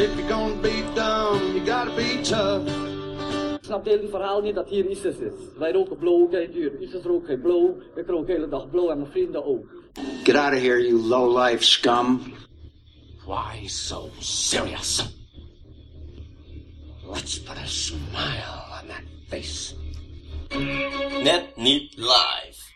If you're gonna be dumb, you gotta be tough. Ik snap het hele verhaal niet dat hier ISIS is. Wij roken blow, kijk hier. ISIS rookt geen blow. Ik rook de hele dag blow en mijn vrienden ook. Get out of here, you low-life scum. Why so serious? Let's put a smile on that face. Net niet live.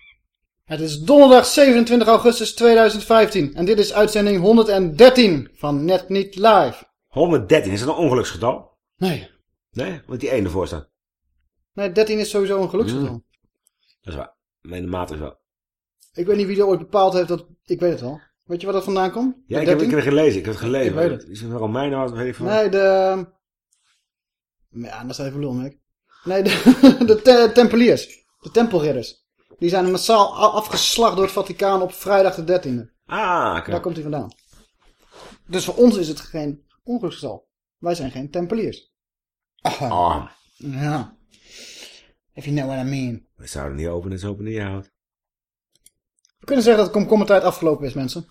Het is donderdag 27 augustus 2015 en dit is uitzending 113 van Net Niet Live. 113, is dat een ongeluksgetal? Nee, Nee, want die ene ervoor staat. nee 13 is sowieso een geluksgetal. Hmm. Dat is waar. Mijn maat is wel. Ik weet niet wie er ooit bepaald heeft dat... Ik weet het wel. Weet je waar dat vandaan komt? Ja, ik heb, 13? ik heb het gelezen. Ik heb het gelezen. Ik weet het. Is het een Romein of weet ik veel? Nee, de... Ja, dat is even lul, Mick. Nee, de, de te- tempeliers. De tempelridders. Die zijn massaal afgeslacht door het Vaticaan op vrijdag de 13e. Ah, oké. Daar komt hij vandaan. Dus voor ons is het geen ongeluksgetal. Wij zijn geen tempeliers. Ah, Ja. If you know what I mean. we zouden niet openen, het openen je houdt. We kunnen zeggen dat de komkommertijd afgelopen is, mensen.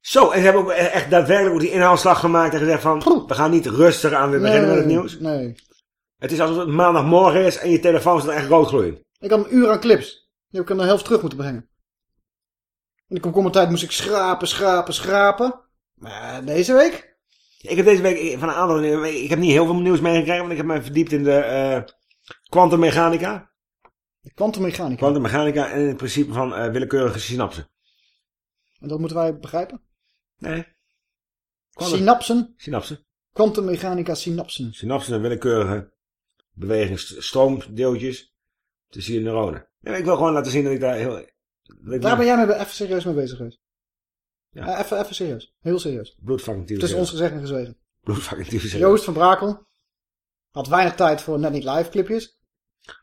Zo, en ze hebben ook echt daadwerkelijk ook die inhaalslag gemaakt en gezegd van... We gaan niet rustig aan weer beginnen met het nieuws. Nee. Het is alsof het maandagmorgen is en je telefoon staat echt rood gloeiend. Ik had een uur aan clips. Die heb ik aan de helft terug moeten brengen. In de komkommertijd moest ik schrapen, schrapen, schrapen. Maar deze week? Ik heb deze week van een aantal... Ik heb niet heel veel nieuws meegekregen, want ik heb mij verdiept in de eh kwantummechanica. De kwantummechanica. Kwantummechanica en het principe van eh, willekeurige synapsen. En dat moeten wij begrijpen? Nee. Quantum- Synapsen. Synapsen. Kwantummechanica synapsen. Synapsen zijn willekeurige bewegingsstroomdeeltjes tussen je neuronen. Ja, ik wil gewoon laten zien dat ik daar heel... Daar ben jij mee, even serieus mee bezig geweest. Ja. Ja. even, even serieus. Heel serieus. Bloedfucking tyfus. Tussen ons gezegd en gezwegen. Tyfus. Joost van Brakel had weinig tijd voor net niet live clipjes.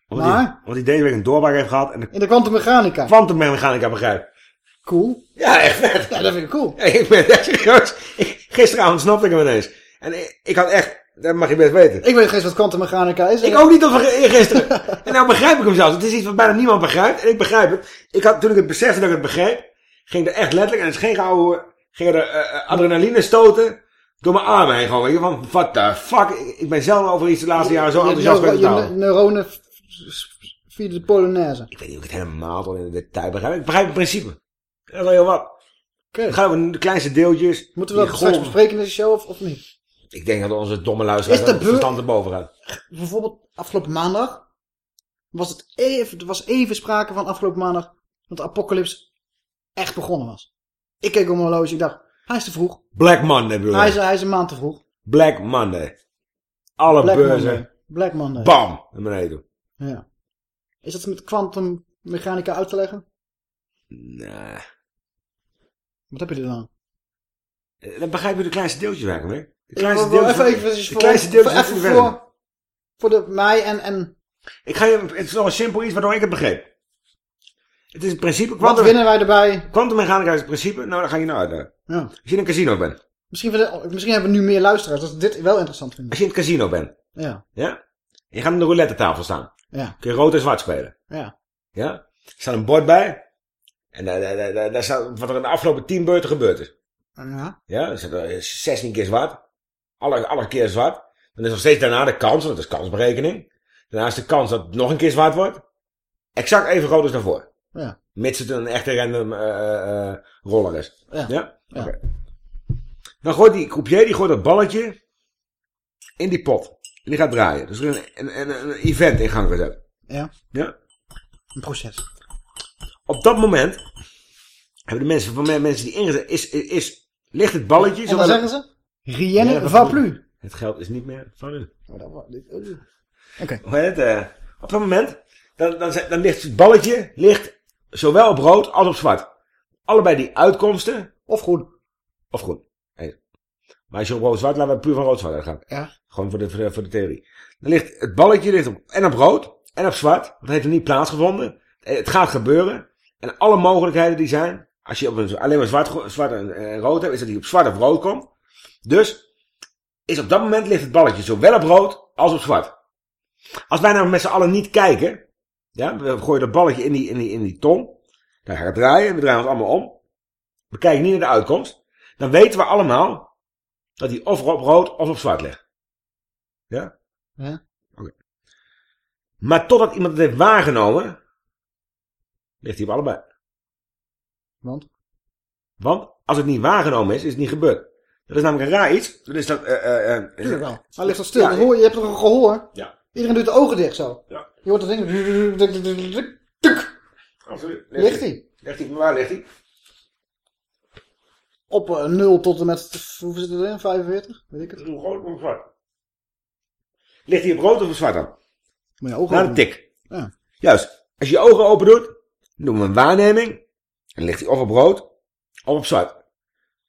Omdat Maar- hij, omdat hij deze week een doorbraak heeft gehad en de In de kwantummechanica. kwantummechanica begrijpt. Cool. Ja, echt vet. Ja, dat vind ik cool. Hey, ik ben echt serieus. Gisteravond snapte ik hem ineens. En ik, ik had echt, dat mag je best weten. Ik weet geen wat kwantummechanica is. Ik ook niet tot ge- gisteren. en nou begrijp ik hem zelfs. Het is iets wat bijna niemand begrijpt. En ik begrijp het. Ik had, toen ik het besefte dat ik het begreep, ging er echt letterlijk, en het is geen gehouden, ging er eh, eh, adrenaline stoten door mijn armen heen. Gewoon, weet je, van, what the fuck. Ik, ben zelf over iets de laatste jaren zo enthousiast geweest je neuronen via de Polonaise. Ik weet niet of ik het helemaal tot in de detail begrijp. Ik begrijp het principe. Dat is wel heel wat. Oké. Dan gaan we de kleinste deeltjes. Moeten we dat straks bespreken in deze show of, of niet? Ik denk dat onze domme luisteraars de verstand erboven gaan. Bijvoorbeeld afgelopen maandag was het even, er was even sprake van afgelopen maandag dat de apocalypse echt begonnen was. Ik keek op mijn horloge, ik dacht, hij is te vroeg. Black Monday, broer. Hij is, hij is een maand te vroeg. Black Monday. Alle Black beurzen. Monday. Black Monday. Bam! Naar beneden toe. Ja. Is dat met kwantummechanica uit te leggen? Nee. Wat heb je er dan? Eh, Dan begrijp je de kleinste deeltjes werken, hè? De kleinste deeltjes. even, even, de voor, kleinste deeltjes even voor, voor de, mij en, en Ik ga je, het is nog een simpel iets waardoor ik het begreep. Het is principe. wat Quantum, winnen wij erbij? Kwantummechanica is het principe. Nou, dan ga je nou uitleggen. Ja. Als je in een casino bent. Misschien, misschien hebben we nu meer luisteraars, dat dit wel interessant vinden. Als je in het casino bent. Ja, Ja? Je gaat aan de roulette tafel staan. ja, Kun je rood en zwart spelen. ja. Ja? Er staat een bord bij. En daar, daar, daar, daar- daar staat wat er in de afgelopen tien beurten gebeurd is. Ja, Ja, er staat er 16 keer zwart. Alle, alle keer zwart. Dan is nog steeds daarna de kans, want dat is kansberekening. Daarna is de kans dat het nog een keer zwart wordt. Exact even groot als daarvoor. Ja. Mits het een echte random eh, eh, eh, roller is. Ja. Ja? Ja. Oké. Dan gooit die croupier, die gooit dat balletje. in die pot. En die gaat draaien. Dus er is een, een, event in gang gezet. Ja, Ja? een proces. Op dat moment hebben de mensen, van mij- mensen die ingezet, is, is, is, ligt het balletje. En dan zowel- zeggen ze, rien Ja, ne va plus. Het geld is niet meer van u. Oh, oh, Oké, Hoe heet het? op dat moment, dan, dan, dan ligt het balletje ligt zowel op rood als op zwart. Allebei die uitkomsten, of groen. of groen. Hey. Maar als je op rood-zwart, laten we puur van rood-zwart uitgaan. Ja. Gewoon voor de, voor de, voor de theorie. Dan ligt het balletje ligt op, en op rood en op zwart. Want dat heeft er niet plaatsgevonden. Eh, Het gaat gebeuren. En alle mogelijkheden die zijn. Als je op een, alleen maar zwart, zwart en, en rood hebt, is dat die op zwart of rood komt. Dus is op dat moment ligt het balletje zowel op rood als op zwart. Als wij nou met z'n allen niet kijken. Ja, we gooien dat balletje in die, in die, in die ton. Dan gaat het draaien. We draaien ons allemaal om. We kijken niet naar de uitkomst. Dan weten we allemaal dat die of op rood of op zwart ligt. Ja? Ja. Oké. Maar totdat iemand het heeft waargenomen, ligt hij op allebei. Want? Want als het niet waargenomen is, is het niet gebeurd. Dat is namelijk een raar iets. Dat is dat, eh, eh, eh, Tuurlijk wel. Hij ligt al stil. Ja, hoor je hebt toch een gehoor? Ja. Iedereen doet de ogen dicht zo. Ja. Je hoort dat ding... Absoluut. Ligt hij? Ligt hij? Waar ligt hij? Op eh, 0 tot en met... Hoeveel zit het erin? 45? Weet ik het. Rood of zwart? Ligt hij op rood of op zwart dan? Moet je ogen Na de tik. Ja. Juist. Als je je ogen open doet, doen we een waarneming. En ligt hij of op rood of op zwart.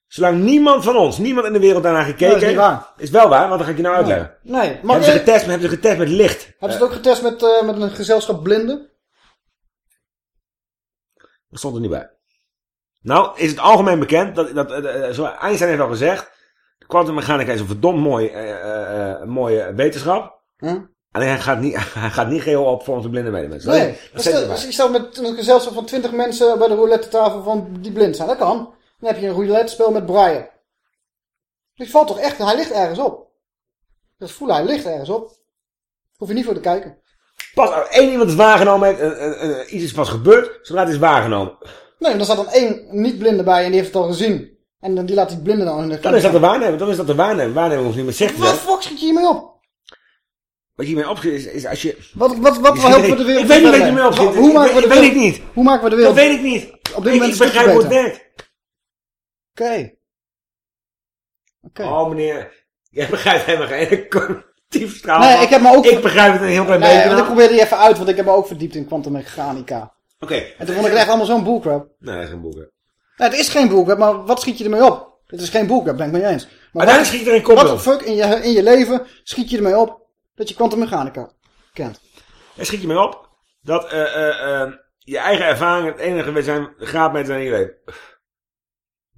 Zolang niemand van ons, niemand in de wereld daarnaar gekeken Nee, is heeft, waar. is wel waar, want dan ga ik je nou uitleggen. Nee. Maar Hebben, ze getest, hebben ze getest met licht? Hebben ze het ook getest met, eh, met een gezelschap blinden? Dat stond er niet bij. Nou, is het algemeen bekend, dat, dat, zo Einstein heeft al gezegd, de kwantummechanica is een verdomd mooi, mooie wetenschap. Hm? Alleen hij gaat niet, hij gaat niet geheel op voor onze blinde medemensen. Nee. Dat is stel, stel met een gezelschap van 20 mensen bij de roulette tafel van die blind zijn. Dat kan. Dan heb je een roulette spel met Brian. Die valt toch echt, hij ligt ergens op. Dat voelen, hij ligt ergens op. Hoef je niet voor te kijken. Pas als één iemand het waargenomen heeft, en, en, en iets is pas gebeurd, zodra het is waargenomen. Nee, dan staat dan één niet-blinde bij en die heeft het al gezien. En dan- die laat die blinde dan in de Dan is dat de waarnemer, dan is dat de waarnemer. Waarnemer hoeft niet meer zegt Wat fuck schiet je hiermee op? Wat je hiermee opschiet is, is als je... Wat, wat, wat Je helpen we de wereld Ik weet niet wat je mee opschiet. Hoe maken we weet- de wereld? Hoe maken we de Dat wereld? weet ik niet. Op dit ik, moment ik begrijp hoe het werkt. Oké. Oh meneer, jij begrijpt helemaal geen kwartierstraal. Nee, ik heb me ook... Ik begrijp het een heel klein Nee, beetje. want ik probeerde die even uit, want ik heb me ook verdiept in kwantummechanica. Oké. En toen vond ik het echt allemaal zo'n bullcrap. Nee, dat is geen boeken. Nee, het is geen bullcrap, maar wat schiet je ermee op? Het is geen bullcrap, ben ik mee eens. Maar wat, schiet er een kop wat fuck in je, in je leven schiet je ermee op dat je kwantummechanica kent? Daar schiet je mee op dat eh, eh, eh, je eigen ervaring het enige zijn graadmeter in je leven.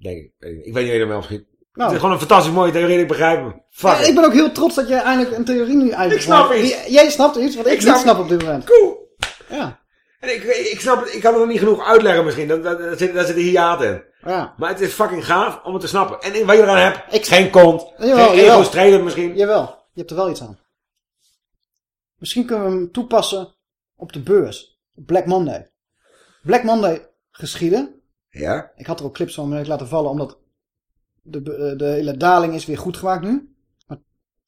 Denk ik. Weet ik weet niet mee opschiet. Nou. Het is gewoon een fantastisch mooie theorie, ik begrijp hem. Fuck Ja, ik ben ook heel trots dat jij eindelijk een theorie nu uit Ik snap iets. Jij- snapt iets wat ik, Ik niet snap- snap op dit moment. Cool. Ja. En ik, ik snap het, ik kan het nog niet genoeg uitleggen misschien. Dat, dat, zit, daar zit een hiaat in. Ja. Maar het is fucking gaaf om het te snappen. En wat je eraan hebt, Ik- geen kont, Jawel, geen jawel. ego-strelen misschien. Jawel, je hebt er wel iets aan. Misschien kunnen we hem toepassen op de beurs. Black Monday. Black Monday geschieden. Ja? Ik had er ook clips van me laten vallen, omdat de, de, de hele daling is weer goed gemaakt nu. Maar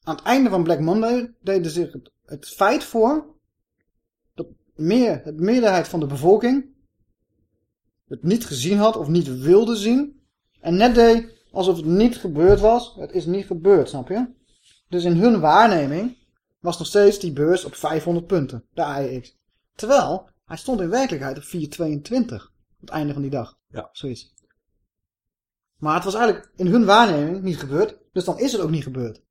aan het einde van Black Monday deden zich het, het feit voor dat meer, de meerderheid van de bevolking het niet gezien had of niet wilde zien. En net deed alsof het niet gebeurd was. Het is niet gebeurd, snap je? Dus in hun waarneming was nog steeds die beurs op 500 punten, de AEX. Terwijl, hij stond in werkelijkheid op 422 op het einde van die dag. Ja. Zoiets. Maar het was eigenlijk in hun waarneming niet gebeurd, dus dan is het ook niet gebeurd.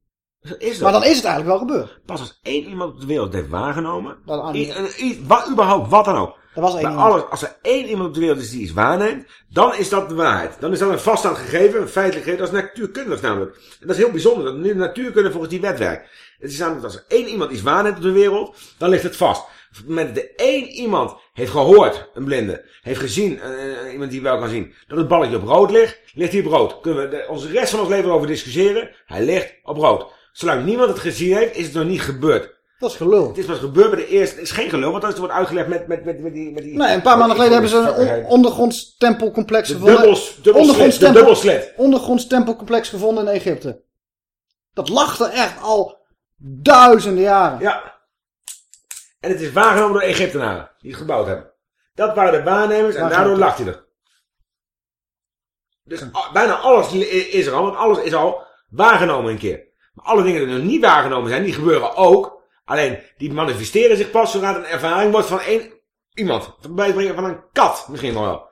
Is Maar dan is het eigenlijk wel gebeurd. Pas als één iemand op de wereld heeft waargenomen. Dat aan- i- en i- wat, überhaupt, wat dan ook. Er was één alles, als er één iemand op de wereld is die iets waarneemt, dan is dat de waarheid. Dan is dat een vaststaand gegeven, een feitelijk gegeven. Dat is natuurkundig namelijk. En dat is heel bijzonder, dat nu de natuurkunde volgens die wet werkt. Het is namelijk dat als er één iemand iets waarneemt op de wereld, dan ligt het vast. Op het moment dat er één iemand heeft gehoord, een blinde, heeft gezien, eh, iemand die wel kan zien, dat het balletje op rood ligt, ligt hij op rood. Kunnen we de, onze rest van ons leven over discussiëren? Hij ligt op rood. Zolang niemand het gezien heeft, is het nog niet gebeurd. Dat is gelul. Het is pas gebeurd bij de eerste. Het is geen gelul, want dat wordt uitgelegd met, met, met, met die. Met die Nee, een paar maanden geleden hebben ze een on- ondergronds tempelcomplex De gevonden. dubbels, dubbelslit. Ondergronds De tempelcomplex gevonden in Egypte. Dat lag er echt al Duizenden jaren. Ja. En het is waargenomen door Egyptenaren die het gebouwd hebben. Dat waren de waarnemers en daardoor lag hij er. Dus bijna alles is er al, want alles is al waargenomen een keer. Maar alle dingen die nog niet waargenomen zijn, die gebeuren ook. Alleen, die manifesteren zich pas zodra het een ervaring wordt van één iemand. Van een kat misschien wel.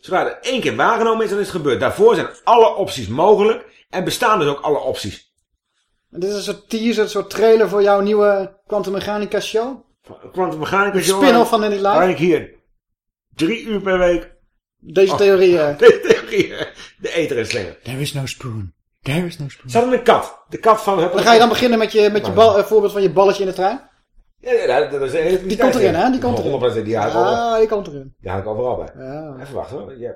Zodra het één keer waargenomen is, dan is het gebeurd. Daarvoor zijn alle opties mogelijk. En bestaan dus ook alle opties. En dit is een soort teaser, een soort trailer voor jouw nieuwe Quantum Mechanica show. Quantum Mechanica show. spin-off van Indie Live. Waar ik hier drie uur per week Deze Oh. theorieën. de theorie de eter in slingen. There is no spoon. There is no spoon. Ze hadden een kat. De kat van... Dan ga je dan beginnen met je, met je bal, eh, voorbeeld van je balletje in de trein. Ja, ja, dat, is, Die komt erin, hè? Die komt erin. 100% die overal, Ah, die komt erin. die haal ik overal bij. Ja. Even wachten hoor. Ja.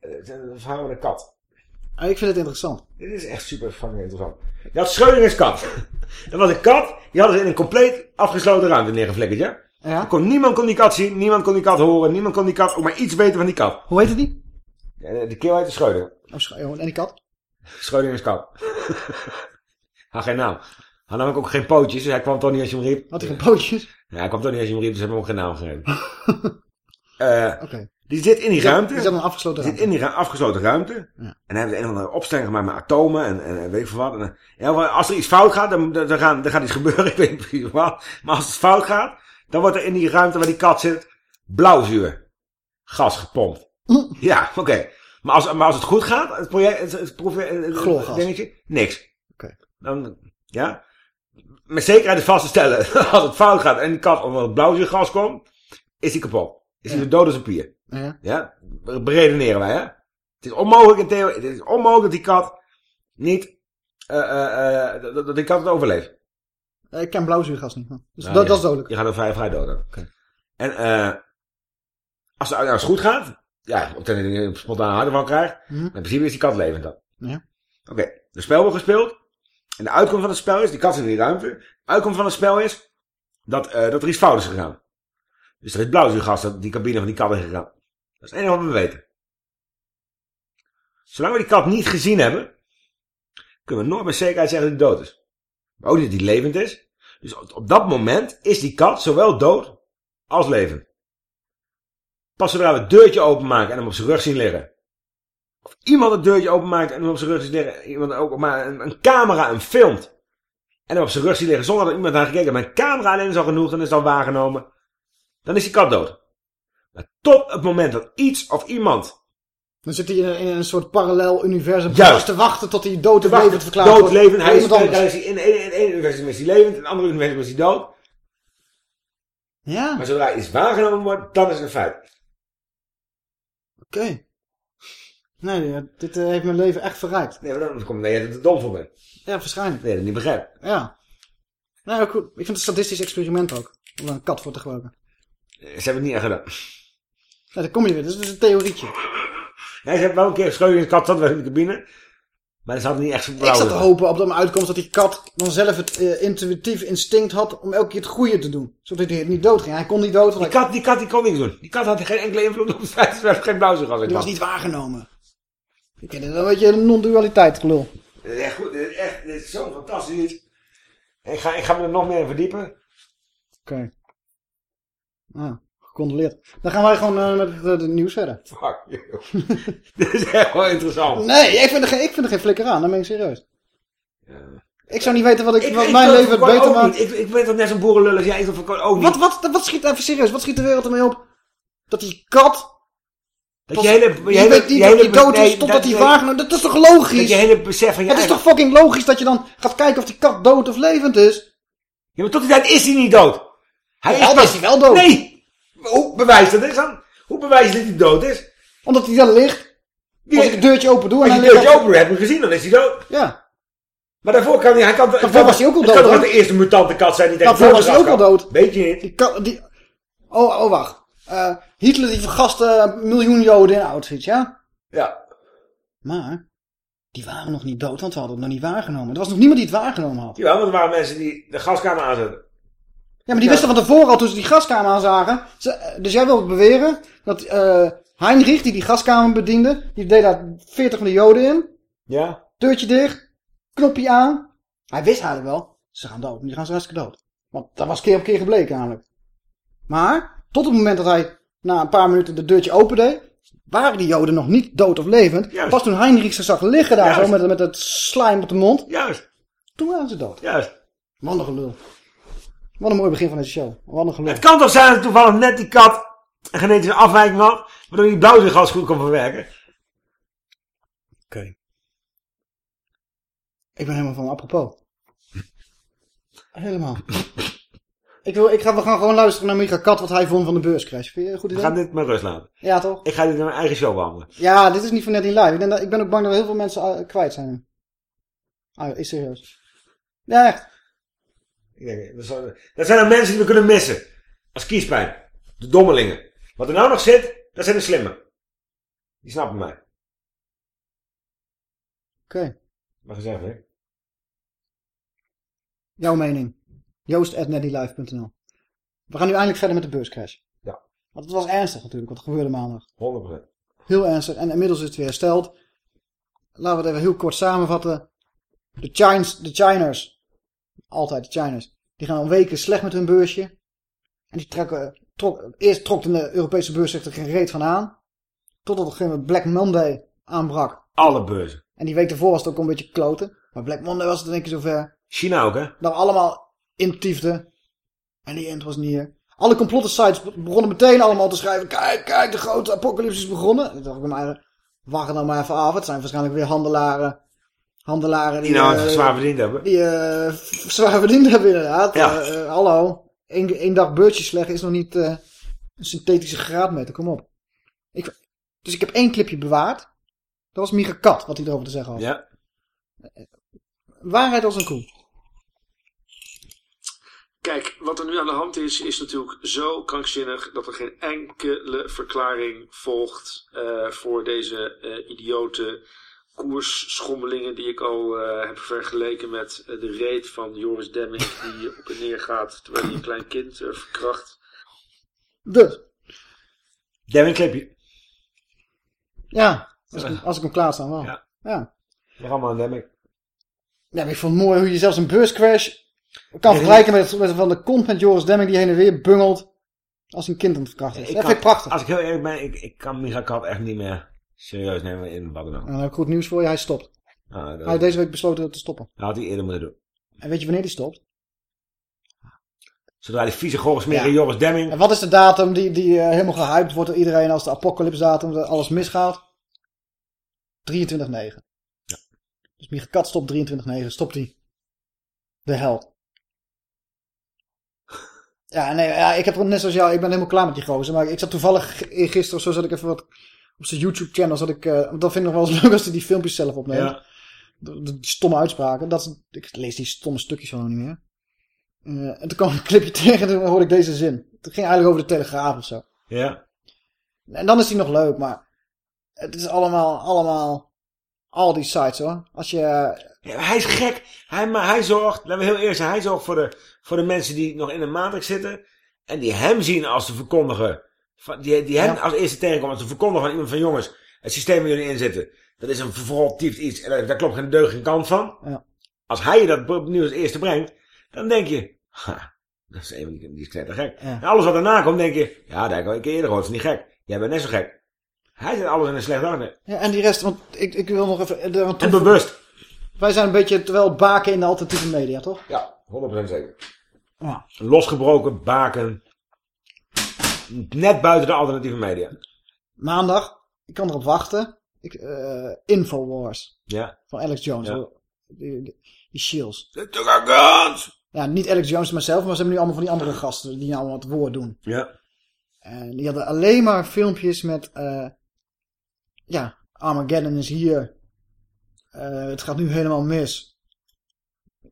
Het is verhaal met een kat. Ah, ik vind het interessant. Dit is echt super fucking interessant. Je had Schrodinger's kat. Dat was een kat. Die hadden ze in een compleet afgesloten ruimte neergeflikkerd, ja? Ja? Kon, niemand kon die kat zien. Niemand kon die kat horen. Niemand kon die kat ook maar iets weten van die kat. Hoe heette die? Ja, De keel heette Schrödinger. Oh, sch- en die kat? Schrödinger's kat. Had geen naam. Had namelijk ook geen pootjes, dus hij kwam toch niet als je hem riep. Had hij geen pootjes? Ja, hij kwam toch niet als je hem riep, dus hebben we hem ook geen naam gegeven. Eh, Oké. Die zit in die ruimte. Die zat in een afgesloten Die zit ruimte. in die afgesloten ruimte. Ja. En dan hebben ze een of andere opstelling gemaakt met atomen en, en, en weet ik veel wat. En, eh, ja, als er iets fout gaat, dan, dan, dan, gaan, dan gaat iets gebeuren. Ik weet niet precies wat. Maar als het fout gaat, dan wordt er in die ruimte waar die kat zit, blauwzuur. Gas gepompt. Ja, oké. Maar, als, maar als het goed gaat, het project, het, het, profe- het- het Chloorgas. dingetje, niks. Oké. Dan, ja. Met zekerheid is vast te stellen, als het fout gaat en die kat onder het blauwzuurgas komt, is die kapot. Is die Ja. zo dood als een pier. Ja. Ja, beredeneren wij, hè. Het is onmogelijk in theorie, het is onmogelijk dat die kat niet, eh, eh, eh, dat, die kat het overleeft. Ik ken blauwzuurgas niet. Dus Nou, dat, ja. dat is dodelijk. Je gaat er vrij, vrij dood. aan. En, eh, als, het- als het goed gaat, ja, op je een spontane hartaanval krijgt, Mhm. in principe is die kat levend dan. Ja. Oké, de spel wordt gespeeld. En de uitkomst van het spel is, die kat zit in die ruimte. De uitkomst van het spel is, dat, dat er iets fout is gegaan. Dus er is blauwzuurgas dat die cabine van die kat in gegaan. Dat is het enige wat we weten. Zolang we die kat niet gezien hebben, kunnen we nooit met zekerheid zeggen dat hij dood is. Maar ook dat hij levend is. Dus op, dat moment is die kat zowel dood als levend. Pas zodra we het deurtje openmaken en hem op zijn rug zien liggen. Of iemand het deurtje openmaakt en hem op zijn rug ziet liggen. Iemand ook maar een, camera hem filmt. En hem op zijn rug ziet liggen zonder dat iemand naar gekeken heeft. Een camera alleen is al genoeg en is al waargenomen. Dan is die kat dood. Tot het moment dat iets of iemand Dan zit hij in een, in een soort parallel universum Juist. te wachten tot hij dood en levend verklaard dood, wordt. levend, door hij is, hij is in één universum is hij levend, in een ander universum is hij dood. Ja, oké. Maar zodra iets waargenomen wordt, dan is het een feit. Nee, ja, dit eh, heeft mijn leven echt verrijkt. Nee, maar dan komt nee, dat je er dom voor bent. Ja, waarschijnlijk. Nee, dat niet begrijp. Ja. Nou, goed. Ik vind het een statistisch experiment ook. Om een kat voor te gebruiken. Ze hebben het niet echt gedaan. Daar kom je weer. Dat is een theorietje. Ja, ze hebben wel een keer geschreven in de kat zat in de cabine. Maar ze hadden niet echt zo Ik zat te hopen op dat mijn uitkomst dat die kat dan zelf het eh, intuïtief instinct had om elke keer het goede te doen. Zodat hij niet dood ging. Hij kon niet dood, Die kat, die kat die kon niks doen. Die kat had geen enkele invloed op het feit dat geen blauwzuurgas in hij was kwam. niet waargenomen. Ik ken het een beetje een non-dualiteit gelul. Dit is echt goed. Dit is, echt, dit is zo fantastisch iets. Ik ga, ik ga me er nog meer in verdiepen. Oké. Ah, gecondoleerd. Dan gaan wij gewoon eh, met het eh, de nieuws verder. Fuck you. dit is echt wel interessant. Nee, ik vind er geen, ik vind er geen flikker aan. Dan ben ik serieus. Ik zou niet weten wat, ik, wat ik mijn leven beter maakt. Ik, ik ben toch net zo'n boerenlul als jij. Ik wil ook niet. Wat, wat, wat schiet, even serieus, wat schiet de wereld ermee op? Dat die kat, Dat je hele, je weet niet dat hij dood is totdat hij waargenomen Dat is toch Dat logisch? je hele besef van je Het is toch fucking logisch dat je dan gaat kijken of die kat dood of levend is? Ja, maar tot die tijd is hij niet dood. Hij Ja, pas- is hij wel dood. Nee! Hoe bewijst dat is dan? Hoe bewijst dat hij dood is? Omdat hij daar ligt. Die- Als ik het deurtje open doe en Als je het ligt... deurtje open hebt hem gezien, dan is hij dood. Ja. Maar daarvoor kan hij... hij kan, Daarvoor was hij ook al Het kan dood, toch de eerste mutante kat zijn die tegen Daarvoor was hij ook al kan? dood. Weet je niet. Die kat, die... Oh, oh, wacht. Eh, Hitler die vergaste een miljoen Joden in Auschwitz, ja? Ja. Maar, die waren nog niet dood, want ze hadden het nog niet waargenomen. Er was nog niemand die het waargenomen had. Ja, want er waren mensen die de gaskamer aanzetten. Ja, maar die wisten van tevoren al toen ze die gaskamer aanzagen. Ze, dus jij wilt beweren dat eh Heinrich, die die gaskamer bediende, die deed daar 40 van de joden in. Ja. Deurtje dicht, knopje aan. Hij wist eigenlijk wel. Ze gaan dood. Die gaan ze hartstikke dood. Want dat was keer op keer gebleken namelijk. Maar, tot het moment dat hij na een paar minuten de deurtje opendeed, waren die joden nog niet dood of levend. Juist. Pas toen Heinrich ze zag liggen daar Juist. zo met, met het slijm op de mond, Juist, toen waren ze dood. juist. Wat een gelul. Wat een mooi begin van deze show. Wat een gelul. Het kan toch zijn dat toevallig net die kat een genetische afwijking had, waardoor die blauwdrukgas goed kon verwerken. Oké. Ik ben helemaal van apropos. Helemaal. ik wil, ik ga, we gaan gewoon luisteren naar Micha Kat wat hij vond van de beurscrash. Vind je een goed We idee? gaan dit maar rust laten. Ja, toch? Ik ga dit in mijn eigen show behandelen. Ja, dit is niet voor net in live. Ik ben, ik ben ook bang dat heel veel mensen eh, kwijt zijn. Ah, is serieus. Ja, echt. Denk, dat, zijn, dat zijn de mensen die we kunnen missen. Als kiespijn. De dommelingen. Wat er nou nog zit, dat zijn de slimme. Die snappen mij. Oké. Maar gezegd, hè? Jouw mening. Joost.netdylive.nl We gaan nu eindelijk verder met de beurscrash. Ja. Want het was ernstig natuurlijk, wat er gebeurde maandag. 100%. Heel ernstig. En inmiddels is het weer hersteld. Laten we het even heel kort samenvatten. De Chines, de Chiners. Altijd de Chiners. Die gaan al weken slecht met hun beursje. En die trekken, trok, eerst trok de Europese beurs zich er geen reet van aan. Totdat op een gegeven moment Black Monday aanbrak. Alle beurzen. En die week ervoor was het ook een beetje kloten. Maar Black Monday was het één keer zover. China ook, hè? Dat we allemaal intiefden. En die end was niet hier. Alle complotten-sites begonnen meteen allemaal te schrijven. Kijk, kijk, de grote apocalypse is begonnen. En toen dacht ik bij mij, wacht er nou maar even af. Het zijn waarschijnlijk weer handelaren. Handelaren die, Die nou eh, zwaar verdiend hebben. die eh, zwaar verdiend hebben inderdaad. Ja. Eh, hallo. Eén één dag beurtje slecht is nog niet eh, een synthetische graadmeter. Kom op. Ik, dus ik heb één clipje bewaard. Dat was Micha Kat, wat hij erover te zeggen had. Ja. Waarheid als een koe. Kijk, wat er nu aan de hand is, is natuurlijk zo krankzinnig dat er geen enkele verklaring volgt eh, voor deze eh, idiote koersschommelingen die ik al eh, heb vergeleken met eh, de reet van Joris Demming die op en neer gaat terwijl hij een klein kind eh, verkracht. Dus, Devin clipje. ja. Als ik, als ik hem klaarstaan wel. Ja. ja. We gaan maar aan Demming. Ja, maar ik vond het mooi hoe je zelfs een beurscrash kan vergelijken met, met van de kont met Joris Demming die heen en weer bungelt als een kind aan het verkrachten is. Ik dat kan- vind ik prachtig. Als ik heel eerlijk ben, ik, ik kan Micha Kat echt niet meer serieus nemen in wat dan ook. En dan heb ik goed nieuws voor je, hij stopt. Nou, dat, Hij heeft deze week besloten te stoppen. dat had hij eerder moeten doen. En weet je wanneer hij stopt? Zodra die vieze gore smerige Ja. Joris Demming... En wat is de datum die, die eh, helemaal gehyped wordt door iedereen als de apocalypse datum, dat alles misgaat? 23-9. Dus Micha Kat stopt 23-9, stopt hij. De held. Ja, nee, ja, ik heb net zoals jou, ik ben helemaal klaar met die gozer. Maar ik zat toevallig gisteren of zo, zat ik even wat op zijn YouTube channel, zat ik, want dat vind ik nog wel eens leuk als hij die filmpjes zelf opneemt. Ja. Die stomme uitspraken. Dat, ik lees die stomme stukjes gewoon niet meer. Eh, en toen kwam een clipje tegen en toen hoorde ik deze zin. Het ging eigenlijk over de Telegraaf of zo. Ja. En dan is die nog leuk, maar het is allemaal, allemaal, al die sites hoor. Als je, Ja, hij is gek. Hij, maar hij zorgt, laten we heel eerlijk zijn, hij zorgt voor de, voor de mensen die nog in de matrix zitten. En die hem zien als de verkondiger. Van, die, die Ja. als eerste tegenkomt als de verkondiger van iemand van jongens. Het systeem waar jullie in zitten. Dat is een vervoltief iets. En daar, daar klopt geen deug geen kant van. Ja. Als hij je dat opnieuw als eerste brengt. Dan denk je. Ha, dat is even die, die is te gek. Ja. En alles wat daarna komt denk je. Ja, dat heb ik al een keer eerder gehoord. Dat is niet gek. Jij bent net zo gek. Hij zet alles in een slecht dag. ja, en die rest, want ik, ik wil nog even, eh, En bewust. wij zijn een beetje terwijl baken in de alternatieve media, toch? Ja, 100% zeker. Ja. Losgebroken baken. Net buiten de alternatieve media. Maandag, ik kan erop wachten. Ik, eh, Infowars Ja. van Alex Jones. Ja. hoor. Die, die, die shields. They took our guns! Ja, niet Alex Jones mezelf, maar ze hebben nu allemaal van die andere gasten die allemaal het woord doen. Ja. En die hadden alleen maar filmpjes met, eh, ja, Armageddon is hier. Eh, het gaat nu helemaal mis.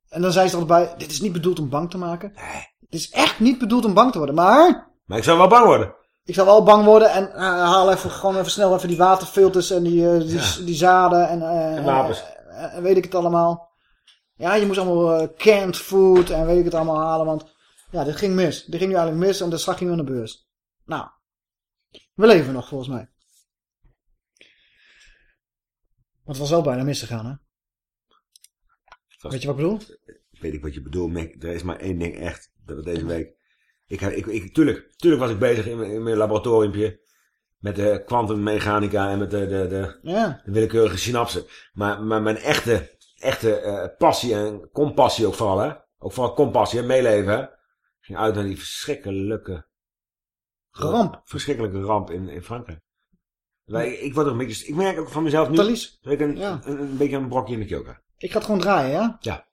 En dan zei ze er bij, dit is niet bedoeld om bang te maken. Nee. Het is echt niet bedoeld om bang te worden, maar Maar ik zou wel bang worden. ik zal wel bang worden en eh, haal even gewoon even snel even die waterfilters en die, eh, die, die zaden en, eh, En wapens. en weet ik het allemaal. Ja, je moest allemaal canned food en weet ik het allemaal halen, want ja, dit ging mis. Dit ging nu eigenlijk mis en de zag ging nu aan de beurs. Nou, we leven nog volgens mij. Maar het was wel bijna misgegaan, hè? Weet je wat ik bedoel? weet ik wat je bedoelt, Mick. Er is maar één ding echt, dat we deze week... Ik, ik, ik, tuurlijk, tuurlijk was ik bezig in, mijn- in mijn laboratoriumpje met de kwantummechanica en met de, de, de, Ja. de willekeurige synapsen. Maar, maar mijn echte, echte eh, passie en compassie ook vooral, hè. Ook vooral compassie en meeleven, hè, ging uit naar die verschrikkelijke... Ramp. Verschrikkelijke ramp in, in Frankrijk. Ik, ik word er een beetje... Ik merk ook van mezelf nu... Thalys. dat ik een, Ja. een, een beetje een brokje in de keel. Ik ga het gewoon draaien, ja? Ja.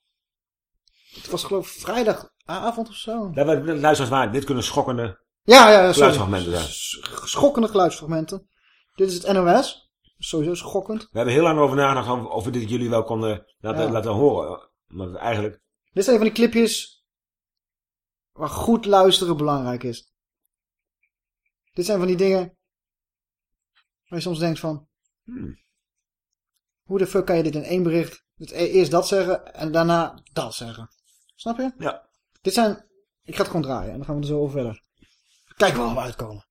Het was geloof ik vrijdagavond of zo. Luisteraars waar, dit kunnen schokkende Ja, ja, geluidsfragmenten zijn. Schokkende geluidsfragmenten. Dit is het NOS. Sowieso schokkend. We hebben heel lang over nagedacht of, we dit jullie wel konden laten, Ja. laten horen. Maar eigenlijk... Dit zijn van die clipjes waar goed luisteren belangrijk is. Dit zijn van die dingen waar je soms denkt van... Hmm. Hoe de fuck kan je dit in één bericht... E- eerst dat zeggen en daarna dat zeggen. Snap je? Ja. Dit zijn... Ik ga het gewoon draaien en dan gaan we er zo over verder. Kijken we waar we uitkomen.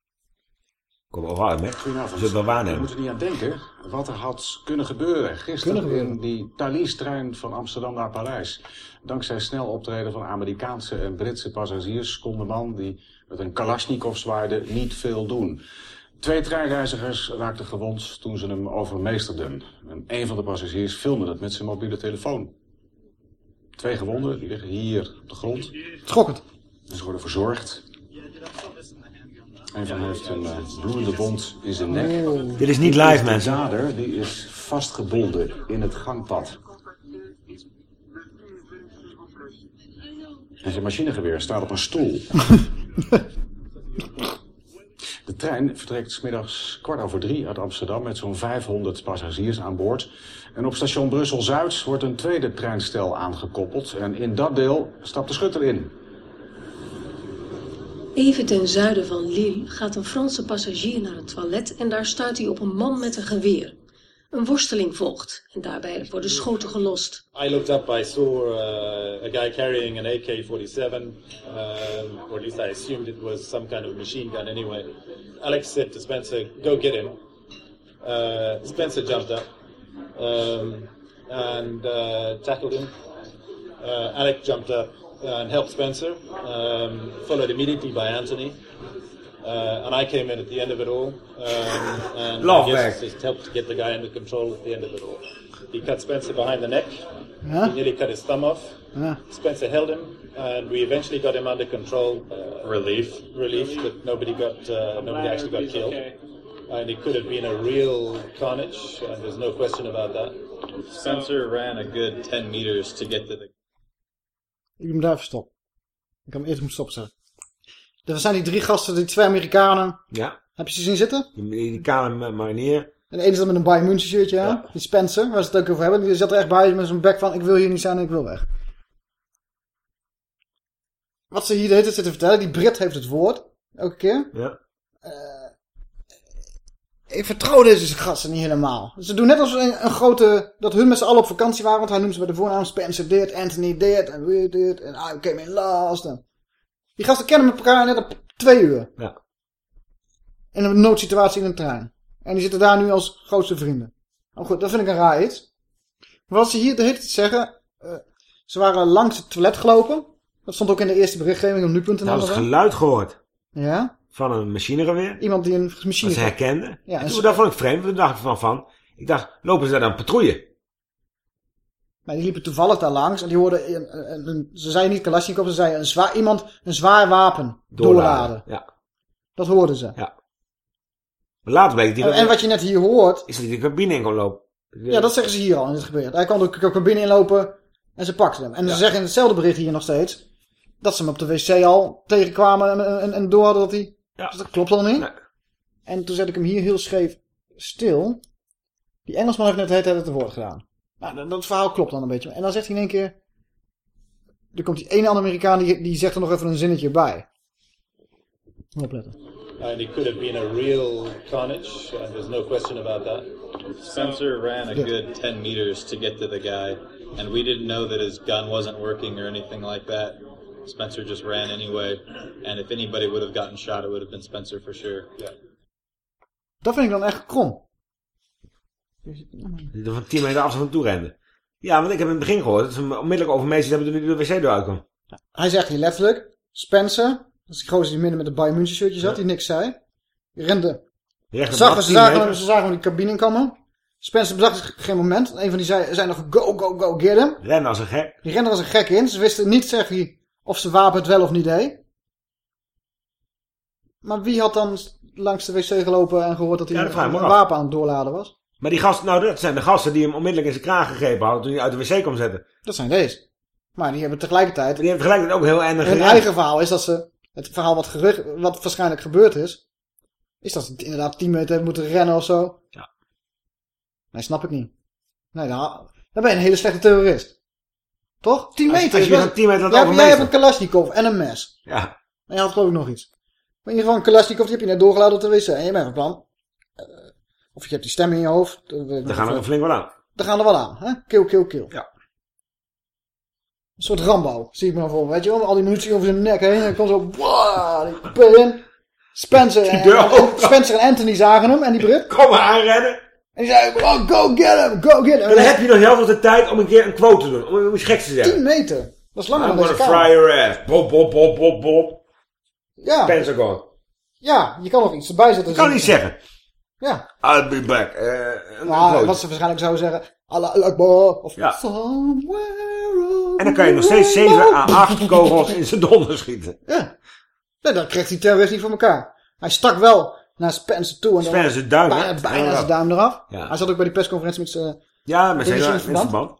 Kom overal uit, hè? Goedenavond. Zullen we wel We waarnemen? moeten niet aan denken wat er had kunnen gebeuren gisteren Kunnen gebeuren. in die Thalys-trein van Amsterdam naar Parijs. Dankzij snel optreden van Amerikaanse en Britse passagiers kon de man die met een Kalashnikov zwaarde niet veel doen. Twee treinreizigers raakten gewond toen ze hem overmeesterden. En een van de passagiers filmde dat met zijn mobiele telefoon. Twee gewonden, die liggen hier op de grond. Schokkend. En ze worden verzorgd. Een van hen heeft een eh, bloedende wond in zijn nek. Dit is niet live, De mensen. dader die is vastgebonden in het gangpad. En zijn machinegeweer staat op een stoel. De trein vertrekt 's middags kwart over drie uit Amsterdam met zo'n 500 passagiers aan boord. En op station Brussel-Zuid wordt een tweede treinstel aangekoppeld. En in dat deel stapt de schutter in. Even ten zuiden van Lille gaat een Franse passagier naar het toilet en daar stuit hij op een man met een geweer. Een worsteling volgt en daarbij worden schoten gelost. I looked up, I saw uh, a guy carrying an AK-47, um, or at least I assumed it was some kind of machine gun anyway. Alex said to Spencer, go get him. Uh, Spencer jumped up um, and uh, tackled him. Uh, Alex jumped up and helped Spencer, um, followed immediately by Anthony. Uh, and I came in at the end of it all, um, and Love I guess just helped get the guy under control at the end of it all. He cut Spencer behind the neck. Ja? He nearly cut his thumb off. Ja. Spencer held him, and we eventually got him under control. Uh, relief, relief, but nobody got uh, nobody actually got killed. And it could have been a real carnage, and there's no question about that. Spencer ran a good 10 meters to get to the Ik moet hem daar even stoppen. Ik kan hem eerst moeten stopzetten. Er zijn die drie gasten, die twee Amerikanen. Ja. Heb je ze zien zitten? Die, kale marinier. En de ene zat met een Bayern München shirtje aan. Die Spencer, waar ze het ook over hebben. Die zat er echt bij met zijn bek van, ik wil hier niet zijn en ik wil weg. Wat ze hier de hele tijd zitten vertellen, die Brit heeft het woord. Elke keer. Ja. Ik vertrouw deze gasten niet helemaal. Ze doen net als een, een grote... Dat hun met z'n allen op vakantie waren. Want hij noemt ze bij de voornaam Spencer dit, Anthony dit en we dit. En I came in last. En... Die gasten kennen met elkaar net op twee uur. Ja. In een noodsituatie in een trein. En die zitten daar nu als grootste vrienden. Oh goed, dat vind ik een raar iets. Maar wat ze hier de hele tijd zeggen... eh, ze waren langs het toilet gelopen. Dat stond ook in de eerste berichtgeving op nu.nl. Was het geluid gehoord. Ja. Van een machinegeweer. Iemand die een machine... Dat ze herkenden. Ja, en en toen, dat vond ik vreemd. Toen dacht ik van, van. Ik dacht, lopen ze daar dan patrouille? Maar die liepen toevallig daar langs en die hoorden, een, een, een- ze zeiden niet Kalashnikov, ze zeiden een zwaar, iemand een zwaar wapen doorladen. Ja. Dat hoorden ze. Ja. Maar later bleek die En, en wat je net hier hoort, Is dat die de cabine in kon lopen. ja dat zeggen ze hier al in het gebeurt. Hij kwam de cabine inlopen en ze pakten hem. En Ja. ze zeggen in hetzelfde bericht hier nog steeds, dat ze hem op de wc al tegenkwamen en, en, en door hadden dat hij, Ja. dus dat klopt al niet. Nee. En toen zet ik hem hier heel scheef stil. Die Engelsman heeft net de hele tijd het woord gedaan. Nou, dat, dat verhaal klopt dan een beetje. En dan zegt hij in één keer... Er komt die ene andere Amerikaan, die, die zegt er nog even een zinnetje bij. Opletten. And it could have been a real carnage, and there's no question about that. Spencer ran a good 10 meters to get to the guy, and we didn't know that his gun wasn't working or anything like that. Spencer just ran anyway, and if anybody would have gotten shot, it would have been Spencer for sure. Yeah. Dat vind ik dan echt krom. Die er van 10 meter afstand toe rende. Ja, want ik heb in het begin gehoord dat ze hem onmiddellijk overmeesterd hebben toen hij de wc eruit kwam. Hij zegt hier letterlijk, Spencer, dat is die gozer die midden met de Bayern München shirtje zat, die niks zei. Die rende. Recht ze, 10 zagen hem, ze zagen hem die cabine komen. Spencer bezag zich geen moment. Een van die zei, zei nog go, go, go, get him. Rennen als een gek. Die rende als een gek in. Ze wisten niet, zeg hij, of ze wapen het wel of niet deed. Maar wie had dan langs de wc gelopen en gehoord dat hij Ja, dat een wapen aan het doorladen was? Maar die gasten, nou dat zijn de gasten die hem onmiddellijk in zijn kraag gegrepen hadden toen hij uit de wc kwam zetten. Dat zijn deze. Maar die hebben tegelijkertijd... Die hebben tegelijkertijd ook heel eindig Hun eigen verhaal is dat ze... Het verhaal wat, gerucht, wat waarschijnlijk gebeurd is... Is dat ze inderdaad 10 meter hebben moeten rennen of zo. Ja. Nee, snap ik niet. Nee, dan, dan ben je een hele slechte terrorist. Toch? 10 Als- meter. als is je wel- van 10 meter jij, jij hebt een Kalashnikov en een mes. Ja. En je had geloof ik nog iets. Maar in ieder geval een Kalashnikov, die heb je net doorgeladen op de wc. En je bent van plan. eh, of je hebt die stem in je hoofd. Daar nog gaan er flink wat aan. Daar gaan er wel aan. Hè? Kill, kill, kill. Ja. Een soort Rambo, zie ik me dan voor. Weet je wel, al die munitie over zijn nek heen. En dan komt zo, wow, die pil in. Spencer, en. Spencer en Anthony zagen hem en die Brit. Kom maar aanrennen. En die zei, oh, go get him, go get him. Dan heb je nog heel veel de tijd om een keer een quote te doen. Om iets geks te zeggen. 10 meter. Dat is langer I'm dan deze fry kamer. your ass. Bob, bob, bob, bob, bob. Ja, Pentagon. ja, je kan nog iets erbij zetten. Ik kan niet zeggen. Ja. I'll be back. Eh, een Nou, wat ze waarschijnlijk zouden zeggen. Allah Akbar. Of Ja. somewhere En dan kan je nog steeds 7 à 8 kogels in zijn donder schieten. Ja. Nee, dat kreeg die terrorist niet voor elkaar. Hij stak wel naar Spencer toe. En Spencer duim? Bijna, bijna zijn duim eraf. Ja. Hij zat ook bij die persconferentie met zijn... Ja, met zijn in in verband. verband.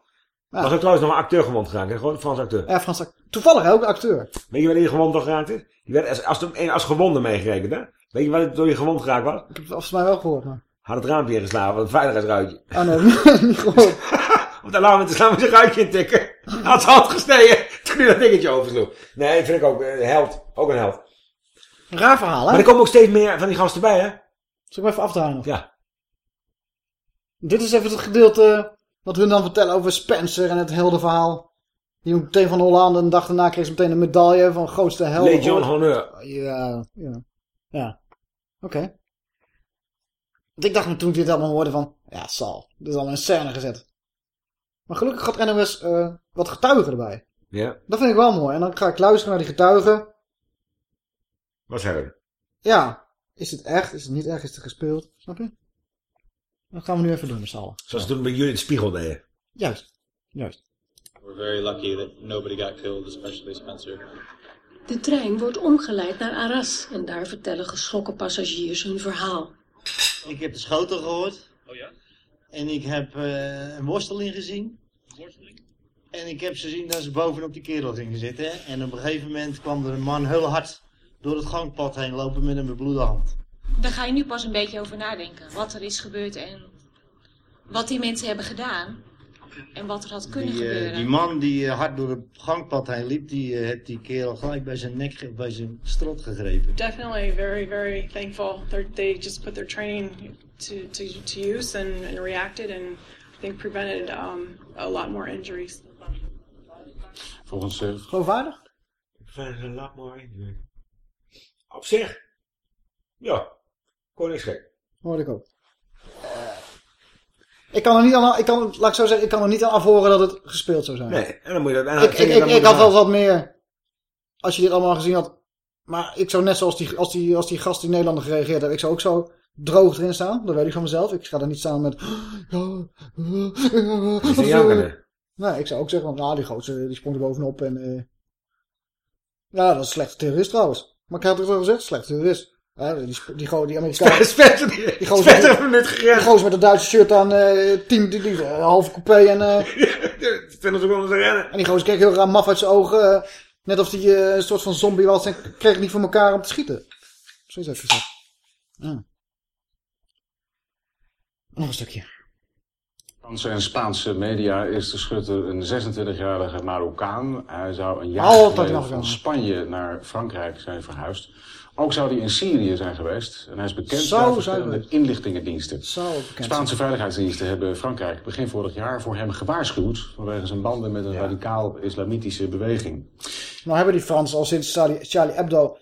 Ja. Er was ook trouwens nog een acteur gewond geraakt. Gewoon een Frans acteur. Ja, Frans acteur. Toevallig hè, ook een acteur. Weet je waar die gewond geraakt is? Die werd als, als, als, gewonde meegerekend, hè? Weet je waar hij door die gewond geraakt was? Ik heb het volgens mij wel gehoord. Maar... Had het raampje ingeslagen, wat een veiligheidsruitje. Oh nee, niet gehoord. Om de alarm te slaan met zijn ruitje intikken. Hij had zijn hand gesneden toen hij dat dingetje oversloeg. Nee, vind ik ook een held. Ook een held. Een raar verhaal, hè? Maar er komen ook steeds meer van die gasten bij, hè? Zal ik hem even afdraaien nog? Ja. Dit is even het gedeelte wat hun dan vertellen over Spencer en het heldenverhaal. Die ook meteen van Hollande een dag daarna kreeg ze meteen een medaille van grootste helden. Legion Honneur. Ja, ja. Ja. Oké. Want ik dacht me toen ik dit allemaal hoorde van... Ja, zal. Dit is allemaal in scène gezet. Maar gelukkig had NOS eh, wat getuigen erbij. Ja. Dat vind ik wel mooi. En dan ga ik luisteren naar die getuigen. Wat zeggen we? Ja. Is het echt? Is het niet echt? Is het gespeeld? Snap je? Dat gaan we nu even doen met z'n allen. Zoals toen bij jullie het spiegel deden. Juist. Juist. We're very lucky that nobody got killed, especially Spencer. De trein wordt omgeleid naar Arras en daar vertellen geschrokken passagiers hun verhaal. Ik heb de schotel gehoord. Oh ja? En ik heb eh, een worsteling gezien. Worsteling? En ik heb ze zien dat ze bovenop die kerel gingen zitten. En op een gegeven moment kwam er een man heel hard door het gangpad heen lopen met een bebloede hand. Daar ga je nu pas een beetje over nadenken. Wat er is gebeurd en wat die mensen hebben gedaan. En wat er had kunnen Die, eh, gebeuren. die man die eh, hard door het gangpad heen liep, die eh, heeft die kerel gelijk bij zijn nek, bij zijn strot gegrepen. Definitely very, very thankful. They're, they just put their training to, to, to use and, and reacted and I think prevented um, a lot more injuries. Volgens uh, Geloofwaardig? Een lot more in. Op zich. Ja. Kon niks gek. Hoorde ik ook. Ik kan er niet aan, ik kan, laat ik zo zeggen, ik kan er niet aan afhoren dat het gespeeld zou zijn. Nee, en dan moet je dat... ik, ik, ik, had wel wat meer, als je dit allemaal gezien had, maar ik zou net zoals die, als die, als die gast in Nederlander gereageerd hebben, ik zou ook zo droog erin staan, dat weet ik van mezelf. Ik ga er niet staan met, is een. Nee, ik zou ook zeggen, van, nou die gozer, die sprong er bovenop en, eh ja, dat is een slechte terrorist trouwens. Maar ik had het al gezegd, slechte terrorist. Ja, die, die, go- die Amerikaan... Spencer, die. Die gozer met een Duitse shirt aan, eh tien, die, die, een halve coupé en... eh Vinden ze gewoon te rennen. en die gozer kreeg heel raar maf uit zijn ogen. eh, net of hij eh, een soort van zombie was en kreeg het niet voor elkaar om te schieten. Zo is dat gezegd. Ja. Nog een stukje. Franse en Spaanse media is de schutter een 26-jarige Marokkaan. Hij zou een jaar Altijd van Spanje naar Frankrijk zijn verhuisd. Ook zou hij in Syrië zijn geweest. En hij is bekend zijn verschillende inlichtingendiensten. Spaanse veiligheidsdiensten hebben Frankrijk begin vorig jaar voor hem gewaarschuwd... vanwege zijn banden met een radicaal-islamitische beweging. Nou hebben die Fransen al sinds Charlie, Charlie Hebdo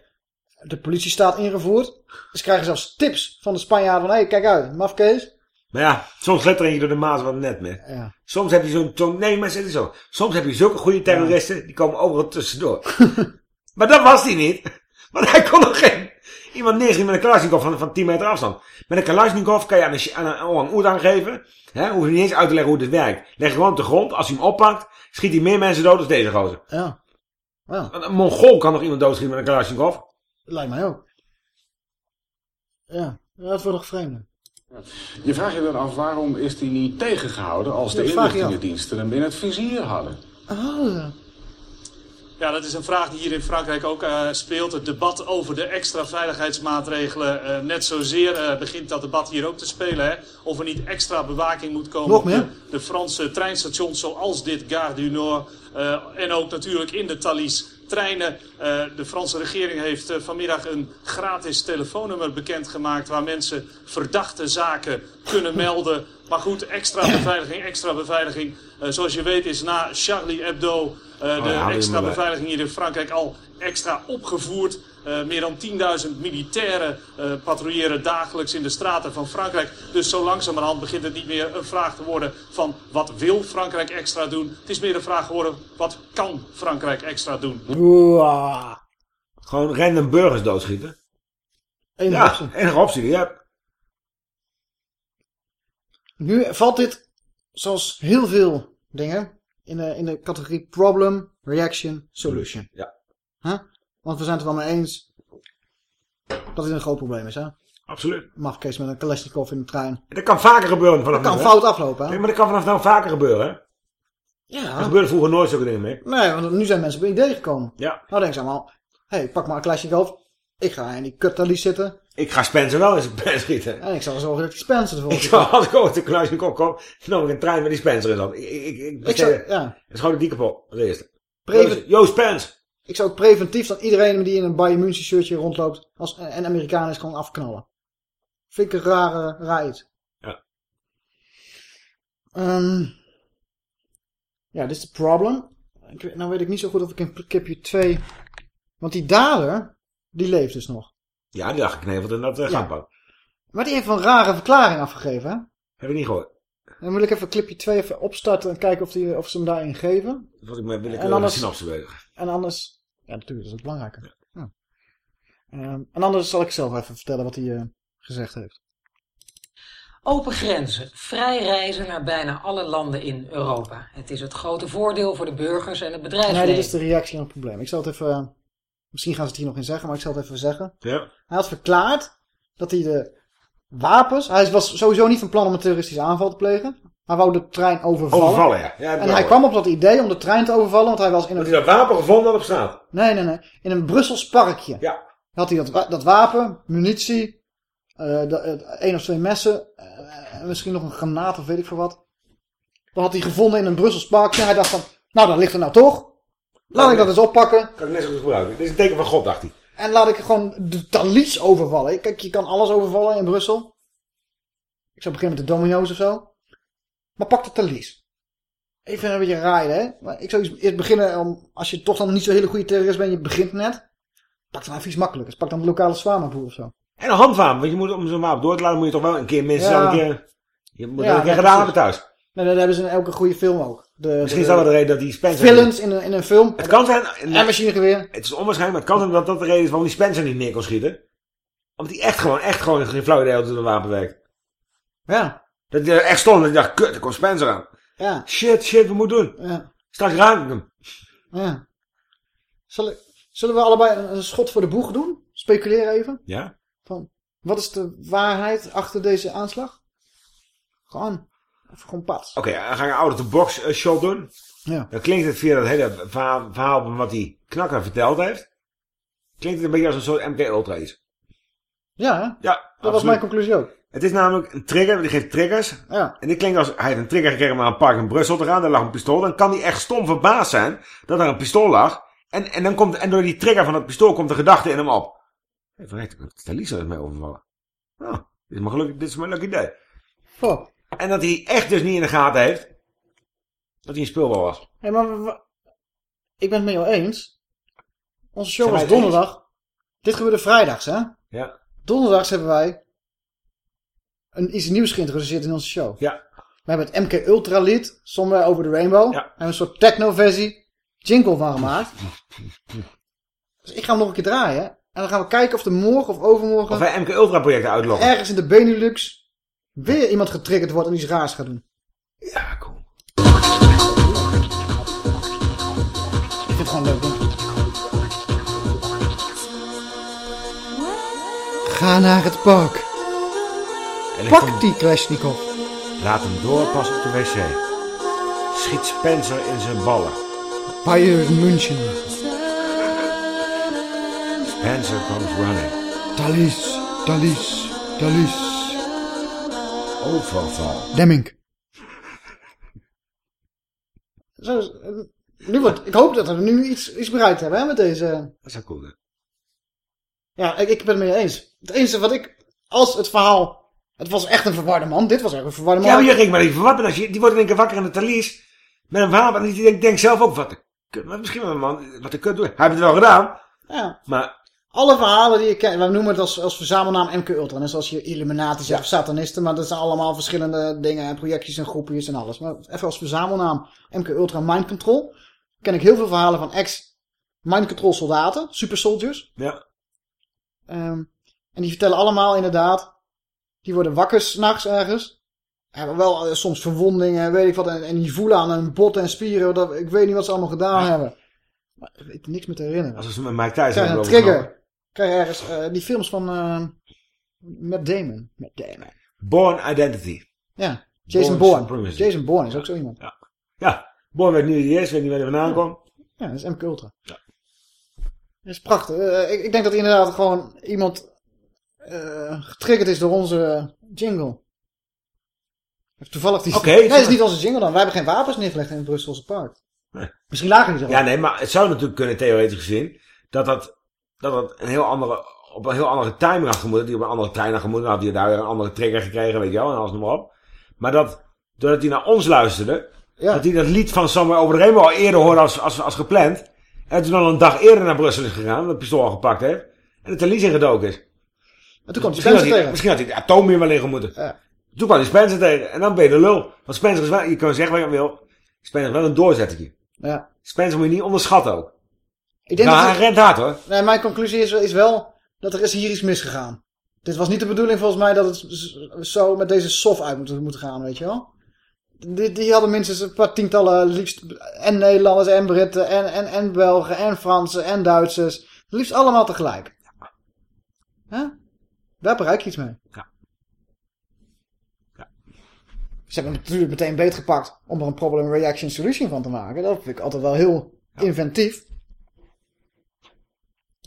de politiestaat ingevoerd. Dus krijgen zelfs tips van de Spanjaarden van, hé, hey, kijk uit, mafkees. Maar ja, soms let er eentje door de maas wat net mee. Ja. Soms heb je zo'n... Zo nee, maar het is zo. Soms heb je zulke goede terroristen, die komen overal tussendoor. maar dat was hij niet. Want hij kon nog geen... Iemand neerschieten met een Kalashnikov van, van 10 meter afstand. Met een Kalashnikov kan je aan een, aan een orang-oetan geven. Hè, hoef je niet eens uit te leggen hoe dit werkt. Leg je gewoon op de grond. Als hij hem oppakt, schiet hij meer mensen dood dan deze gozer. Ja. ja. Een, een Mongool kan nog iemand doodschieten met een Kalashnikov. Lijkt mij ook. Ja, dat wordt nog vreemd. Je vraagt je dan af waarom is hij niet tegengehouden als de inlichtingendiensten hem in het vizier hadden. Oh, Ja, dat is een vraag die hier in Frankrijk ook eh, speelt. Het debat over de extra veiligheidsmaatregelen. eh, net zozeer eh, begint dat debat hier ook te spelen. Hè? Of er niet extra bewaking moet komen Nog op meer? de, de Franse treinstations zoals dit Gare du Nord. eh, en ook natuurlijk in de Thalys treinen. Eh, de Franse regering heeft eh, vanmiddag een gratis telefoonnummer bekendgemaakt... waar mensen verdachte zaken kunnen melden. Maar goed, extra beveiliging, extra beveiliging. Eh, zoals je weet is na Charlie Hebdo... Oh, de extra beveiliging hier in Frankrijk al extra opgevoerd. Eh, meer dan 10.000 militairen eh, patrouilleren dagelijks in de straten van Frankrijk. Dus zo langzamerhand begint het niet meer een vraag te worden van wat wil Frankrijk extra doen. Het is meer een vraag geworden wat kan Frankrijk extra doen. Wow. Gewoon random burgers doodschieten. Enige ja, optie. enige optie. die je hebt. Nu valt dit, zoals heel veel dingen, in de, in de categorie problem, reaction, solution. Ja. Huh? Want we zijn het er wel mee eens dat dit een groot probleem is, hè? Absoluut. Mag Kees met een Kalashnikov in de trein. Dat kan vaker gebeuren vanaf Dat kan nu, hè? fout aflopen, hè? Nee, maar dat kan vanaf nou vaker gebeuren, hè? Ja. Er gebeurde vroeger nooit zulke dingen mee. Nee, want nu zijn mensen op een idee gekomen. Ja. Nou denken ze allemaal, hé, hey, pak maar een Kalashnikov. Ik ga in die kutalies zitten. Ik ga Spencer wel in zijn pen schieten. En ik zal zorgen dat die Spencer ervoor Ik zou, als ik over de Kalashnikov kom, nam ik een trein met die Spencer in zat. Ik, ik, ik, ik, Ik zou, besteed- ja. Dan schoot ik die kapot. Dat eerste. Preven- Yo, Spence! Ik zou ook preventief dan iedereen die in een Bayern München shirtje rondloopt als, en Amerikaan is gewoon afknallen. Vind ik een rare, iets. Ja. Ehm, ja, dit is het problem. Ik, nou weet ik niet zo goed of ik in Kipje 2... Want die dader, die leeft dus nog. Ja, die lag gekneveld in dat uh, Ja. Maar die heeft een rare verklaring afgegeven, hè? Heb ik niet gehoord. Dan wil ik even clipje 2 even opstarten en kijken of, die, of ze hem daarin geven. Dat was ik met En willekeurig anders- bezig. En anders... Ja, natuurlijk, dat is ook belangrijker. Ja. Ehm, en anders zal ik zelf even vertellen wat hij eh, gezegd heeft. Open grenzen, vrij reizen naar bijna alle landen in Europa. Het is het grote voordeel voor de burgers en het bedrijfsleven. Nee, dit is de reactie op het probleem. Ik zal het even... eh, Misschien gaan ze het hier nog in zeggen, maar ik zal het even zeggen. Ja. Hij had verklaard dat hij de wapens... Hij was sowieso niet van plan om een terroristische aanval te plegen. Hij wou de trein overvallen. Overvallen, ja. En hij kwam op dat idee om de trein te overvallen, want hij was in Dat een... hij dat wapen gevonden had op straat. Nee, nee, nee. In een Brussels parkje. Ja. Had hij dat, wa- dat wapen, munitie, eh eh, één of twee messen, eh, en misschien nog een granaat of weet ik veel wat. Dat had hij gevonden in een Brussels parkje. Hij dacht van, nou dat ligt er nou toch. Laat ik dat eens oppakken. Kan ik net zo goed gebruiken. Dit is een teken van God, dacht hij. En laat ik gewoon de Thalys overvallen. Kijk, je kan alles overvallen in Brussel. Ik zou beginnen met de domino's of zo. Maar pak de Thalys. Vind het een beetje raar, hè. Maar ik zou eerst beginnen, om, als je toch dan niet zo'n hele goede terrorist bent, je begint net. Pak dan even iets makkelijkers. Pak dan de lokale Swama-boer of zo. En een handwapen. Want je moet, om zo'n wapen door te laten, moet je toch wel een keer minstens Ja. een keer... Je moet Ja, een keer gedaan hebben thuis. Nee, dat hebben ze in elke goede film ook. De, Misschien is dat wel de reden dat die Spencer... Villains in een, in een film. Het kan zijn... En machinegeweer. Het is onwaarschijnlijk, maar het kan zijn dat dat de reden is waarom die Spencer niet neer kon schieten. Omdat hij echt gewoon, echt gewoon geen flauw idee had hoe een wapen werkt. Ja. Dat hij echt stond en dacht, kut, er komt Spencer aan. Ja. Shit, shit, wat moet ik doen? Ja. Straks raak ik hem. Ja. Zullen, zullen we allebei een, een schot voor de boeg doen? Speculeren even. Ja? Van, wat is de waarheid achter deze aanslag? Gewoon, even gewoon. Oké, dan ga ik een out-of-the-box eh, shot doen. Ja. Dan klinkt het via dat hele verhaal, verhaal van wat die knakker verteld heeft. Klinkt het een beetje als een soort MK Ultra iets. Ja? Ja, dat was mijn conclusie ook. Het is namelijk een trigger, die geeft triggers. Ja. En dit klinkt als, hij heeft een trigger gekregen om naar een park in Brussel te gaan, daar lag een pistool. Dan kan hij echt stom verbaasd zijn dat er een pistool lag. En, en, dan komt, en door die trigger van het pistool komt de gedachte in hem op. Hé, verrekt, ik heb Talisa mee overvallen. Nou, dit is mijn geluk, dit is mijn leuk idee. Fuck. En dat hij echt dus niet in de gaten heeft dat hij een speelbal was. Hé, maar ik ben het met jou eens. Onze show was donderdag. Dit gebeurde vrijdags, hè? Ja. Donderdags hebben wij een, iets nieuws geïntroduceerd in onze show. Ja. We hebben het MK Ultra lied, Somewhere Over the Rainbow. Ja. We hebben een soort techno-versie, jingle van gemaakt. Dus ik ga hem nog een keer draaien. En dan gaan we kijken of er morgen of overmorgen... Of wij MK Ultra projecten uitloggen. ergens in de Benelux weer iemand getriggerd wordt en iets raars gaat doen. Ja, cool. Ik vind het gewoon leuk. Ga naar het park. Pak kom- die Klashnikov. Laat hem doorpassen op de wc. Schiet Spencer in zijn ballen. Bayern München. Spencer comes running. Thalys. Thalys. Thalys. Overval. Demming. Zo, eh, nu wordt, ik hoop dat we nu iets, iets bereikt hebben hè, met deze... Dat is wel cool, hè? Ja, ik, ik ben het mee eens. Het enige wat ik... Als het verhaal... Het was echt een verwarde man. Dit was echt een verwarde man. Ja, maar je ging maar niet verwachten. Als je, die wordt in één keer wakker in de talies. Met een verhaal. En die denkt, denkt zelf ook, wat de kut. Maar misschien wel een man, wat de kut doet. Hij heeft het wel gedaan. Ja. Maar Alle verhalen die je kent, we noemen het als, als verzamelnaam MK Ultra. Net zoals je Illuminati zegt, of Satanisten. Maar dat zijn allemaal verschillende dingen en projectjes en groepjes en alles. Maar even als verzamelnaam MK Ultra Mind Control. Ken ik heel veel verhalen van ex-Mind Control soldaten, super soldiers. ja. Ehm, en die vertellen allemaal inderdaad, die worden wakker s'nachts ergens. Hebben wel eh, soms verwondingen, weet ik wat. En, en die voelen aan hun botten en spieren. Dat, ik weet niet wat ze allemaal gedaan hebben. Maar ik weet niks meer te herinneren. Als we met Mike Tyson Krijg je een trigger. Krijg je ergens eh, die films van Matt Damon. Matt Damon. Born Identity. Ja, Jason Bourne. Jason Bourne is ook zo iemand. Ja. Ja. Born weet niet wie hij is, weet niet waar hij vandaan komt. Ja, dat is MK Ultra. Dat is prachtig. Eh, ik, ik denk dat inderdaad gewoon iemand getriggerd is door onze jingle. Toevallig die... Oké, nee, dat is niet onze jingle dan. Wij hebben geen wapens neergelegd in het Brusselse park. Nee. Misschien lagen die er al. Ja, nee, maar het zou natuurlijk kunnen, theoretisch gezien, dat dat, dat, dat een heel andere, op een heel andere timer had gemoeten, die op een andere trein had gemoeten, had hij daar weer een andere trigger gekregen, weet je wel, en alles noem maar op. Maar dat, doordat hij naar ons luisterde, Ja. dat hij dat lied van Somewhere Over the Rainbow al eerder hoorde als, als, als gepland, en toen al een dag eerder naar Brussel is gegaan, dat pistool al gepakt heeft, en de Thalys ingedoken is. En toen kwam Misschien Spencer hij, tegen. misschien had hij de atoommeer wel in gemoeten. Ja. Toen kwam die Spencer tegen, en dan ben je de lul. Want Spencer is wel, je kan zeggen wat je wil, Spencer is wel een doorzettertje. Ja. Spencer moet je niet onderschatten ook. Ik denk nou, dat hij het- rent hard hoor. Nee, mijn conclusie is, is wel dat er is hier iets misgegaan. Dit was niet de bedoeling volgens mij dat het zo met deze soft uit moet, moet gaan, weet je wel. Die, die hadden minstens een paar tientallen, liefst en Nederlanders en Britten en, en, en Belgen en Fransen en Duitsers. Liefst allemaal tegelijk. Huh? Daar bereik je iets mee. Ja. Ze hebben hem natuurlijk meteen beetgepakt om er een problem reaction solution van te maken. Dat vind ik altijd wel heel inventief.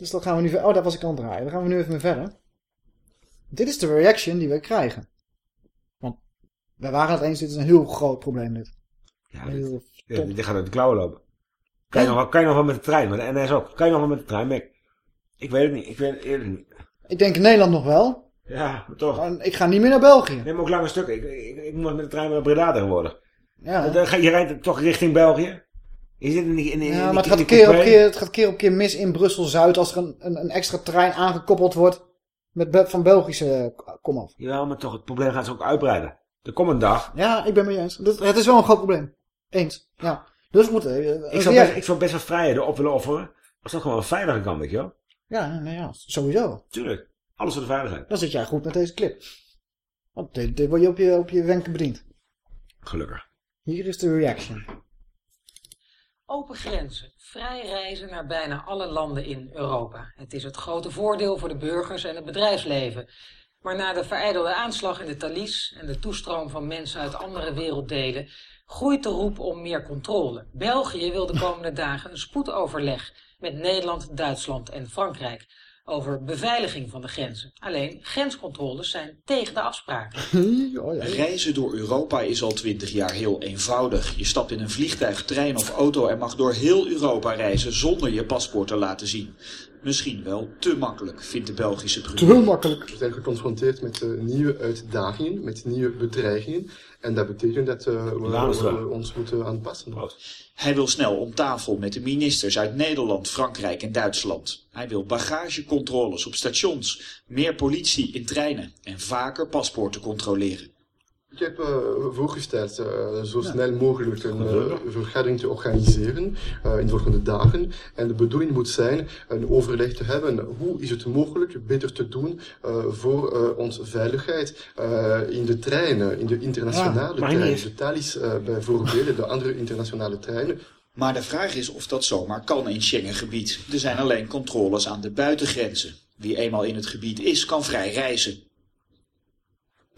Dus dat gaan we nu Oh, daar was ik aan het draaien. Dan gaan we nu even mee verder. Dit is de reaction die we krijgen. Want wij waren het eens, dit is een heel groot probleem dit. Ja, Heel Ja, die gaat uit de klauwen lopen. Kan je, nog, wel- kan je nog wel met de trein, met de NS ook. Kan je nog wel met de trein? Ik weet het niet, ik weet het eerlijk niet. Ik denk in Nederland nog wel. Ja, maar toch. Maar ik ga niet meer naar België. Neem ook lange stukken. Ik, ik, ik moet met de trein naar Breda tegenwoordig. Ja, Dan je rijdt toch richting België? Je zit in in, ja maar het gaat, keer op keer, het gaat keer op keer mis in Brussel-Zuid als er een, een, een extra trein aangekoppeld wordt met van Belgische eh, komaf. Ja, maar toch, het probleem gaat ze ook uitbreiden. Er komt een dag. Ja, ik ben mee eens. Het is wel een groot probleem. Eens. Ja. Dus we moeten... eh, Ik zou, best, ik zou best wel vrijheden op willen offeren. Als dat gewoon een veilige kan, weet je wel? ja, nee, ja, sowieso. Tuurlijk. Alles voor de veiligheid. Dan zit jij goed met deze clip. Want dit, dit word je op je, op je wenken bediend. Gelukkig. Hier is de reaction. Open grenzen, vrij reizen naar bijna alle landen in Europa. Het is het grote voordeel voor de burgers en het bedrijfsleven. Maar na de vereidelde aanslag in de Thalys en de toestroom van mensen uit andere werelddelen, groeit de roep om meer controle. België wil de komende dagen een spoedoverleg met Nederland, Duitsland en Frankrijk over beveiliging van de grenzen. Alleen grenscontroles zijn tegen de afspraken. Oh, Reizen door Europa is al twintig jaar heel eenvoudig. Je stapt in een vliegtuig, trein of auto en mag door heel Europa reizen zonder je paspoort te laten zien. Misschien wel te makkelijk, vindt de Belgische Te premier. makkelijk. We zijn geconfronteerd met nieuwe uitdagingen, met nieuwe bedreigingen. En dat betekent dat eh, we ons moeten aanpassen. Hij wil snel om tafel met de ministers uit Nederland, Frankrijk en Duitsland. Hij wil bagagecontroles op stations, meer politie in treinen en vaker paspoorten controleren. Ik heb eh, voorgesteld eh, zo snel mogelijk een eh, vergadering te organiseren eh, in de volgende dagen. En de bedoeling moet zijn een overleg te hebben. Hoe is het mogelijk beter te doen eh, voor eh, onze veiligheid eh, in de treinen, in de internationale maar treinen. De Thalys bijvoorbeeld, de andere internationale treinen. Maar de vraag is of dat zomaar kan in Schengengebied. Er zijn alleen controles aan de buitengrenzen. Wie eenmaal in het gebied is, kan vrij reizen.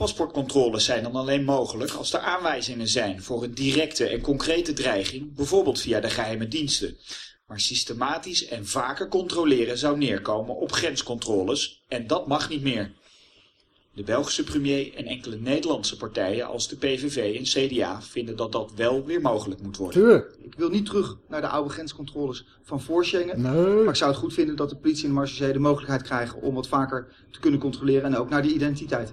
Paspoortcontroles zijn dan alleen mogelijk als er aanwijzingen zijn voor een directe en concrete dreiging, bijvoorbeeld via de geheime diensten. Maar systematisch en vaker controleren zou neerkomen op grenscontroles en dat mag niet meer. De Belgische premier en enkele Nederlandse partijen als de PVV en CDA vinden dat dat wel weer mogelijk moet worden. Tuurlijk. Ik wil niet terug naar de oude grenscontroles van voor Schengen. Nee. Maar ik zou het goed vinden dat de politie en de marechaussee de mogelijkheid krijgen om wat vaker te kunnen controleren en ook naar de identiteit.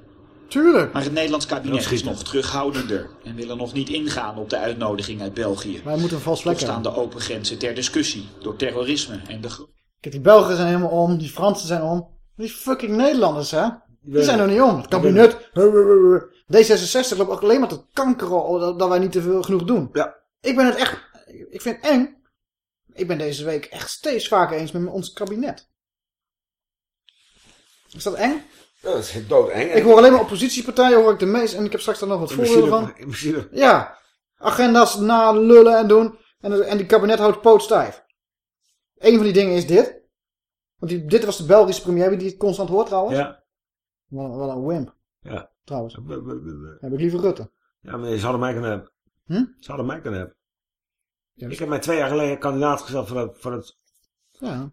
Tuurlijk. Maar het Nederlands kabinet is nog terughoudender en wil er nog niet ingaan op de uitnodiging uit België. Wij moeten een vals vlek Toch staan de open grenzen ter discussie door terrorisme en de... Kijk, die Belgen zijn helemaal om, die Fransen zijn om. Die fucking Nederlanders, hè? Die zijn er niet om. Het kabinet. D66 loopt ook alleen maar te kankeren dat, dat wij niet te veel genoeg doen. Ja. Ik ben het echt... Ik vind het eng. Ik ben deze week echt steeds vaker eens met ons kabinet. Is dat eng? Dat is doodeng. Ik hoor alleen maar oppositiepartijen, hoor ik de meest. En ik heb straks daar nog wat voorbeelden van. Principe. Ja, agenda's nalullen en doen. En, en die kabinet houdt poot stijf. Eén van die dingen is dit. Want die, dit was de Belgische premier. Die het constant hoort trouwens? Ja. Wat, wat een wimp. Ja. Trouwens. Heb ik liever Rutte. Ja, maar ze hadden mij kunnen hebben. Hm? Ze hadden mij kunnen hebben. Ja, Ik heb mij twee jaar geleden kandidaat gesteld voor het, voor het Ja.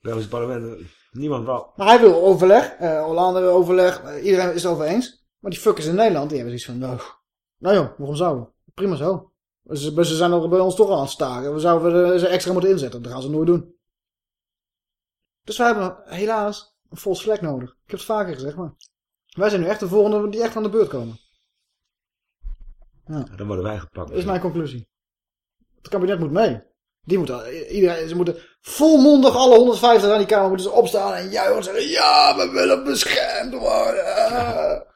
Belgische parlement. Niemand wel. Maar hij wil overleg. eh Hollande wil overleg. eh, iedereen is het over eens. Maar die fuckers in Nederland, die hebben zoiets van... Nou, nou joh, waarom zouden we? Prima zo. Ze, ze zijn er bij ons toch al aan het staken. We zouden ze extra moeten inzetten. Dat gaan ze nooit doen. Dus wij hebben helaas een false flag nodig. Ik heb het vaker gezegd, maar... Wij zijn nu echt de volgende die echt aan de beurt komen. Ja. Dan worden wij gepakt. Dat is mijn conclusie. Het kabinet moet mee. Die moeten, iedereen, ze moeten volmondig alle 150 aan die Kamer moeten ze opstaan en juichen en zeggen... Ja, we willen beschermd worden.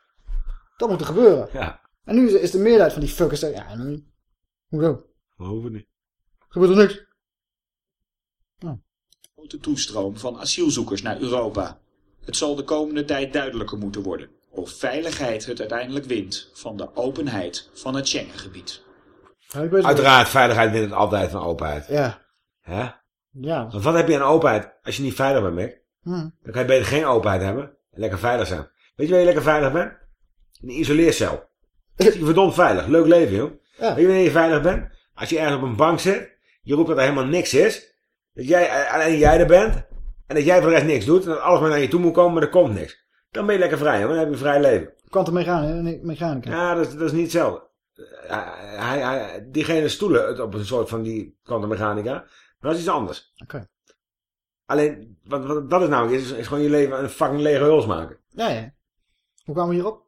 Dat moet er gebeuren. Ja. En nu is de meerderheid van die fuckers zeggen... Ja, nu... Hoezo? We hoeven niet. Gebeurt er niks? grote toestroom van asielzoekers naar Europa. Het zal de komende tijd duidelijker moeten worden of veiligheid het uiteindelijk wint van de openheid van het Schengengebied. Uiteraard, veiligheid wint het altijd van openheid. Ja. Hè? Ja. Want wat heb je aan openheid als je niet veilig bent, Mick? Hm. Dan kan je beter geen openheid hebben en lekker veilig zijn. Weet je waar je lekker veilig bent? In een isoleercel. Dat is je verdomd veilig. Leuk leven, joh. Weet je wanneer je veilig bent? Als je ergens op een bank zit, je roept dat er helemaal niks is. Dat jij, eh, alleen jij er bent. En dat jij voor de rest niks doet. En dat alles maar naar je toe moet komen, maar er komt niks. Dan ben je lekker vrij, hoor. Dan heb je een vrij leven. Kwantummechanica. Ja, dat is, dat is niet hetzelfde. Eh, Hij, hij, diegene stoelen het op een soort van die kwantummechanica. Dat is iets anders. Oké. Alleen, wat, wat dat is namelijk, is, is gewoon je leven een fucking lege huls maken. Ja, ja. Hoe kwamen we hierop?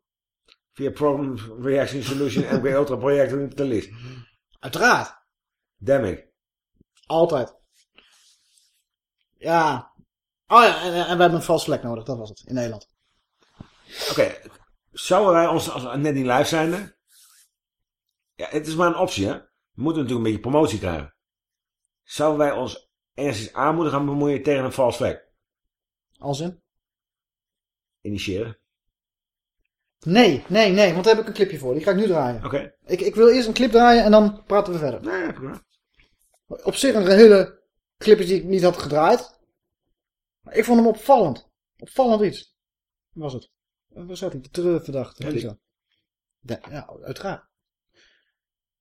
Via Problem Reaction Solution MK Ultra projecten in de list. Uiteraard. Demming. Altijd. Ja. Oh ja, en, en we hebben een vals vlek nodig. Dat was het. In Nederland. Oké, zouden wij ons als net niet live zijnde... Ja, het is maar een optie, hè. We moeten natuurlijk een beetje promotie krijgen. Zouden wij ons enigszins aan moeten gaan bemoeien tegen een vals vlek? Als in? Initiëren. Nee, nee, nee. Want daar heb ik een clipje voor. Die ga ik nu draaien. Oké. Ik, ik wil eerst een clip draaien en dan praten we verder. Nee, prima. Op zich een hele clipje die ik niet had gedraaid. Maar ik vond hem opvallend. Opvallend iets. Was het? Waar zat hij? De terreurverdachte. Ja, Ja, die- ja, ja, uiteraard.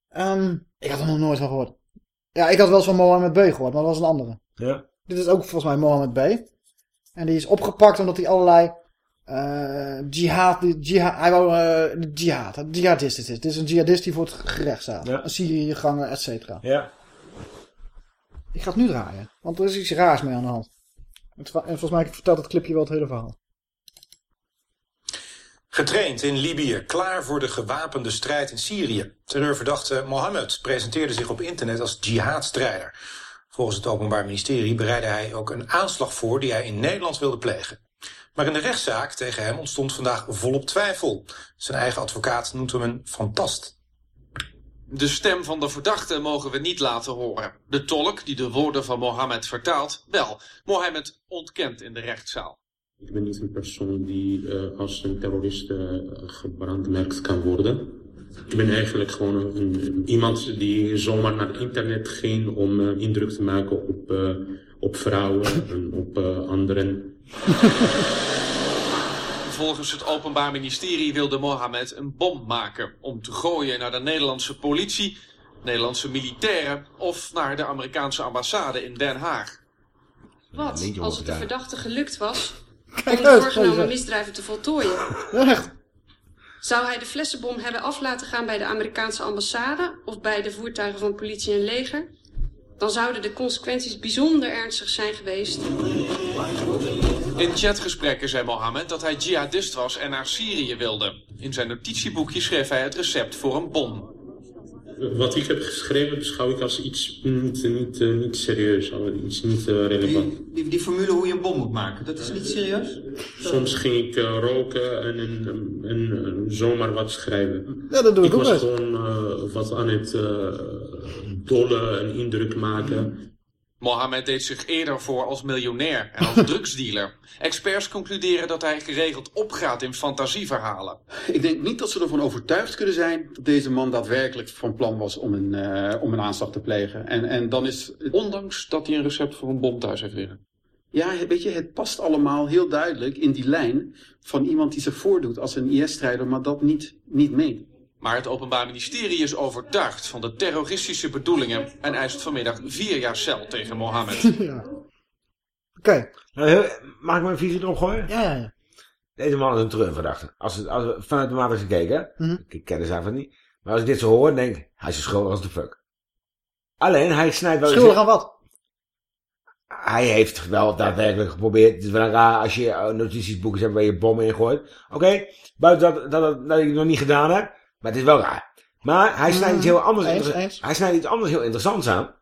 Ehm, ik had er nog nooit van gehoord. Ja, ik had wel eens van Mohammed B gehoord, maar dat was een andere. Ja. Dit is ook volgens mij Mohammed B. En die is opgepakt omdat hij allerlei eh jihad, jihad, hij wou eh, de jihad, jihadist is dit. Dit is een jihadist die voor het gerecht staat. Ja. Een Syriëganger, et cetera. Ja. Ik ga het nu draaien, want er is iets raars mee aan de hand. En volgens mij vertelt het clipje wel het hele verhaal. Getraind in Libië, klaar voor de gewapende strijd in Syrië. Terreurverdachte Mohammed presenteerde zich op internet als jihadstrijder. Volgens het Openbaar Ministerie bereidde hij ook een aanslag voor die hij in Nederland wilde plegen. Maar in de rechtszaak tegen hem ontstond vandaag volop twijfel. Zijn eigen advocaat noemt hem een fantast. De stem van de verdachte mogen we niet laten horen. De tolk die de woorden van Mohammed vertaalt, wel. Mohammed ontkent in de rechtszaal. Ik ben niet een persoon die eh, als een terrorist eh, gebrandmerkt kan worden. Ik ben eigenlijk gewoon een, een- iemand die zomaar naar internet ging om eh, indruk te maken op, eh, op vrouwen en op eh, anderen. Volgens het Openbaar Ministerie wilde Mohammed een bom maken om te gooien naar de Nederlandse politie, Nederlandse militairen of naar de Amerikaanse ambassade in Den Haag. Wat als het de verdachte gelukt was Kijk om de uit, voorgenomen misdrijven te voltooien? Echt? Zou hij de flessenbom hebben af laten gaan bij de Amerikaanse ambassade of bij de voertuigen van politie en leger? Dan zouden de consequenties bijzonder ernstig zijn geweest. In chatgesprekken zei Mohammed dat hij jihadist was en naar Syrië wilde. In zijn notitieboekje schreef hij het recept voor een bom. Wat ik heb geschreven beschouw ik als iets niet, niet, eh, niet serieus, iets niet eh, relevant. Die, die formule hoe je een bom moet maken, dat is niet serieus? Soms ging ik eh, roken en, en, en, zomaar wat schrijven. Ja, dat doe ik ook was gewoon eh, wat aan het eh dollen en indruk maken. Mohammed deed zich eerder voor als miljonair en als drugsdealer. Experts concluderen dat hij geregeld opgaat in fantasieverhalen. Ik denk niet dat ze ervan overtuigd kunnen zijn dat deze man daadwerkelijk van plan was om een, eh, om een aanslag te plegen. En, en dan is. Ondanks dat hij een recept voor een bom thuis heeft liggen. Ja, weet je, het past allemaal heel duidelijk in die lijn van iemand die zich voordoet als een IS-strijder, maar dat niet, niet meent. Maar het Openbaar Ministerie is overtuigd van de terroristische bedoelingen en eist vanmiddag vier jaar cel tegen Mohammed. ja. Oké. Nou, heel- mag ik mijn visie erop gooien? Ja, ja, ja. Deze man is een terreurverdachte. Als, het, als we vanuit de maat gekeken? Mhm. ik ken de zaak van niet. Maar als ik dit zo hoor, denk ik, hij is zo schuldig als de fuck. Alleen, hij snijdt wel... Schuldig aan wat? Hij heeft wel daadwerkelijk geprobeerd. Het is wel raar als je eh, notitiesboekjes hebt waar je bommen in gooit. Oké, buiten dat, dat, dat, dat ik het nog niet gedaan heb. Maar het is wel raar. Maar hij snijdt iets heel anders, Eens, inter- eens. Hij snijdt iets anders heel interessants aan.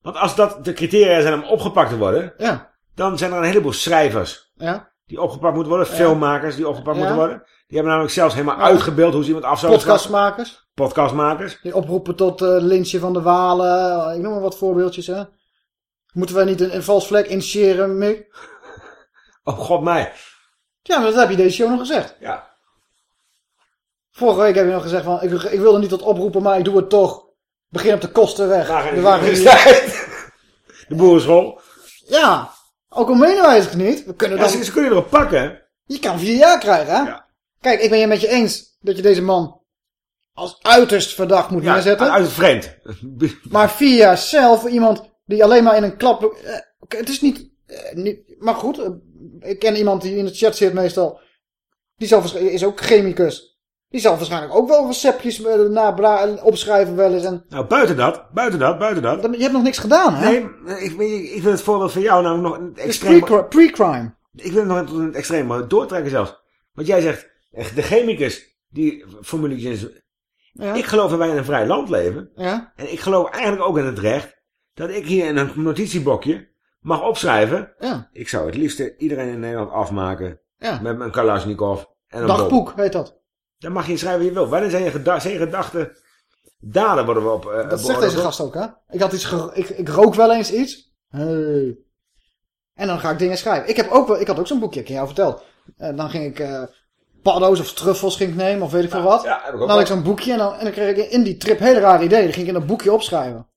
Want als dat de criteria zijn om opgepakt te worden, Ja. dan zijn er een heleboel schrijvers Ja. die opgepakt moeten worden, filmmakers die opgepakt Ja. moeten worden. Die hebben namelijk zelfs helemaal uitgebeeld hoe ze iemand af zouden. Podcastmakers. Podcastmakers. Die oproepen tot eh lynchen van de Walen. Ik noem maar wat voorbeeldjes, hè. Moeten wij niet een, een vals vlek initiëren, Mick? Oh god mij. Ja, maar dat heb je deze show nog gezegd. Ja. Vorige week heb je nog gezegd van, ik, ik wilde niet tot oproepen, maar ik doe het toch. Begin op de kosten weg. Wagen- De wagen- De boerenschool. Ja, ook al menen wij het niet. We kunnen Ja, dan... ze, ze kunnen erop pakken. Je kan vier jaar krijgen, hè? Kijk, ik ben het met je eens dat je deze man als uiterst verdacht moet Ja, neerzetten. uit vreemd. Maar vier jaar zelf voor iemand die alleen maar in een klap... eh, het is niet, eh, niet... Maar goed, eh, ik ken iemand die in de chat zit meestal. Die is ook chemicus. Die zal waarschijnlijk ook wel receptjes eh, opschrijven wel eens. En... Nou, buiten dat, buiten dat, buiten dat. Je hebt nog niks gedaan, hè? Nee, ik, ik, ik wil het voorbeeld van jou namelijk nog extreem... pre- pre-crime. Ik wil het nog het extreem maar doortrekken zelfs. Want jij zegt, eh, de chemicus die formuletjes... Ja. Ik geloof dat wij in een vrij land leven. Ja. En ik geloof eigenlijk ook in het recht dat ik hier in een notitiebokje mag opschrijven. Ja. Ik zou het liefst iedereen in Nederland afmaken. Ja. Met mijn Kalashnikov en een Dagboek bom. heet dat. Dan mag je schrijven wat je wil. Wanneer zijn je geda zijn gedachten... Daden worden we op... eh, Dat zegt deze gast ook, hè? Ik, had iets ik, ik rook wel eens iets. Hey. En dan ga ik dingen schrijven. Ik, heb ook wel, ik had ook zo'n boekje, ik heb jou verteld. Eh, dan ging ik eh paddo's of truffels ging ik nemen, of weet ik veel wat. ja, heb ik ook dan had ik zo'n boekje en dan, en dan kreeg ik in die trip hele rare ideeën. Dan ging ik in dat boekje opschrijven.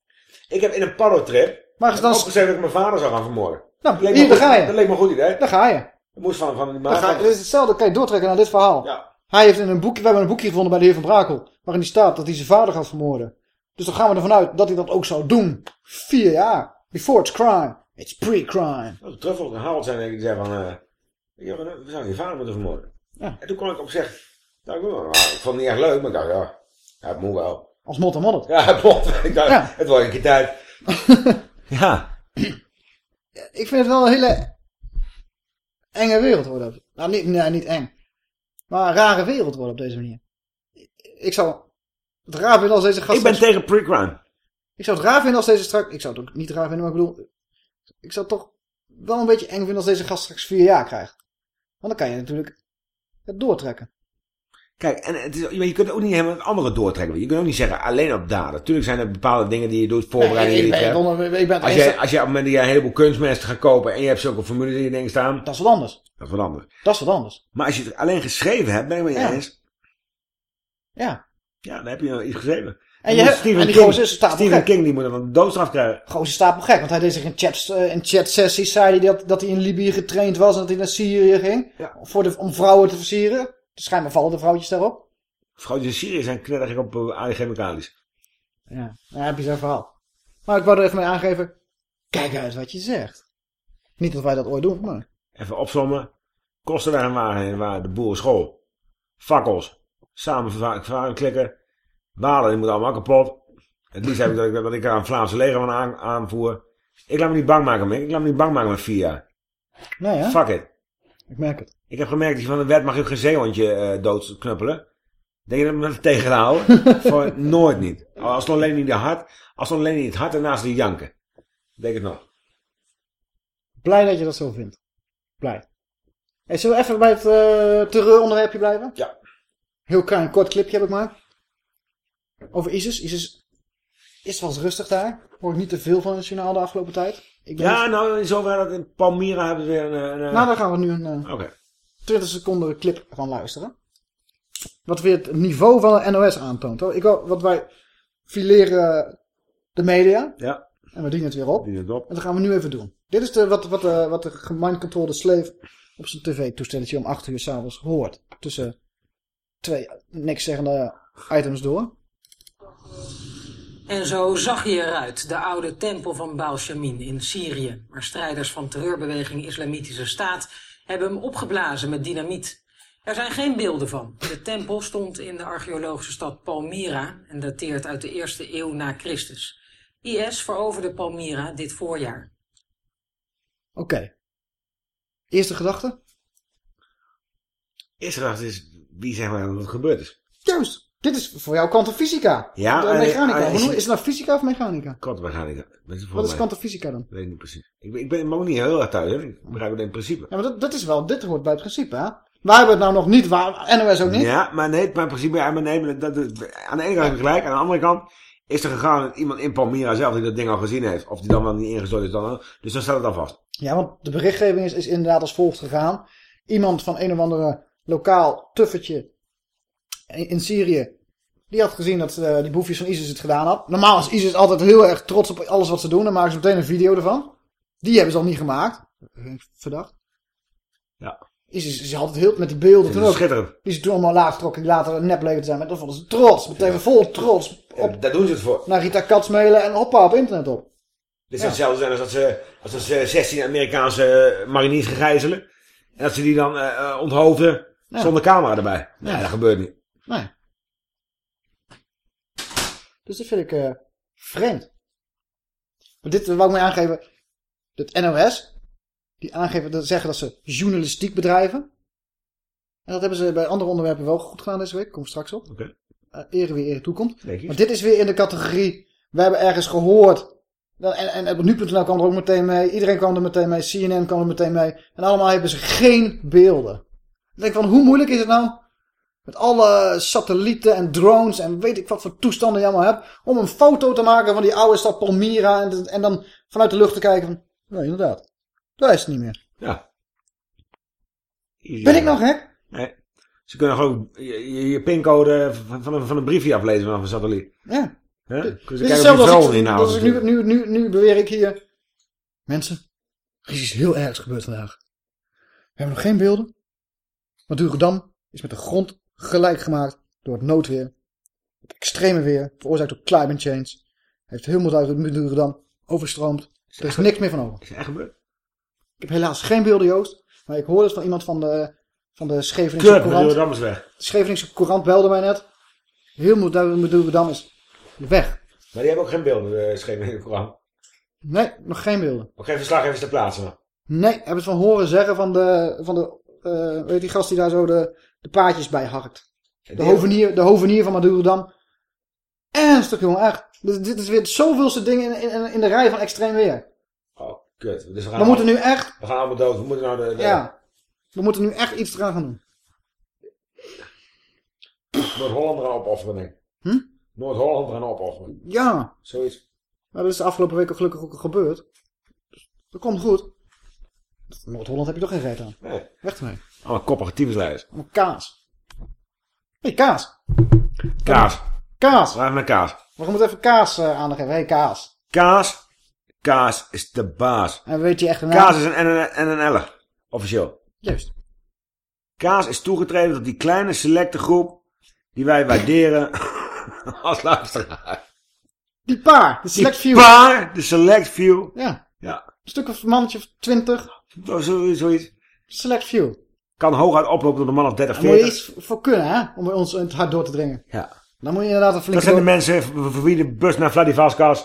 Ik heb in een paddo-trip Maar dan- opgeschreven dat ik mijn vader zou gaan vermoorden. Nou, Dat leek hier, daar ga je. Dat leek me een goed idee. Daar ga je. Dat moest van, van die Dan ga je. maat. Het is hetzelfde, kan je doortrekken naar dit verhaal. Ja. Hij heeft in een boekje, we hebben een boekje gevonden bij de heer Van Brakel. Waarin die staat dat hij zijn vader gaat vermoorden. Dus dan gaan we ervan uit dat hij dat ook zou doen. Vier jaar. Before it's crime. It's pre-crime. Dat de truffel gehaald zijn en ik zei van... ja, we zouden je vader moeten vermoorden. Ja. En toen kon ik op zich... Nou, ik, vond het niet echt leuk, maar ik dacht, ja, het moet wel. Als mot en. Ja, het. Ik dacht, Ja. het wordt een keer tijd. ja. ik vind het wel een hele enge wereld worden. Nou, niet, nee, niet eng. Maar een rare wereld worden op deze manier. Ik zou het raar vinden als deze gast... Ik ben straks- tegen pre-crime. Ik zou het raar vinden als deze straks... Ik zou het ook niet raar vinden, maar ik bedoel... Ik zou het toch wel een beetje eng vinden als deze gast straks vier jaar krijgt. Want dan kan je natuurlijk het doortrekken. Kijk, en het is, je kunt ook niet helemaal het andere doortrekken. Je kunt ook niet zeggen alleen op daden. Tuurlijk zijn er bepaalde dingen die je doet, voorbereidingen Nee, die ik je het als, jij, dat- als je op het moment dat jij een heleboel kunstmesten gaat kopen en je hebt zulke formules in je ding staan. Dat is wat anders. Dat is wat anders. Dat is wat anders. Maar als je het alleen geschreven hebt, ben je je Ja. eens. Ja. Ja, dan heb je iets geschreven. En, je hebt, Stephen en die King, stapel Stephen gek. King die moet dan een doodstraf krijgen. Gozer stapel gek, want hij deed zich in, chats, eh, in chatsessies, zei hij dat, dat hij in Libië getraind was en dat hij naar Syrië ging. Voor de, om vrouwen te versieren. Schijnbaar vallen de vrouwtjes daarop. Vrouwtjes in Syrië zijn knetterig op uh, chemicalisch. Ja, nou, heb je zijn verhaal. Maar ik wou er even mee aangeven. Kijk uit wat je zegt. Niet dat wij dat ooit doen, maar... Even opzommen. Kostenweg en Wagen waar de boerenschool. Fakkels. Samen verva- vervangen klikken. Balen, die moeten allemaal kapot. Het liefst heb ik dat ik, dat ik aan het Vlaamse leger van aan, aanvoer. Ik laat me niet bang maken, Mick. Ik laat me niet bang maken met vier jaar. Nee, hè? Fuck it. Ik merk het. Ik heb gemerkt dat je van de wet mag je geen zeehondje eh doodknuppelen. Denk je dat me dat? Voor nooit niet. Als het alleen niet de hart, als het alleen niet het hart en naast die janken. Denk het nog. Blij dat je dat zo vindt. Blij. Hey, zullen we even bij het eh terreuronderwerpje blijven? Ja. Heel klein, kort clipje heb ik maar. Over ISIS. ISIS is wel eens rustig daar. Hoor ik niet te veel van het journaal de afgelopen tijd. Ik Ja, niet- nou, in zover dat in Palmyra hebben ze weer een... een, een- Nou, daar gaan we nu een eh, Oké. 20 seconden clip van luisteren. Wat weer het niveau van de NOS aantoont. hoor. Ik wat wij fileren de media. Ja. En we dienen het weer op. Het op. En dat gaan we nu even doen. Dit is de, wat, wat, de, wat de gemindcontrolde slave op zijn tv-toestelletje om 8 uur s'avonds hoort. Tussen twee niks zeggende items door. En zo zag hij eruit, de oude tempel van Baal Shamin in Syrië, waar strijders van terreurbeweging Islamitische Staat hebben hem opgeblazen met dynamiet. Er zijn geen beelden van. De tempel stond in de archeologische stad Palmyra en dateert uit de eerste eeuw na Christus. IS veroverde Palmyra dit voorjaar. Oké. Eerste gedachte? Eerste gedachte is, wie zeg maar dat het gebeurd is. Juist. Dit is voor jou kwantumfysica. Ja, De eh, mechanica. noem- Is het nou fysica of mechanica? Kwantummechanica. Wat is kwantumfysica dan? Weet ik niet precies. Ik ben, ik ben ook niet heel erg thuis. Hè. Ik begrijp het in principe. Ja, maar dat, dat is wel, dit hoort bij het principe, hè? Wij hebben het nou nog niet, waar, NOS ook niet. Ja, maar nee, maar in principe, ja, maar nee, maar dat, aan de ene kant heb je gelijk. Aan de andere kant is er gegaan dat iemand in Palmyra zelf die dat ding al gezien heeft. Of die dan wel niet ingestort is. Dan, dus dan staat het al vast. Ja, want de berichtgeving is, is inderdaad als volgt gegaan. Iemand van een of andere lokaal tuffertje in, Syrië, die had gezien dat eh, die boefjes van ISIS het gedaan had. Normaal is ISIS altijd heel erg trots op alles wat ze doen. Dan maken ze meteen een video ervan. Die hebben ze al niet gemaakt. Verdacht. Ja. ISIS is altijd heel met die beelden toen ook. schitterend. Die ze toen allemaal laag trokken, die later nep bleken te zijn. Maar dan vonden ze trots. Meteen vol trots. Op, Daar doen ze het voor. naar Rita Katz mailen en hoppa op internet op. Dit Ja. zou hetzelfde zijn als dat ze, als dat ze 16 Amerikaanse eh, mariniers gijzelen. En dat ze die dan eh, onthoofden zonder camera erbij. Nee, dat gebeurt niet. Nee. Dus dat vind ik eh, vreemd. Maar dit wou ik mij aangeven. Het NOS. Die aangeven, dat zeggen dat ze journalistiek bedrijven. En dat hebben ze bij andere onderwerpen wel goed gedaan deze week. Kom straks op. Oké. Eh, ere wie ere toekomt. Maar dit is weer in de categorie. We hebben ergens gehoord. En, en, en nu.nl kwam er ook meteen mee. Iedereen kwam er meteen mee. CNN kwam er meteen mee. En allemaal hebben ze geen beelden. Ik denk van, hoe moeilijk is het nou? Met alle satellieten en drones en weet ik wat voor toestanden je allemaal hebt. Om een foto te maken van die oude stad Palmyra. En, en dan vanuit de lucht te kijken van, nou inderdaad. Daar is het niet meer. Ja. Ben ik nog gek? Nee. Ze kunnen gewoon je, je, je pincode van, van, een, van een briefje aflezen vanaf een satelliet. Ja. Hè? Dit Kunnen ze kijken of hetzelfde je als vrouw ik, inhoudt. ik nu, nu, nu, nu beweer ik hier. Mensen, er is iets heel ergs gebeurd vandaag. We hebben nog geen beelden. Maar Durendam is met de grond gelijk gemaakt door het noodweer. Het extreme weer, veroorzaakt door climate change. Heeft helemaal duidelijk Durendam overstroomd. Er is niks meer van over. Is echt gebeurd? Ik heb helaas geen beelden, Joost. Maar ik hoorde het van iemand van de, van de Scheveningse Kut, Courant. Is weg. De Scheveningse Courant belde mij net. Helemaal duidelijk Durendam is weg. Maar die hebben ook geen beelden, uh, de Koran. Nee, nog geen beelden. Nog geen verslaggevers ter plaatse. nog. Nee, heb het van horen zeggen van de, van de eh, weet je, die gast die daar zo de, de paadjes bij harkt. De hovenier, de hovenier van Madurodam. Ernstig jongen, echt. Dit, dit is weer het zoveelste ding in, in, in de rij van extreem weer. Oh, kut. Dus we, gaan We moeten nu echt, We gaan allemaal dood. We moeten nou de... de ja, we moeten nu echt iets eraan gaan doen. Noord-Holland eraan opofferen, denk. Hm? Noord-Holland eraan opofferen. Ja, Zoiets. nou, dat is de afgelopen weken gelukkig ook gebeurd. Dat komt goed. Noord-Holland heb je toch geen reet aan. Nee. Weg ermee. Allemaal koppige tyfusleiders. Allemaal kaas. Hé, hey, kaas. Kaas. Kaas. Waar met kaas? We moeten even kaas eh aandacht geven. Hé, hey, kaas. Kaas. Kaas is de baas. En weet je echt een Kaas is een NNL. Officieel. Juist. Kaas is toegetreden tot die kleine selecte groep die wij waarderen als luisteraar. Die paar, de select Die few. paar, de select few. Ja. Ja. Een stuk of een mannetje of twintig. Zo, zo- zoiets. Select few. Kan hooguit oplopen tot een man of 30, Daar moet je 40. iets voor kunnen, hè? Om ons in het hart door te dringen. Ja. Dan moet je inderdaad een flinke... Dat zijn de mensen voor wie de bus naar Vladivostok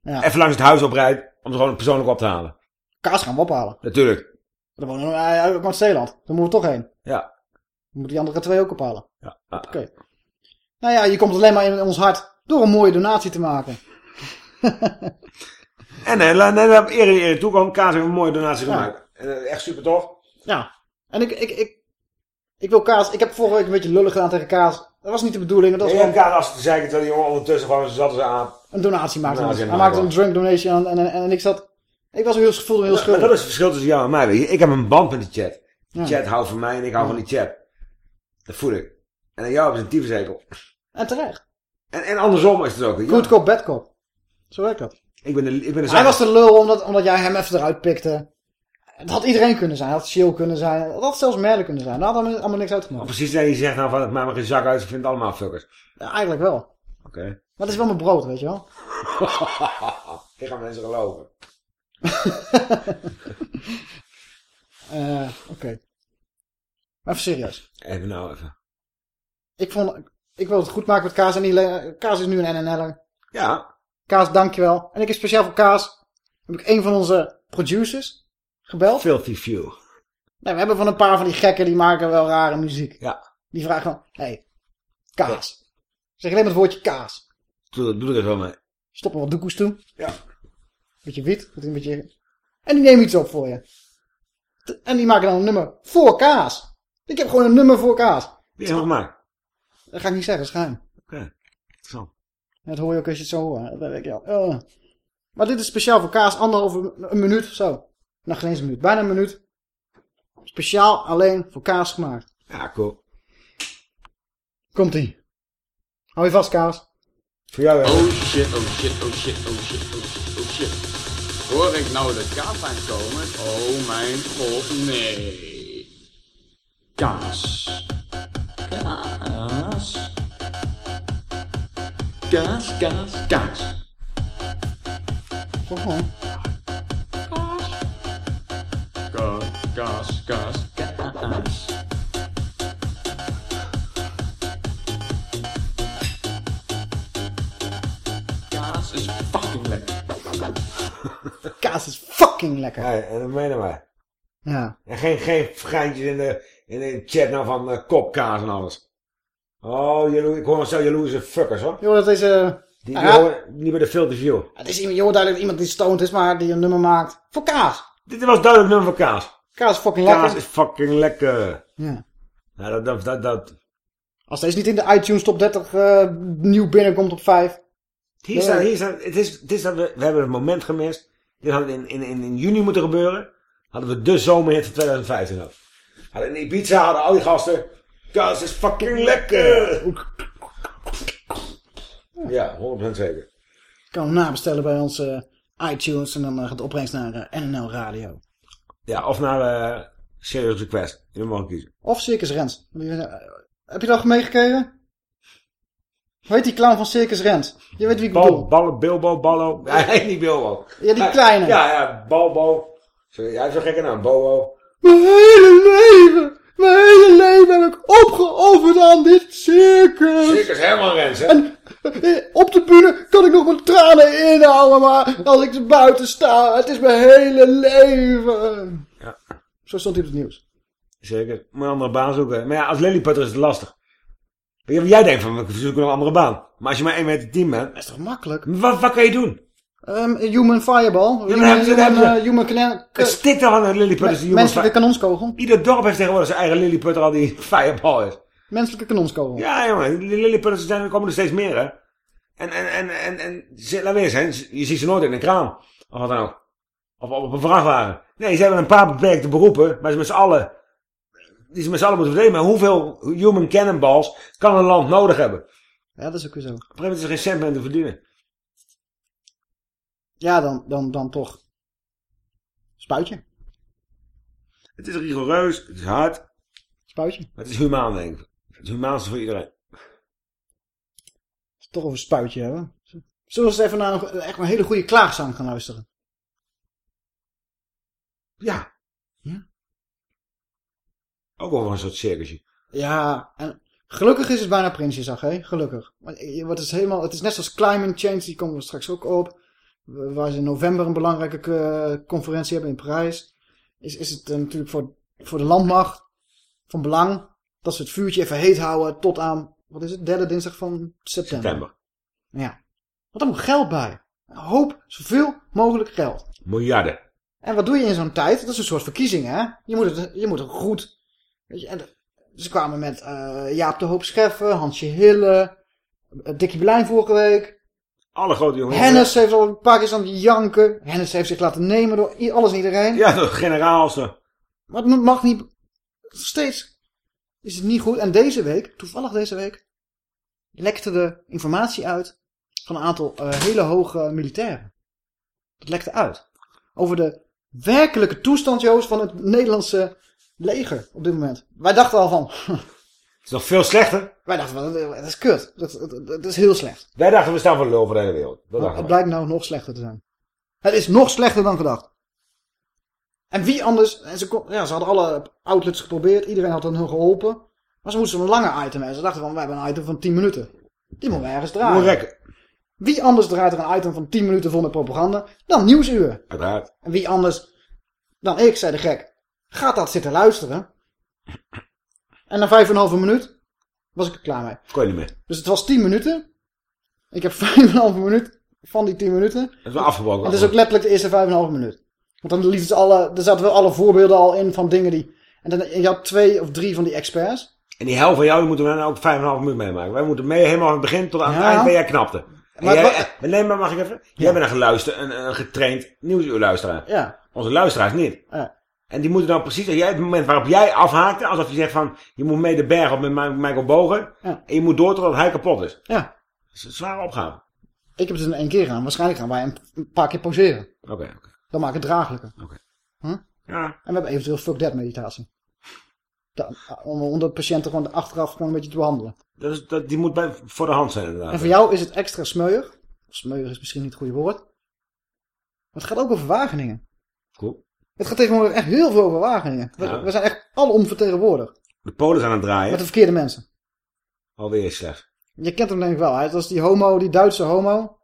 Ja. even langs het huis oprijdt om ze gewoon persoonlijk op te halen. Kaas gaan we ophalen. Natuurlijk. Dan wonen we eh, uit Noord-Zeeland. Dan moeten we toch heen. Ja. Dan moeten die andere twee ook ophalen. Ja. Oké. Nou ja, je komt alleen maar in ons hart door een mooie donatie te maken. En nee, la- nee, we hebben eerder eerder toekomen. Kaas heeft een mooie donatie Ja. gemaakt. Eh, echt super tof. Ja. En ik, ik, ik, ik wil kaas... Ik heb vorige week een beetje lullig gedaan tegen kaas. Dat was niet de bedoeling. Dat was gewoon kaas als te zeiken terwijl die jongen ondertussen gewoon zat ze aan. een donatie maakte. Donatie Hij maakte een drunk donation aan en, en, en ik zat... Ik was heel, voelde heel schuldig. dat is het verschil tussen jou en mij. Ik heb een band met die chat. Die Ja. chat houdt van mij en ik hou van die chat. Dat voel ik. En aan jou ze een tyfushekel. En terecht. En, en andersom is het ook. bad cop. Zo werkt dat. Ik ben de, ik ben de Hij was de lul omdat, omdat jij hem even eruit pikte. Het had iedereen kunnen zijn. Het had Shield kunnen zijn. Het had zelfs Merle kunnen zijn. Daar had allemaal, allemaal niks uitgemaakt. Precies, nee, je zegt nou van het maakt me geen zak uit. Ze vinden het allemaal fuckers. Ja, eigenlijk wel. Oké. Maar het is wel mijn brood, weet je wel. ik ga mensen geloven. Eh, Oké. Maar even serieus. Even nou even. Ik, vond, ik wil het goed maken met Kaas. En niet Kaas is nu een NNL'er. Ja. Kaas, dankjewel. En ik heb speciaal voor Kaas... heb ik een van onze producers gebeld. Filthy few. Nee, we hebben van een paar van die gekken die maken wel rare muziek. Ja. Die vragen gewoon, hé, hey, kaas. Zeg alleen maar het woordje kaas. Doe, doe er eens wel mee. Stop er wat doekoes toe. Ja. Beetje wit, een beetje... En die nemen iets op voor je. En die maken dan een nummer voor kaas. Ik heb gewoon een nummer voor kaas. Wie heeft gemaakt? Dat ga ik niet zeggen, geheim. Oké. Ja, Dat hoor je ook als je het zo hoort. Dat weet ik. Oh. Maar dit is speciaal voor kaas, anderhalve een minuut of zo. Nou, geen eens een minuut, bijna een minuut. Speciaal alleen voor kaas gemaakt. Ja, cool. Komt-ie. Hou je vast, kaas. Voor jou, hè? Oh shit, oh shit, oh shit, oh shit, oh shit, oh shit. Hoor ik nou de kaas aankomen? Oh mijn god, nee. Kaas. Kaas. Kaas, kaas, kaas. Oh, Kaas, kaas, kaas, is fucking lekker. Kaas is fucking lekker. Ja, en dat meen mij. Ja. En geen, geen geintjes in de, in de chat nou van eh, kopkaas en alles. Oh, jalo ik hoor nog zo jaloerse fuckers hoor. Je hoort dat deze... Die, die, horen niet bij de filter view. Het is iemand, duidelijk iemand die stoned is, maar die een nummer maakt voor kaas. Dit was duidelijk nummer van kaas. Kaas is fucking lekker. Kaas is fucking lekker. Ja. Nou, dat, dat, dat, dat. Als deze niet in de iTunes top 30 eh, nieuw binnenkomt op 5. Hier staat, hier staat, het is, het is dat we, we hebben het moment gemist. Dit had in, in, in, in juni moeten gebeuren. Hadden we de zomerhit van 2015 gehad. Hadden in Ibiza hadden al die gasten. Kaas is fucking lekker. Ja, 100% zeker. Kan hem nabestellen bij onze iTunes en dan eh, gaat de opbrengst naar eh, NNL Radio. Ja, of naar eh Serious Request. Je mag kiezen. Of Circus eh, heb je dat meegekregen? Hoe heet die clown van Circus Rens? Je weet wie ik Bal, bedoel. ballen, Bilbo, Ballo. Nee, niet Bilbo. Ja, die Hij- kleine. Ja, ja, Balbo. Sorry, hij heeft zo'n gekke naam. Bobo. Mijn hele leven, mijn hele leven heb ik opgeofferd aan dit circus. Circus Herman Rens, hè? En eh, op de bühne kan ik nog mijn tranen inhouden godverdomme maar, als ik er buiten sta, het is mijn hele leven. Ja. Zo stond hij op het nieuws. Zeker. Moet een andere baan zoeken. Maar ja, als Lilliputter is het lastig. Jij denkt van, we zoeken nog een andere baan. Maar als je maar 1 meter 10 bent... Dat is toch makkelijk? Wat, wat kan je doen? Ehm, human Fireball. Ja, Human, hebben ze- human, eh, human Het stikt al aan de Lilliputters. die jongens- Menselijke kanonskogel. Ieder dorp heeft tegenwoordig zijn eigen Lilliputter al die fireball is. Menselijke kanonskogel. Ja, jongen. Die Lilliputters zijn, er komen er steeds meer, hè. En, en, en, en, en laat weer zijn, je ziet ze nooit in een kraan. Of wat dan ook. Of op een vrachtwagen. Nee, ze hebben een paar beperkte beroepen, maar ze met z'n allen, die ze met z'n allen moeten verdelen. Maar hoeveel human cannonballs kan een land nodig hebben? Ja, dat is ook weer zo. Op een gegeven moment is er geen cent meer te verdienen. Ja, dan, dan, dan toch. Spuitje. Het is rigoureus, het is hard, Spuitje. maar het is humaan, denk ik. Het is humaanste voor iedereen. Toch over spuitje hebben. Zullen we eens even naar een, echt een hele goede klaagzang gaan luisteren? Ja. Ja? Ook over een soort circusje. Ja, en gelukkig is het bijna Prinsjesdag, hè? Gelukkig. Want je- wat is helemaal, het is net zoals climate change, die komen we straks ook op. Waar ze in november een belangrijke eh, conferentie hebben in Parijs. Is, is het eh, natuurlijk voor, voor de landmacht van belang dat ze het vuurtje even heet houden tot aan, wat is het, derde dinsdag van september. September. Ja. Want er moet geld bij. Een hoop, zoveel mogelijk geld. Miljarden. En wat doe je in zo'n tijd? Dat is een soort verkiezing, hè? Je moet het, je moet het goed... Weet je, en de- ze kwamen met eh, Jaap de Hoop Scheffen, Hansje Hille, Dikkie Berlijn vorige week. Alle grote jongens. Hennis heeft al een paar keer aan het janken. Hennis heeft zich laten nemen door alles en iedereen. Ja, de generaals. eh. Maar het mag niet... Steeds is het niet goed. En deze week, toevallig deze week, lekte de informatie uit van een aantal eh, hele hoge militairen. Dat lekte uit. Over de werkelijke toestand, Joost, van het Nederlandse leger op dit moment. Wij dachten al van... Het is nog veel slechter. Wij dachten van, dat is kut. Dat, dat, dat is heel slecht. Wij dachten, we staan voor de lul voor de hele wereld. Dat het blijkt nou nog slechter te zijn. Het is nog slechter dan gedacht. En wie anders... En ze, kon- ja, ze hadden alle outlets geprobeerd. Iedereen had hen geholpen. Maar ze moesten een lange item hebben. Ze dachten van, we hebben een item van 10 minuten. Die moeten we ergens draaien. Moet rekken. Wie anders draait er een item van 10 minuten vol met propaganda dan Nieuwsuur? Uiteraard. En wie anders dan ik, zei de gek, gaat dat zitten luisteren? En na 5,5 minuut was ik er klaar mee. Kon je niet meer. Dus het was 10 minuten. Ik heb 5,5 minuut van die 10 minuten. Dat is wel afgebroken. En dat is ook letterlijk de eerste 5,5 minuut. Want dan lieten ze alle, er zaten wel alle voorbeelden al in van dingen die... En dan, je had twee of drie van die experts. En die hel van jou die moeten we dan ook 5,5 minuut meemaken. Wij moeten mee helemaal van het begin tot aan het Ja. eind waar jij knapte. Maar jij, eh, nee, maar mag ik even? Jij bent een geluister, een, een getraind nieuwsuurluisteraar. Ja. Onze luisteraars niet. Ja. En die moeten dan precies, jij, het moment waarop jij afhaakte, alsof je zegt van, je moet mee de berg op met Mi- Michael Bogen. Ja. En je moet door totdat hij kapot is. Ja. Dat is een zware opgave. Ik heb het in één keer gedaan. Waarschijnlijk gaan wij een, een paar keer pauzeren. Oké, oké. Dan maak ik het draaglijker. Huh? Ja. En we hebben eventueel fuck that meditatie. Da- om, om de patiënten gewoon achteraf gewoon een beetje te behandelen. Dat is, dat, die moet bij, voor de hand zijn inderdaad. En voor jou is het extra smeuig. Smeuig is misschien niet het goede woord. Maar het gaat ook over Wageningen. Cool. Het gaat tegenwoordig echt heel veel over Wageningen. We, Ja. we zijn echt al onvertegenwoordigd. De Polen zijn aan het draaien. Met de verkeerde mensen. Alweer slecht. Je kent hem denk ik wel. Hij was die homo, die Duitse homo.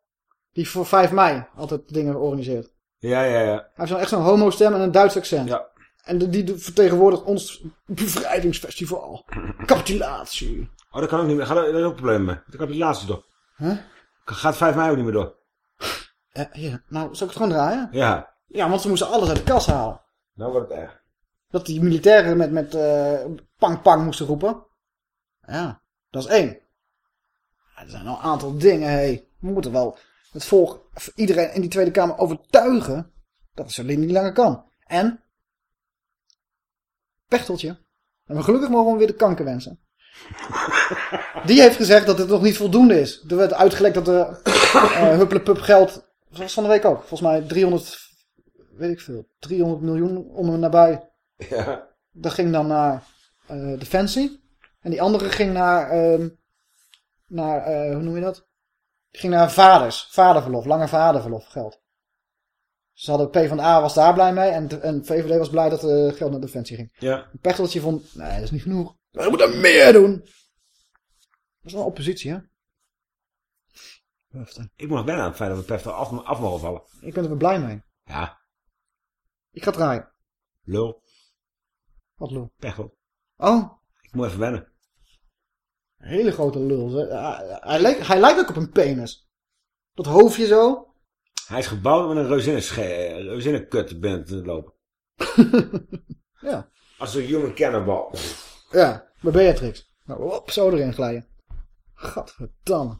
Die voor 5 mei altijd dingen organiseert. Ja, ja, ja. Hij heeft zo echt zo'n homo stem en een Duits accent. Ja. En de- die vertegenwoordigt ons bevrijdingsfestival. Capitulatie. Oh, dat kan ook niet meer. Ga daar, daar is ook een probleem mee. Dat het laatste toch. Huh? Gaat 5 mei ook niet meer door. Eh, ja. Nou, zal ik het gewoon draaien? Ja. Ja, want ze moesten alles uit de kas halen. Nou wordt het erg. Dat die militairen met, met eh, pang pang moesten roepen. Ja, dat is één. Ja, er zijn nog een aantal dingen, hé. We moeten wel het volk, iedereen in die Tweede Kamer overtuigen dat het zo niet langer kan. En, Pechteltje, en gelukkig mogen we weer de kanker wensen. Die heeft gezegd dat het nog niet voldoende is. Er werd uitgelekt dat de uh, Huppelepup geld, dat was van de week ook, volgens mij 300, weet ik veel, 300 miljoen om en nabij. Ja. Dat ging dan naar eh, Defensie. En die andere ging naar, ehm, naar eh, hoe noem je dat? Die ging naar vaders, vaderverlof, lange vaderverlof geld. Ze hadden PvdA was daar blij mee en, en VVD was blij dat er geld naar Defensie ging. Ja. Pechteltje vond, nee dat is niet genoeg. We moeten meer doen. Dat is wel oppositie hè. Heftig. Ik moet nog wennen aan het feit dat we Peftel af, af mogen vallen. Ik ben er weer blij mee. Ja, Ik ga draaien. lul. Wat lul. Pechtel. Oh, Ik moet even wennen. een hele grote lul. Hij, hij, hij lijkt, hij lijkt ook op een penis. Dat hoofdje zo. Hij is gebouwd met een reuzinnenkut binnen te lopen. Ja. Als een human cannibal. Ja, bij Beatrix. Nou, op, zo erin glijden. Gadverdamme.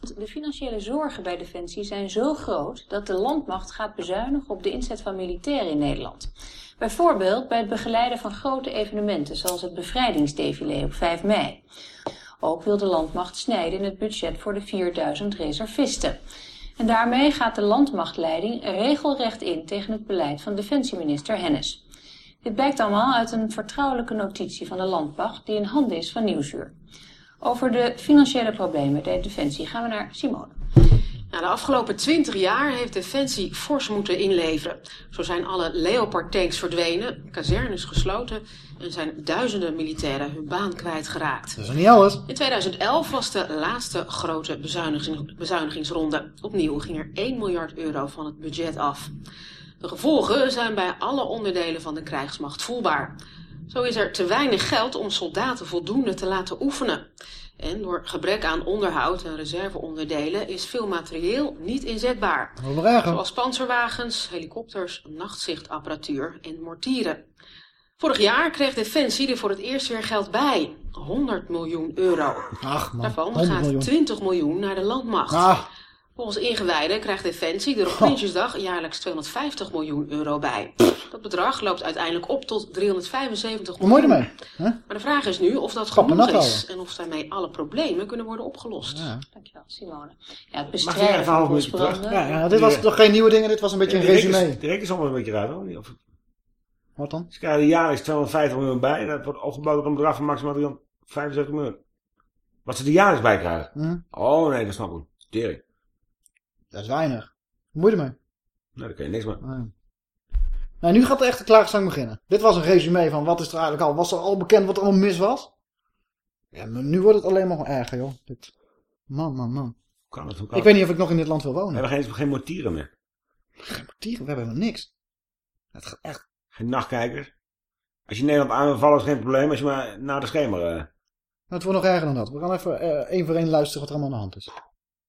De financiële zorgen bij Defensie zijn zo groot dat de landmacht gaat bezuinigen op de inzet van militairen in Nederland. Bijvoorbeeld bij het begeleiden van grote evenementen zoals het bevrijdingsdefilé op 5 mei. Ook wil de landmacht snijden in het budget voor de 4000 reservisten. En daarmee gaat de landmachtleiding regelrecht in tegen het beleid van defensieminister Hennis. Dit blijkt allemaal uit een vertrouwelijke notitie van de landmacht die in handen is van Nieuwsuur. Over de financiële problemen bij Defensie gaan we naar Simone. Nou, de afgelopen 20 jaar heeft Defensie fors moeten inleveren. Zo zijn alle Leopard-tanks verdwenen, kazernes gesloten en zijn duizenden militairen hun baan kwijtgeraakt. Dat is nog niet alles. In 2011 was de laatste grote bezuiniging- bezuinigingsronde. Opnieuw ging er 1 miljard euro van het budget af. De gevolgen zijn bij alle onderdelen van de krijgsmacht voelbaar. Zo is er te weinig geld om soldaten voldoende te laten oefenen. En door gebrek aan onderhoud en reserveonderdelen is veel materieel niet inzetbaar. Zoals panzerwagens, helikopters, nachtzichtapparatuur en mortieren. Vorig jaar kreeg Defensie er voor het eerst weer geld bij. 100 miljoen euro. Ach man, Daarvan 100 gaat miljoen. 20 miljoen naar de landmacht. Ah. Volgens ingewijden krijgt Defensie er op Prinsjesdag jaarlijks 250 miljoen euro bij. Dat bedrag loopt uiteindelijk op tot 375 Wat moet je miljoen. ermee? Hè? Maar de vraag is nu of dat genoeg is en of daarmee alle problemen kunnen worden opgelost. Dankjewel, Simone. Ja, het bestrijden even van bosbranden. Ja, ja, dit was toch geen nieuwe dingen, dit was een beetje een resume. Die rekens allemaal een beetje raar, hoor. Of, Wat dan? ze krijgen jaarlijks 250 miljoen bij. Dat wordt opgebouwd op een bedrag van maximaal 375 miljoen. Wat ze er jaarlijks bij krijgen. Hm? Oh nee, dat snap ik. Tering. Dat is weinig. Je ermee? Nou, daar kun je niks mee. Nee. Nou, nu gaat de echte klaagzang beginnen. Dit was een resume van wat is er eigenlijk al. Was er al bekend wat er allemaal mis was? Ja, maar nu wordt het alleen maar erger, joh. Dit. Man, man, man. Kan het, kan Ik weet niet of ik nog in dit land wil We wonen. hebben geen, geen mortieren meer. Tieren, we hebben helemaal niks. Het gaat echt... Geen nachtkijkers. Als je Nederland aan wil vallen is geen probleem. Als je maar na de schemer... eh, Het wordt nog erger dan dat. We gaan even eh, één voor één luisteren wat er allemaal aan de hand is.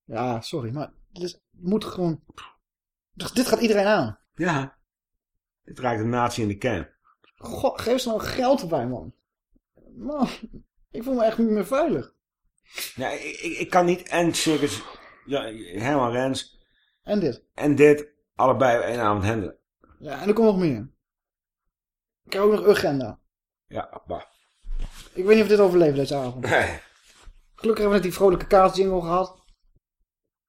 Ja, sorry, maar dit is- moet gewoon... Dit dit gaat iedereen aan. Ja. Dit raakt de natie in de kern. God, geef ze nou geld erbij, man. Man, ik voel me echt niet meer veilig. Ja, ik, ik, kan niet en Circus... Ja, Herman Rens... En dit. En dit allebei op één avond handelen. Ja, en er komt nog meer. Ik heb ook nog agenda. Ja, bah. Ik weet niet of dit overleeft deze avond. Nee. Gelukkig hebben we net die vrolijke kaasjingle gehad.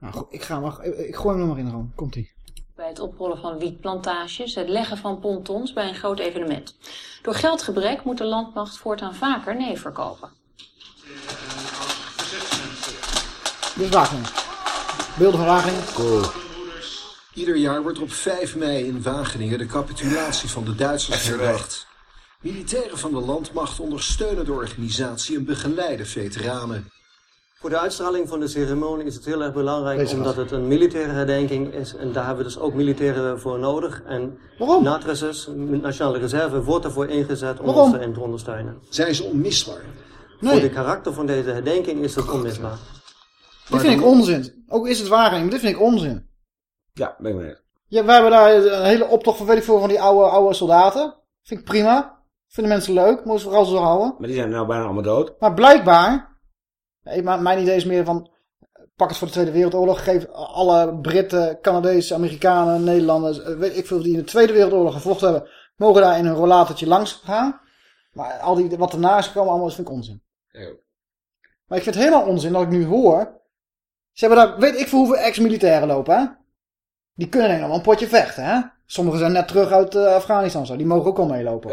Nou goed, ik ga maar, ik, ik gooi hem er maar in gewoon. Komt ie. bij het oprollen van wietplantages, het leggen van pontons bij een groot evenement. Door geldgebrek moet de landmacht voortaan vaker nee verkopen. Dit is Wageningen. Beelden van Wageningen. Cool. Ieder jaar wordt op 5 mei in Wageningen de capitulatie van de Duitsers herdacht. Militairen van de landmacht ondersteunen de organisatie en begeleiden veteranen. Voor de uitstraling van de ceremonie is het heel erg belangrijk Deze omdat was. het een militaire herdenking is. En daar hebben we dus ook militairen voor nodig. En Waarom? Nationale Reserve, wordt ervoor ingezet om Waarom? ons te ondersteunen. Zijn ze onmisbaar? Voor de karakter van deze herdenking is het onmisbaar. Dit vind ik onzin. Ook is het Wageningen, maar dit vind ik onzin. Ja, ben ik mee. Ja, wij hebben daar een hele optocht van weet ik veel van die oude, oude soldaten. Vind ik prima. Vinden mensen leuk. Moeten ze vooral zo houden. Maar die zijn nou bijna allemaal dood. Maar blijkbaar... Maar mijn idee is meer van... Pak het voor de Tweede Wereldoorlog. Geef alle Britten, Canadezen, Amerikanen, Nederlanders... eh, Weet ik veel die in de Tweede Wereldoorlog gevochten hebben... Mogen daar in een rollatortje langs gaan. Maar al die, wat erna is gekomen, allemaal, dat vind ik onzin. Maar ik vind het helemaal onzin dat ik nu hoor... Ze hebben daar, weet ik veel hoeveel ex-militairen lopen, hè? Die kunnen wel een potje vechten, hè? Sommigen zijn net terug uit eh, Afghanistan, zo. Die mogen ook al meelopen.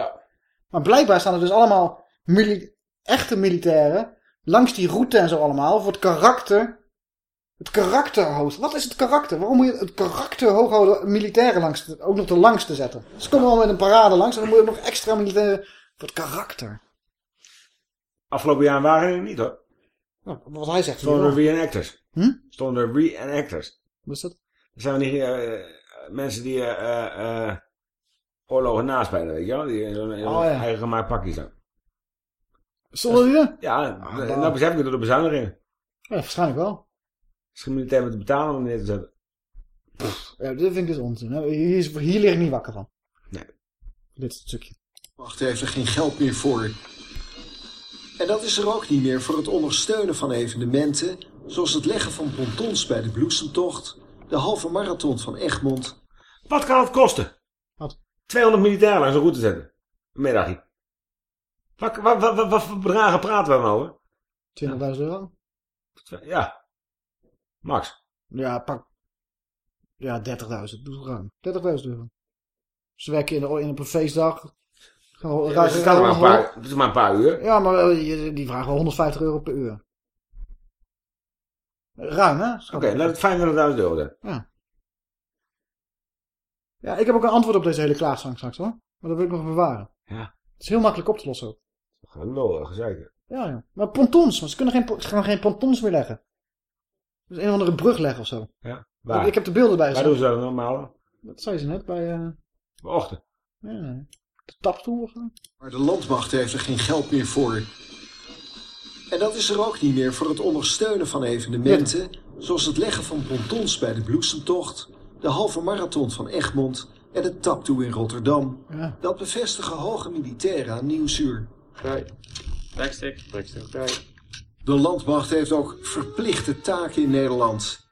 Maar blijkbaar staan er dus allemaal mili- echte militairen... langs die route en zo allemaal... voor het karakter... Het karakter hoog. Wat is het karakter? Waarom moet je het karakter hoog houden... militairen langs, te- ook nog de langs te zetten? Ze komen al met een parade langs... en dan moet je nog extra militairen... voor het karakter. Afgelopen jaar waren er niet hoor. Nou, wat hij zegt. Hier wel. reenactors. Hm? Stonden er reenactors. Wat is dat? Dat zijn van die eh, mensen die eh, eh, eh, oorlogen naspelen, weet je wel? Die in zo'n Oh, ja. eigen gemaakt pakje staan. Stonden die er? Ja, Ah, dat nou. nou besef ik door de bezuinigingen. Ja, waarschijnlijk wel. Is geen militair met te betalen om neer te zetten. Ja, dit vind ik dus onzin. hè. Hier, is- hier lig ik niet wakker van. Nee. Dit stukje. Wacht heeft er geen geld meer voor. En dat is er ook niet meer voor het ondersteunen van evenementen, zoals het leggen van pontons bij de bloesemtocht, de halve marathon van Egmond. Wat kan het kosten? Wat? 200 militairen langs een route zetten. Een middagje. Wat, wat, wat, wat, wat voor bedragen praten we dan over? 20.000 euro? Ja. Max. Ja, pak. Ja, 30.000. Doe het ruim. 30.000 euro. Ze werken in, de, in op een feestdag. Gaan Ja, maar een paar, het is maar een paar uur. Ja, maar eh, die vragen wel 150 euro per uur. Ruim, hè? Oké, laat het 35.000 euro zijn. Ja. Ja, ik heb ook een antwoord op deze hele klaagzang straks, hoor. Maar dat wil ik nog bewaren. Ja. Het is heel makkelijk op te lossen ook. Gelul, zeker. Ja, ja. Maar pontons, want ze, kunnen geen, ze gaan geen pontons meer leggen. Dus een of andere brug leggen of zo. Ja. Waar? Ik heb de beelden bij Waar doen ze dat normaal? Dat zei ze net bij... eh Ochtend. ja, nee. de taptoe. Maar de landmacht heeft er geen geld meer voor. En dat is er ook niet meer voor het ondersteunen van evenementen, zoals het leggen van pontons bij de bloesemtocht, de halve marathon van Egmond en de taptoe in Rotterdam. Ja. Dat bevestigen hoge militairen aan Nieuwsuur. Backstick. Backstick. De landmacht heeft ook verplichte taken in Nederland.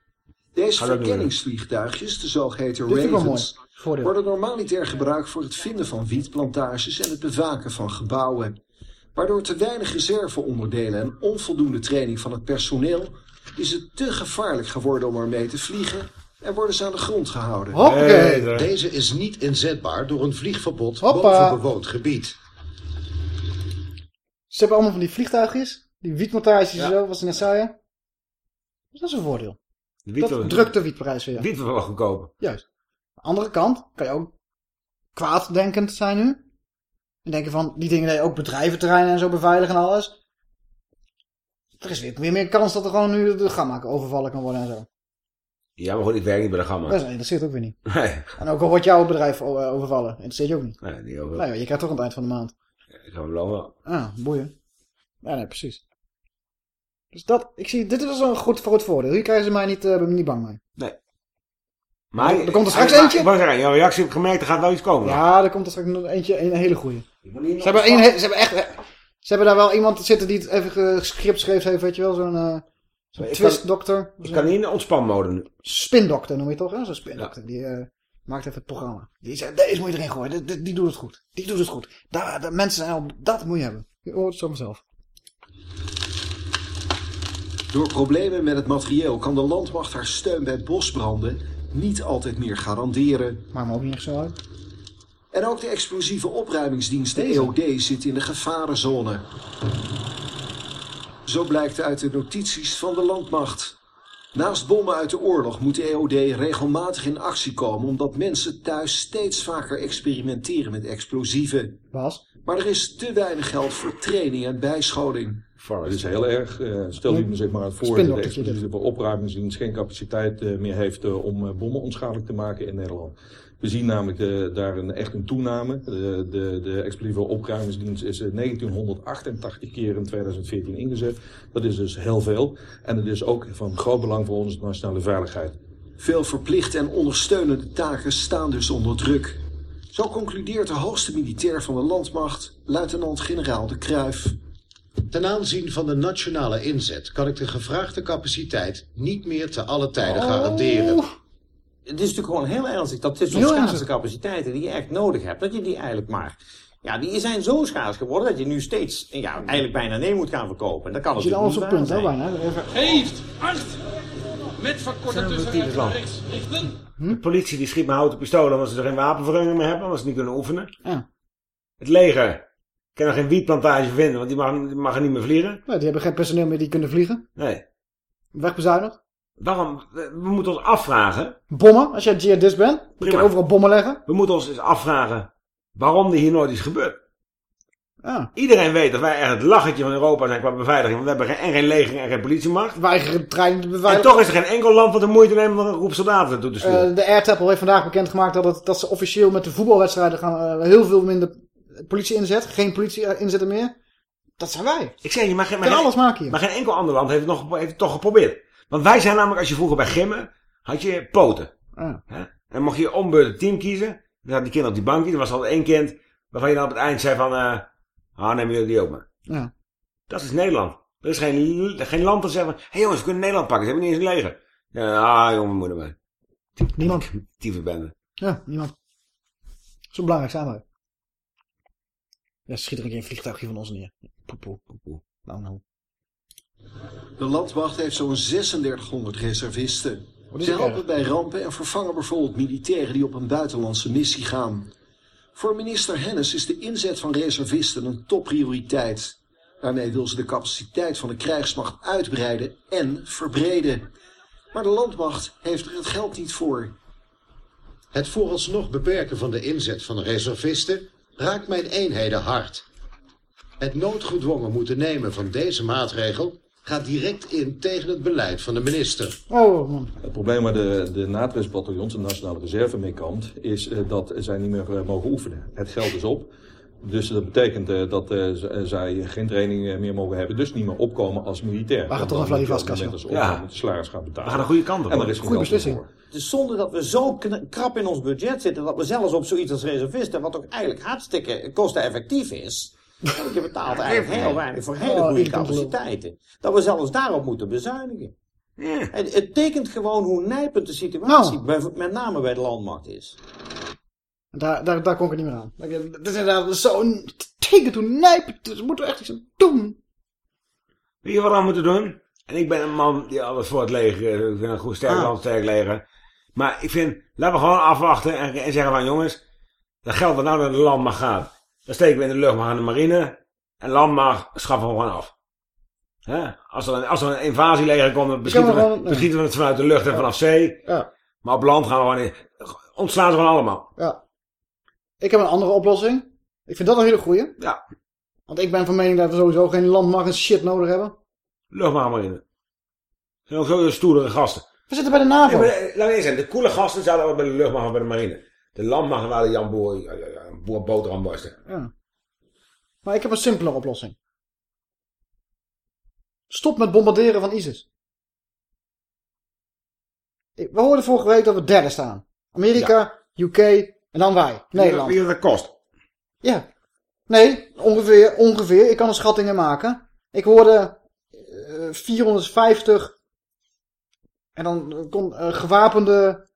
Deze verkenningsvliegtuigjes, de zogeheten Ravens, worden normaliter gebruikt voor het vinden van wietplantages en het bewaken van gebouwen. Maar door te weinig reserveonderdelen en onvoldoende training van het personeel is het te gevaarlijk geworden om ermee te vliegen en worden ze aan de grond gehouden. Hoppakee. Deze is niet inzetbaar door een vliegverbod Hoppa. boven bewoond gebied. Ze hebben allemaal van die vliegtuigjes. Die wietmontages en zo, wat ze net zeiden. Dus dat is een voordeel. Wiet- dat drukt de wietprijs weer. Wiet wordt wel goedkoper. Juist. Aan de andere kant kan je ook kwaaddenkend zijn nu. En denken van, die dingen die ook bedrijventerreinen en zo beveiligen en alles. Er is weer, weer meer kans dat er gewoon nu de gamma overvallen kan worden en zo. Ja, maar goed, ik werk niet bij de gamma. Dat interesseert ook weer niet. Nee. En ook al wordt jouw bedrijf eh, overvallen, interesseert je ook niet. Nee, niet over. Ja, je krijgt toch aan het eind van de maand. Ik ga beloven wel. Ah, boeien. Ja, nee, precies. Dus dat, ik zie, dit is wel een goed, goed voordeel. Hier krijgen ze mij niet, eh, niet bang mee. Nee. Maar er komt er straks maar- eentje. Zeggen, jouw reactie heb ik gemerkt, er gaat wel iets komen. Ja, er komt er straks nog eentje, een hele goeie. Niet Ze hebben, een, ze hebben echt, ze hebben daar wel iemand zitten die het even ge- script schreef heeft, weet je wel, zo'n eh Ik twistdokter. Ik kan niet in de ontspanmode nu. Spindokter noem je toch, hè? Zo'n spindokter. Die eh, maakt even het programma. Die zegt, deze moet je erin gooien, die, die, die doet het goed. Die doet het goed. Daar, daar, mensen zijn al, dat moet je hebben. Je hoort het zo vanzelf. Door problemen met het materieel kan de landmacht haar steun bij bosbranden niet altijd meer garanderen. Maakt me ook niet echt zo uit. En ook de explosieve opruimingsdienst, de EOD, zit in de gevarenzone. Zo blijkt uit de notities van de landmacht. Naast bommen uit de oorlog moet de EOD regelmatig in actie komen... omdat mensen thuis steeds vaker experimenteren met explosieven. Bas? Maar er is te weinig geld voor training en bijscholing. Het is heel erg. eh, stel je me zeg maar voor dat de explosieve opruimingsdienst geen capaciteit eh, meer heeft eh, om bommen onschadelijk te maken in Nederland. We zien namelijk eh, daar een, echt een toename. De, de, de explosieve opruimingsdienst is eh, 1988 keer in 2014 ingezet. Dat is dus heel veel. En het is ook van groot belang voor onze nationale veiligheid. Veel verplichte en ondersteunende taken staan dus onder druk. Zo concludeert de hoogste militair van de landmacht, luitenant-generaal de Kruif. Ten aanzien van de nationale inzet kan ik de gevraagde capaciteit niet meer te alle tijden garanderen. Het is natuurlijk gewoon heel ernstig dat dit soort schaarse ernstig. capaciteiten die je echt nodig hebt, dat je die eigenlijk maar... Ja, die zijn zo schaars geworden dat je nu steeds, ja, eigenlijk bijna nee moet gaan verkopen. En dat kan Je het natuurlijk alles op niet punt, bijna. Heeft acht met verkorte Zijn we tussenruimte een land? rechts richten. De politie die schiet met houten pistolen omdat ze er geen wapenvergunning meer hebben, omdat ze niet kunnen oefenen. Ja. Het leger kan er geen wietplantage vinden, want die mag, die mag er niet meer vliegen. Nee, die hebben geen personeel meer die kunnen vliegen. Nee. Wegbezuinigd. Waarom? We moeten ons afvragen. Bommen, als jij jihadist bent. Je Prima. kan overal bommen leggen. We moeten ons eens afvragen waarom er hier nooit is gebeurd. Ah. Iedereen weet dat wij echt het lachertje van Europa zijn qua beveiliging. Want we hebben geen, en geen leger en geen politiemacht. Weigeren treinen te En beveiligen. toch is er geen enkel land wat de moeite neemt om een groep soldaten te sturen. Eh, de Airtappel heeft vandaag bekendgemaakt dat, het, dat ze officieel met de voetbalwedstrijden gaan eh, heel veel minder politie inzet. Geen politie eh, inzetten meer. Dat zijn wij. Ik zeg je, maar geen, maar geen- alles maken hier. Maar geen enkel ander land heeft het, nog, heeft het toch geprobeerd. Want wij zijn namelijk, als je vroeger bij gimmen, had je poten. Ah. Hè? En mocht je om beurt het team kiezen. Dan zaten die kinderen op die bankje. Er was altijd één kind waarvan je dan op het eind zei van... eh ah, nemen jullie die ook maar. Ja. Dat is Nederland. Er is geen, geen land dat zegt van... Hé hey jongens, we kunnen Nederland pakken. Ze hebben niet eens een leger. Ja, ah jongen, moeder mij. Niemand. Tyfusbende. Ja, niemand. Zo belangrijk wij. Ja, schiet er een keer een vliegtuigje van ons neer. Poepoe, poepoe. Nou, nou. De landmacht heeft zo'n 3600 reservisten. Ze helpen bij rampen en vervangen bijvoorbeeld militairen die op een buitenlandse missie gaan. Voor minister Hennis is de inzet van reservisten een topprioriteit. Daarmee wil ze de capaciteit van de krijgsmacht uitbreiden en verbreden. Maar de landmacht heeft er het geld niet voor. Het vooralsnog beperken van de inzet van reservisten raakt mijn eenheden hard. Het noodgedwongen moeten nemen van deze maatregel gaat direct in tegen het beleid van de minister. Oh, man. Het probleem waar de, de NATRES-bataljons, de Nationale Reserve, mee kampt, is eh, dat zij niet meer eh, mogen oefenen. Het geld is op. Dus dat betekent eh, dat zij geen training meer mogen hebben, dus niet meer opkomen als militair. gaan En toch naar op Vladivostok, Ja. de salaris gaan betalen. We gaan de goede kant op, En er is geld meer beslissing. voor. Het is zonde dat we zo krap in ons budget zitten dat we zelfs op zoiets als reservisten, wat ook eigenlijk hartstikke kosteneffectief is, want je betaalt eigenlijk heel weinig voor hele Oh, goede capaciteiten, dat we zelfs daarop moeten bezuinigen. Ja. Het, het tekent gewoon hoe nijpend de situatie, Nou. bij- met name bij de landmacht is. Daar, daar, daar kon ik er niet meer aan. Het is inderdaad zo'n teken toen nijpen. Dus we moeten er echt iets aan doen. Weet je wat we moeten doen? En ik ben een man die alles voor het leger, ik vind een goed sterk Ah. land, sterk leger. Maar ik vind, laten we gewoon afwachten en, en zeggen van jongens, dat geld wat nou naar de landmacht gaat, dat steken we in de luchtmacht en de marine. En landmacht schaffen we gewoon af. Hè? Als, er een, als er een invasieleger komt, dan beschieten we, beschieten we het vanuit de lucht en vanaf zee. Ja. Maar op land gaan we gewoon in. Ontslaan ze gewoon allemaal. Ja. Ik heb een andere oplossing. Ik vind dat een hele goeie. Ja. Want ik ben van mening dat we sowieso geen landmacht en shit nodig hebben. Luchtmacht en marine. Zijn ook zo stoere gasten. We zitten bij de NAVO. Ja, maar, laat me eerst zijn, de coole gasten zaten wel bij de luchtmacht en bij de marine. De landmacht waren Jan Boer, ja, ja, ja, Boer boterhamborsten. Ja. Maar ik heb een simpeler oplossing. Stop met bombarderen van ISIS. We hoorden vorige week dat we derde staan. Amerika, UK en dan wij, Nederland. Wie dat kost? Ja. Nee, ongeveer, ongeveer. Ik kan er schattingen maken. Ik hoorde eh, 450 en dan eh, kon eh, gewapende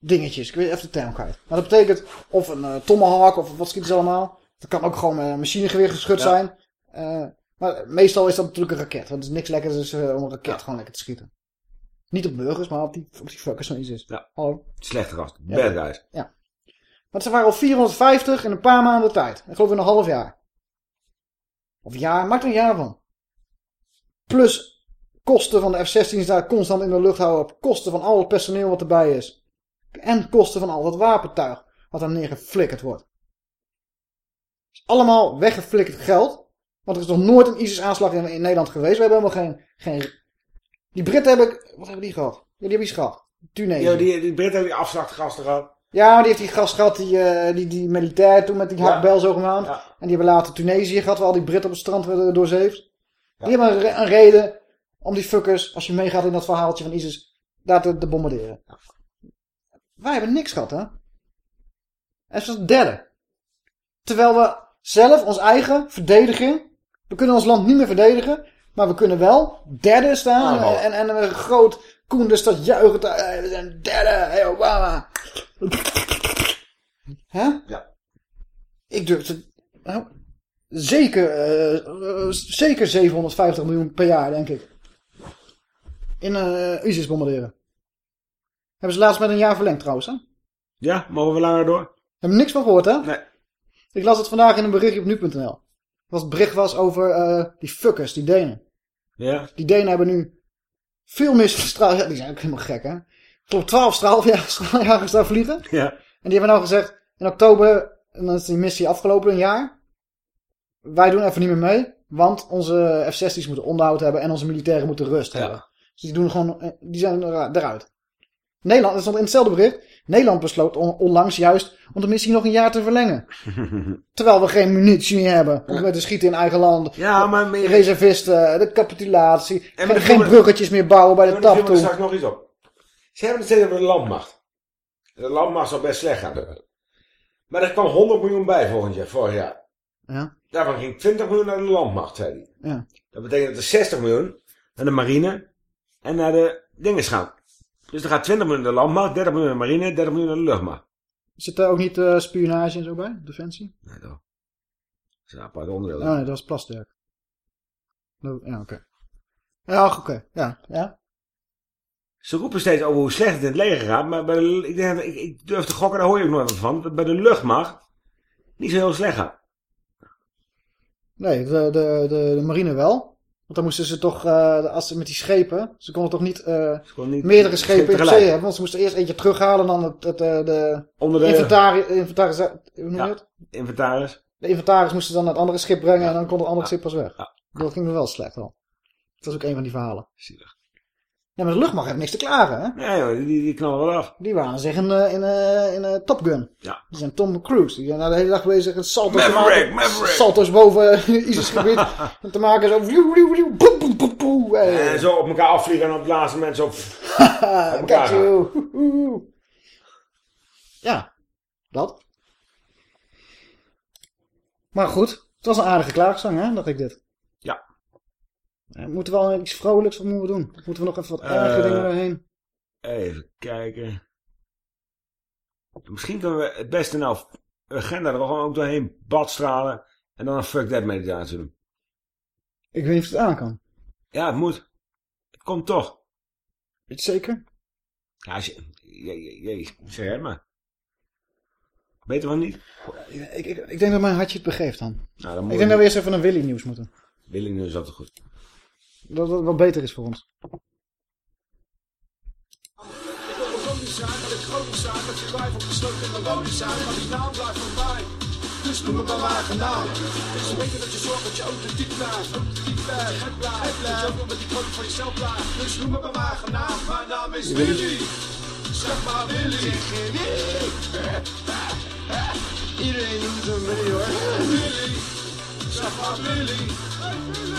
dingetjes. Ik weet even de term kwijt. Maar dat betekent of een eh, tomahawk of wat schieten ze allemaal. Dat kan ook gewoon met een machinegeweer geschud Ja. zijn. Eh, maar meestal is dat natuurlijk een raket. Want het is niks lekkers dus, eh, om een raket gewoon lekker te schieten. Niet op burgers, maar op die, op die fuckers van ISIS. Ja. Hallo. Slechte gasten. Ja. Bad guys. Ja. Maar het waren al 450 in een paar maanden tijd. Ik geloof in een half jaar. Of jaar, maak er een jaar van. Plus kosten van de F-16's daar constant in de lucht houden. Kosten van al het personeel wat erbij is. En kosten van al dat wapentuig wat er neergeflikkerd wordt. is allemaal weggeflikkerd geld. Want er is nog nooit een ISIS-aanslag in, in Nederland geweest. We hebben helemaal geen, geen... Die Britten hebben... Wat hebben die gehad? Ja, die hebben iets gehad. Tunesië. Ja, die, die Britten hebben die afslachtgasten gehad. Ja, maar die heeft die gast gehad, die, eh, die, die militair toen met die Ja. hakbel. En die hebben later Tunesië gehad, waar al die Britten op het strand werden doorzeefd. Die hebben een, re- een reden om die fuckers, als je meegaat in dat verhaaltje van ISIS, daar te, te bombarderen. Wij hebben niks gehad, hè. En is het derde. Terwijl we zelf, ons eigen verdediging, we kunnen ons land niet meer verdedigen, maar we kunnen wel derde staan Ah, en, en, en een groot Koenders dat juichen, eh, we zijn derde, hey Obama. Hè? Ja. Ik durf te... Nou, zeker, eh, eh, zeker 750 miljoen per jaar, denk ik. In eh ISIS bombarderen. Hebben ze laatst met een jaar verlengd trouwens, hè? Ja, mogen we langer door? Hebben niks van gehoord, hè? Nee. Ik las het vandaag in een berichtje op nu.nl. Dat het bericht was over eh, die fuckers, die Denen. Ja. Die Denen hebben nu veel meer straal... Ja, die zijn ook helemaal gek, hè? Geloof 12 straaljagers daar vliegen. Ja. En die hebben nou gezegd, in oktober, en dan is die missie afgelopen, een jaar. wij doen even niet meer mee, want onze F-16's moeten onderhoud hebben en onze militairen moeten rust hebben. Dus die, doen gewoon, eh, die zijn er- eruit. Nederland, dat stond in hetzelfde bericht, Nederland besloot on- onlangs juist om de missie nog een jaar te verlengen. Terwijl we geen munitie meer hebben om te schieten in eigen land. Ja, maar... De reservisten, de capitulatie. En geen, geen doen- bruggetjes meer bouwen bij de tap toe. straks nog iets op. Ze hebben het steeds over de landmacht. De landmacht zal best slecht gaan. Maar er kwam 100 miljoen bij volgend jaar, vorig jaar. Ja. Daarvan ging 20 miljoen naar de landmacht, zei hij. Ja. Dat betekent dat er 60 miljoen naar de marine en naar de dinges gaan. Dus er gaat 20 miljoen naar de landmacht, 30 miljoen naar de marine, 30 miljoen naar de luchtmacht. Zit er ook niet eh, spionage en zo bij? Defensie? Nee, toch. Dat is een apart onderdeel. Oh nee, dat was Plasterk. Ja, oké. Ja, oké. Ja, ja. Ze roepen steeds over hoe slecht het in het leger gaat, maar bij de, ik, denk, ik, ik durf te gokken, daar hoor je ook nooit wat van. Dat bij de luchtmacht niet zo heel slecht gaat. Nee, de, de, de, de marine wel. Want dan moesten ze toch, eh, als ze met die schepen, ze konden toch niet, niet meerdere schepen in zee hebben. Want ze moesten eerst eentje terughalen en dan het, het, eh, de Onder de- inventaris, inventaris, hoe noem je Ja, het? inventaris. De inventaris moesten dan naar het andere schip brengen en dan kon het andere schip pas weg. Dat ging me wel slecht al. Dat was ook een van die verhalen. Zielig. Ja, maar de luchtmacht heeft niks te klagen, hè? Nee hoor, die, die knallen wel af. Die waren zich in, eh, in, eh, in eh, Top Gun. Ja. Die zijn Tom Cruise. Die zijn nou de hele dag bezig met salto's te maken. Salto's boven ISIS-gebied. en te maken zo... En zo op elkaar afvliegen en op het laatste moment zo... Woehoe. Ja, dat. Maar goed, het was een aardige klaagzang, hè, dacht ik dit. Eh, We moeten wel iets vrolijks, wat moeten we doen? Moeten we nog even wat erge Eh, dingen doorheen? Even kijken. Misschien kunnen we het beste nou agenda er gewoon ook doorheen badstralen en dan een fuck that meditatie doen. Ik weet niet of het aan kan. Ja, het moet. Het komt toch. Weet je zeker? Ja, als je, je, je, je- zeg het maar. Beter van niet? Ik, ik, ik denk dat mijn hartje het begeeft dan. Nou, dan moet ik denk dat we eerst even naar Willy nieuws moeten. Willing nu is altijd goed. Dat dat wat beter is voor ons. Dus noem me maar maar genaam. Ze weten dat je zorgt dat je authentiek blijft. Authentiek blijft, het blijft, blijft. Ook met die kroon van blijft. Dus noem me maar. Mijn naam is Willy. Zeg maar Willy. Iedereen noemt hem Willy hoor. Willy. Zeg maar Willy.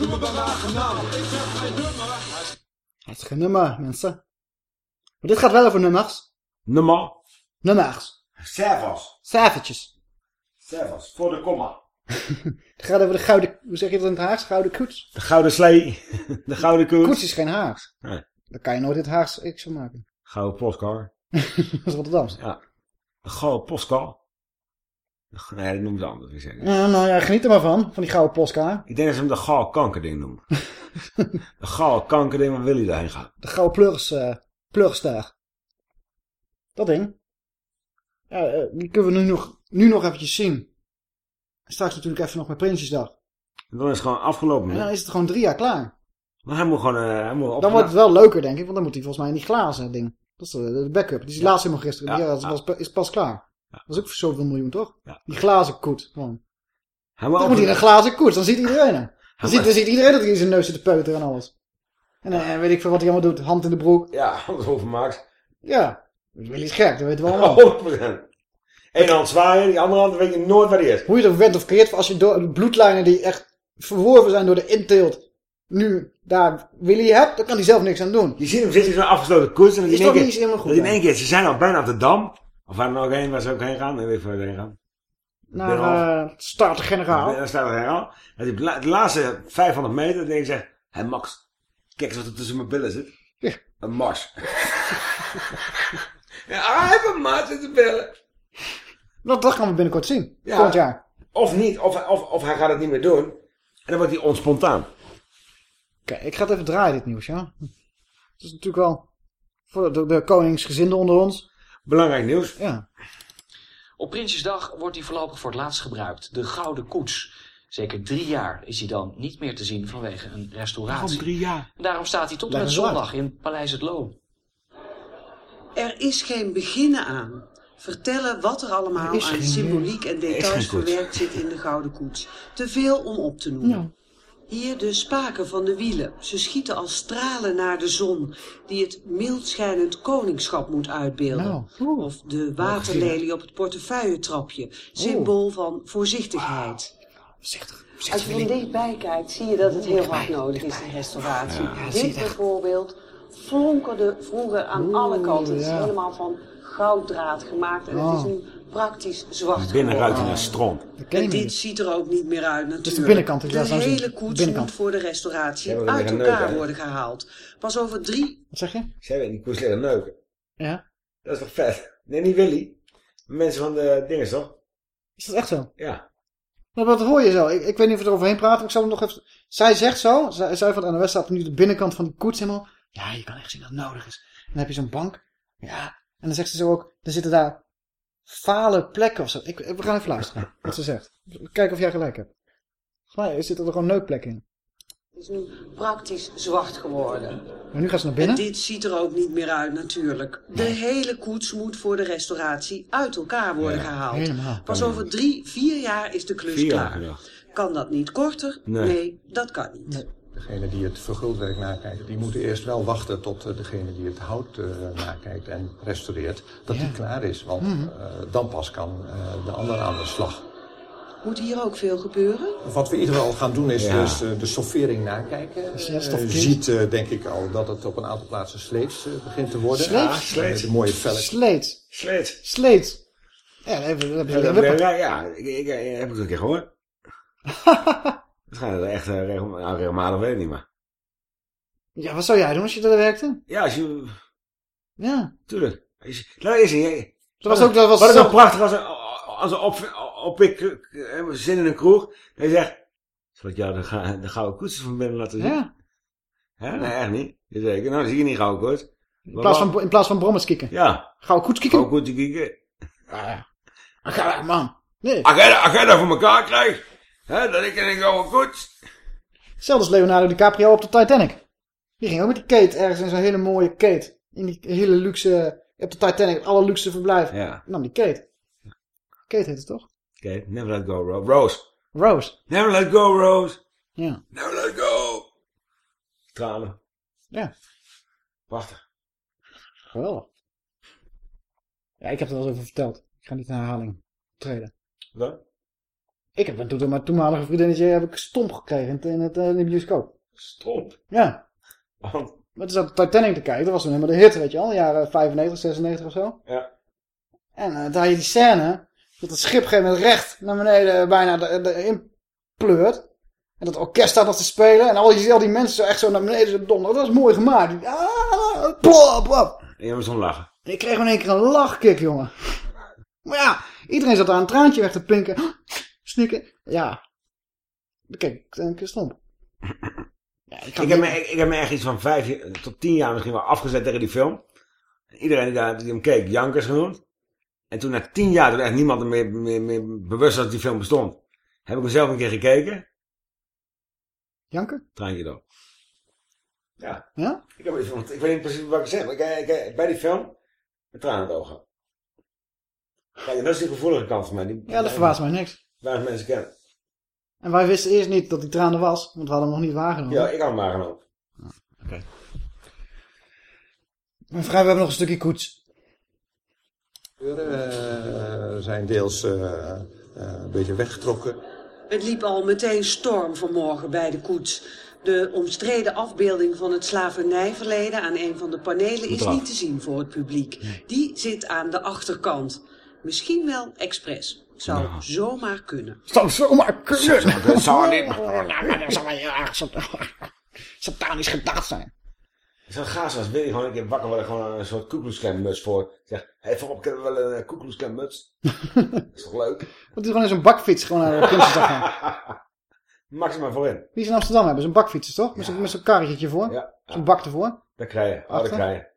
Noem maar genaam. Ik heb geen nummer. Hartstikke nummer, mensen. Maar dit gaat wel over nummers. Nummer. Nummers. Servos. Cijfertjes. Servos. Voor de komma. Het gaat over de gouden... Hoe zeg je dat in het Haags? Gouden koets? De gouden slee. De gouden koets. Koets is geen Haags. Nee. Dan kan je nooit dit Haags X van maken. Gouden postcar. dat is Rotterdams. Ja. De gouden postcar. Nee, dat noemen ze anders. wil zeggen. Ja, nou ja, geniet er maar van. Van die gouden postkaart. Ik denk dat ze hem de gouden kankerding noemen. de gouden kankerding waar Willy daarheen gaat. De gouden eh plugstaag. Dat ding. Ja, eh, die kunnen we nu nog, nu nog eventjes zien. Straks natuurlijk even nog met Prinsjesdag. En dan is het gewoon afgelopen. En dan is het gewoon drie jaar klaar. Maar hij moet gewoon... eh, hij moet op Dan wordt het wel leuker, denk ik. Want dan moet hij volgens mij in die glazen ding. Dat is de, de backup. Die is laatst helemaal gisteren. Ja, ja. was, is pas klaar. Dat is ook voor zoveel miljoen, toch? Ja. Die glazen koet. Gewoon. Dan moet hij in een- glazen koets. Dan ziet iedereen hem. Dan ziet, dan ziet iedereen dat hij in zijn neus zit te peuteren en alles. En eh, weet ik veel wat hij allemaal doet. Hand in de broek. Ja, is overmaakt. Ja. Willy is gek, dat weten we allemaal. 100%. Eén hand zwaaien, die andere hand weet je nooit waar die is. Hoe je het went of keert, als je door de bloedlijnen die echt verworven zijn door de inteelt, nu daar Willy hebt, dan kan hij zelf niks aan doen. Je ziet hem zitten in zo'n afgesloten koers. En dat Is toch niet keer- helemaal goed, in één keer, ze zijn al bijna op de Dam. Of waar er nog heen, waar ze ook heen gaan. Ik weet waar ze heen gaan. Naar uh, Staten-Generaal. Daar staat er generaal. Dat hij op de la- de laatste 500 meter, dan denk zegt, hé Max, kijk eens wat er tussen mijn billen zit. Ja. Een mars. ja, hij heeft een mars in billen. Dat, dat gaan we binnenkort zien. Ja. Volgend jaar. Of niet, of, of, of hij gaat het niet meer doen. En dan wordt hij onspontaan. Oké, ik ga het even draaien, dit nieuws, ja. Het is natuurlijk wel voor de, de koningsgezinden onder ons. Belangrijk nieuws. Ja. Op Prinsjesdag wordt hij voorlopig voor het laatst gebruikt. De Gouden Koets. Zeker drie jaar is hij dan niet meer te zien vanwege een restauratie. Waarom drie jaar? En daarom staat hij tot en met zondag in Paleis het Loon. Er is geen beginnen aan. Vertellen wat er allemaal Er aan symboliek en details verwerkt zit in de Gouden Koets. Te veel om op te noemen. Hier de spaken van de wielen. Ze schieten als stralen naar de zon, die het mild koningschap moet uitbeelden. Of de waterlelie op het portefeuilletrapje, symbool van voorzichtigheid. Als je van dichtbij kijkt, zie je dat het heel hard nodig is, die restauratie. Dit bijvoorbeeld flonkerde vroeger aan alle kanten. Het is helemaal van gouddraad gemaakt en het is Oh. nu praktisch zwart Binnenruit in een stront. En dit ziet er ook niet meer uit natuurlijk. de binnenkant, ik de nou hele koets Binnenkant. moet voor de restauratie uit elkaar worden gehaald. Pas over drie... Wat zeg je? Zij weet die koers leren neuken. Ja. Dat is toch vet? Nee, niet Willy. Mensen van de dingen toch? Is dat echt zo? Ja. Maar wat hoor je zo? Ik, ik weet niet of we er overheen praten. maar Ik zal hem nog even... Zij zegt zo. Zij, zij van de NOS staat nu de binnenkant van die koets helemaal. Ja, je kan echt zien dat het nodig is. En dan heb je zo'n bank. Ja. En dan zegt ze zo ook. Er zitten daar fale plekken of zo. Ik, we gaan even luisteren. Wat ze zegt. Kijken of jij gelijk hebt. Volgens mij zitten er gewoon neukplekken in. Het is nu praktisch zwart geworden. Maar nu gaat ze naar En binnen. dit ziet er ook niet meer uit natuurlijk. De hele koets moet voor de restauratie uit elkaar worden Ja, gehaald. helemaal. Pas over drie, vier jaar is de klus Vier klaar. ja. Kan dat niet korter? Nee. Nee, dat kan niet. Degene die het verguldwerk nakijken, die moeten eerst wel wachten tot eh, degene die het hout eh, nakijkt en restaureert, dat die klaar is. Want Mhm. eh, dan pas kan eh, de ander aan de slag. Moet hier ook veel gebeuren? Wat we in ieder geval gaan doen is Ja. dus eh, de stoffering nakijken. ja, Je ziet eh, denk ik al dat het op een aantal plaatsen sleets eh, begint te worden. Sleets? Eh, de mooie velletjes. Sleet. Sleet. Sleet. Ja, hebben ze Ja, ja, ja, ik, ik, ik heb het een keer gehoord. Waarschijnlijk echt uh, regel, nou, regelmatig, weet ik niet, maar... Ja, wat zou jij doen als je er werkte? Ja, als je... Ja. Tuurlijk. Als je- Laat eens zien. jij- Dat was ook- dat was Wat is zo- nou prachtig als, een- als een op, op ik eh, zin in een kroeg. Dat je zegt, zal ik jou de, ga, de gouden koetsjes van binnen laten zien? Ja. Hè? Nee, echt niet. Jazeker. Nou, zie je niet gouden koets. In plaats van, in plaats van brommers kieken. Ja. Gauw koets kieken. Gouden koetsje kieken. Ja, ja. Ga, man. Nee. Als jij, als jij dat voor elkaar krijgt, hè, dat ik een gouden koets. Hetzelfde als Leonardo DiCaprio op de Titanic. Die ging ook met die Kate ergens in zo'n hele mooie Kate. In die hele luxe, op de Titanic, het allerluxe verblijf. Ja. Nam die Kate. Kate heet het toch? Oké, never let go, Ro Rose. Rose. Never let go, Rose. Ja. Never let go. Tranen. Ja. Prachtig. Geweldig. Ja, ik heb er wel eens over verteld. Ik ga niet in herhaling treden. Wat? Ik heb toen mijn toenmalige vriendinnetje heb ik stomp gekregen in, het- in, eh, de bioscoop. Stomp? Ja. Want? Maar toen zat Titanic te kijken. Dat was toen helemaal de hit, weet je al. Jaren 95, 96 of zo. Ja. En eh, daar had je die scène. Dat het schip op een gegeven moment recht naar beneden bijna de, de, in pleurt. En dat orkest staat nog te spelen. En al die, al die mensen zo echt zo naar beneden donderen. Dat was mooi gemaakt. Ah, plop, plop. En je moest zo'n lachen. Ik kreeg in één keer een lachkick, jongen. Maar ja, iedereen zat daar een traantje weg te pinken. Snikken. Ja. Kijk, een keer stomp. Ja, Ik, heb me, ik, ik heb me echt iets van vijf tot tien jaar misschien wel afgezet tegen die film. Iedereen die, daar, die hem keek, Jankers genoemd. En toen na tien jaar, toen echt niemand er meer, meer, meer bewust was dat die film bestond, heb ik hem zelf een keer gekeken. Janker? Traantje door. Ja. Ja? Ik, heb, ik weet niet precies wat ik zeg, maar ik, bij die film, met tranen in de ogen. Kijk, dat is die gevoelige kant van mij. Die, Ja, dat verbaast mij niks. Weinig mensen kennen. En wij wisten eerst niet dat die traan er was. Want we hadden hem nog niet waargenomen. Ja, ik had hem waargenomen. Mijn vrouw, we hebben nog een stukje koets. Deuren eh, zijn deels eh, eh, een beetje weggetrokken. Het liep al meteen storm vanmorgen bij de koets. De omstreden afbeelding van het slavernijverleden aan een van de panelen is niet te zien voor het publiek. Die zit aan de achterkant. Misschien wel expres. Zou zomaar kunnen. Zou zomaar kunnen. Zou- dat zou niet. Dat zou wel heel erg sat- satanisch gedacht zijn. Het zou gaaf zijn als Willy gewoon een keer wakker wordt en gewoon een soort koekloesklem voor. Zeg, hé, hey, op, kunnen we wel een koekloesklem muts? dat is toch leuk? Dat hij gewoon in zo'n bakfiets gewoon naar de Prinsjesdag gaan. Maximaal voorin. Die ze in Amsterdam hebben, zo'n bakfiets toch? Met zo'n met zo'n karretje voor. Ja. Zo'n bak ervoor. Dat krijg je. Oh, dat krijg je.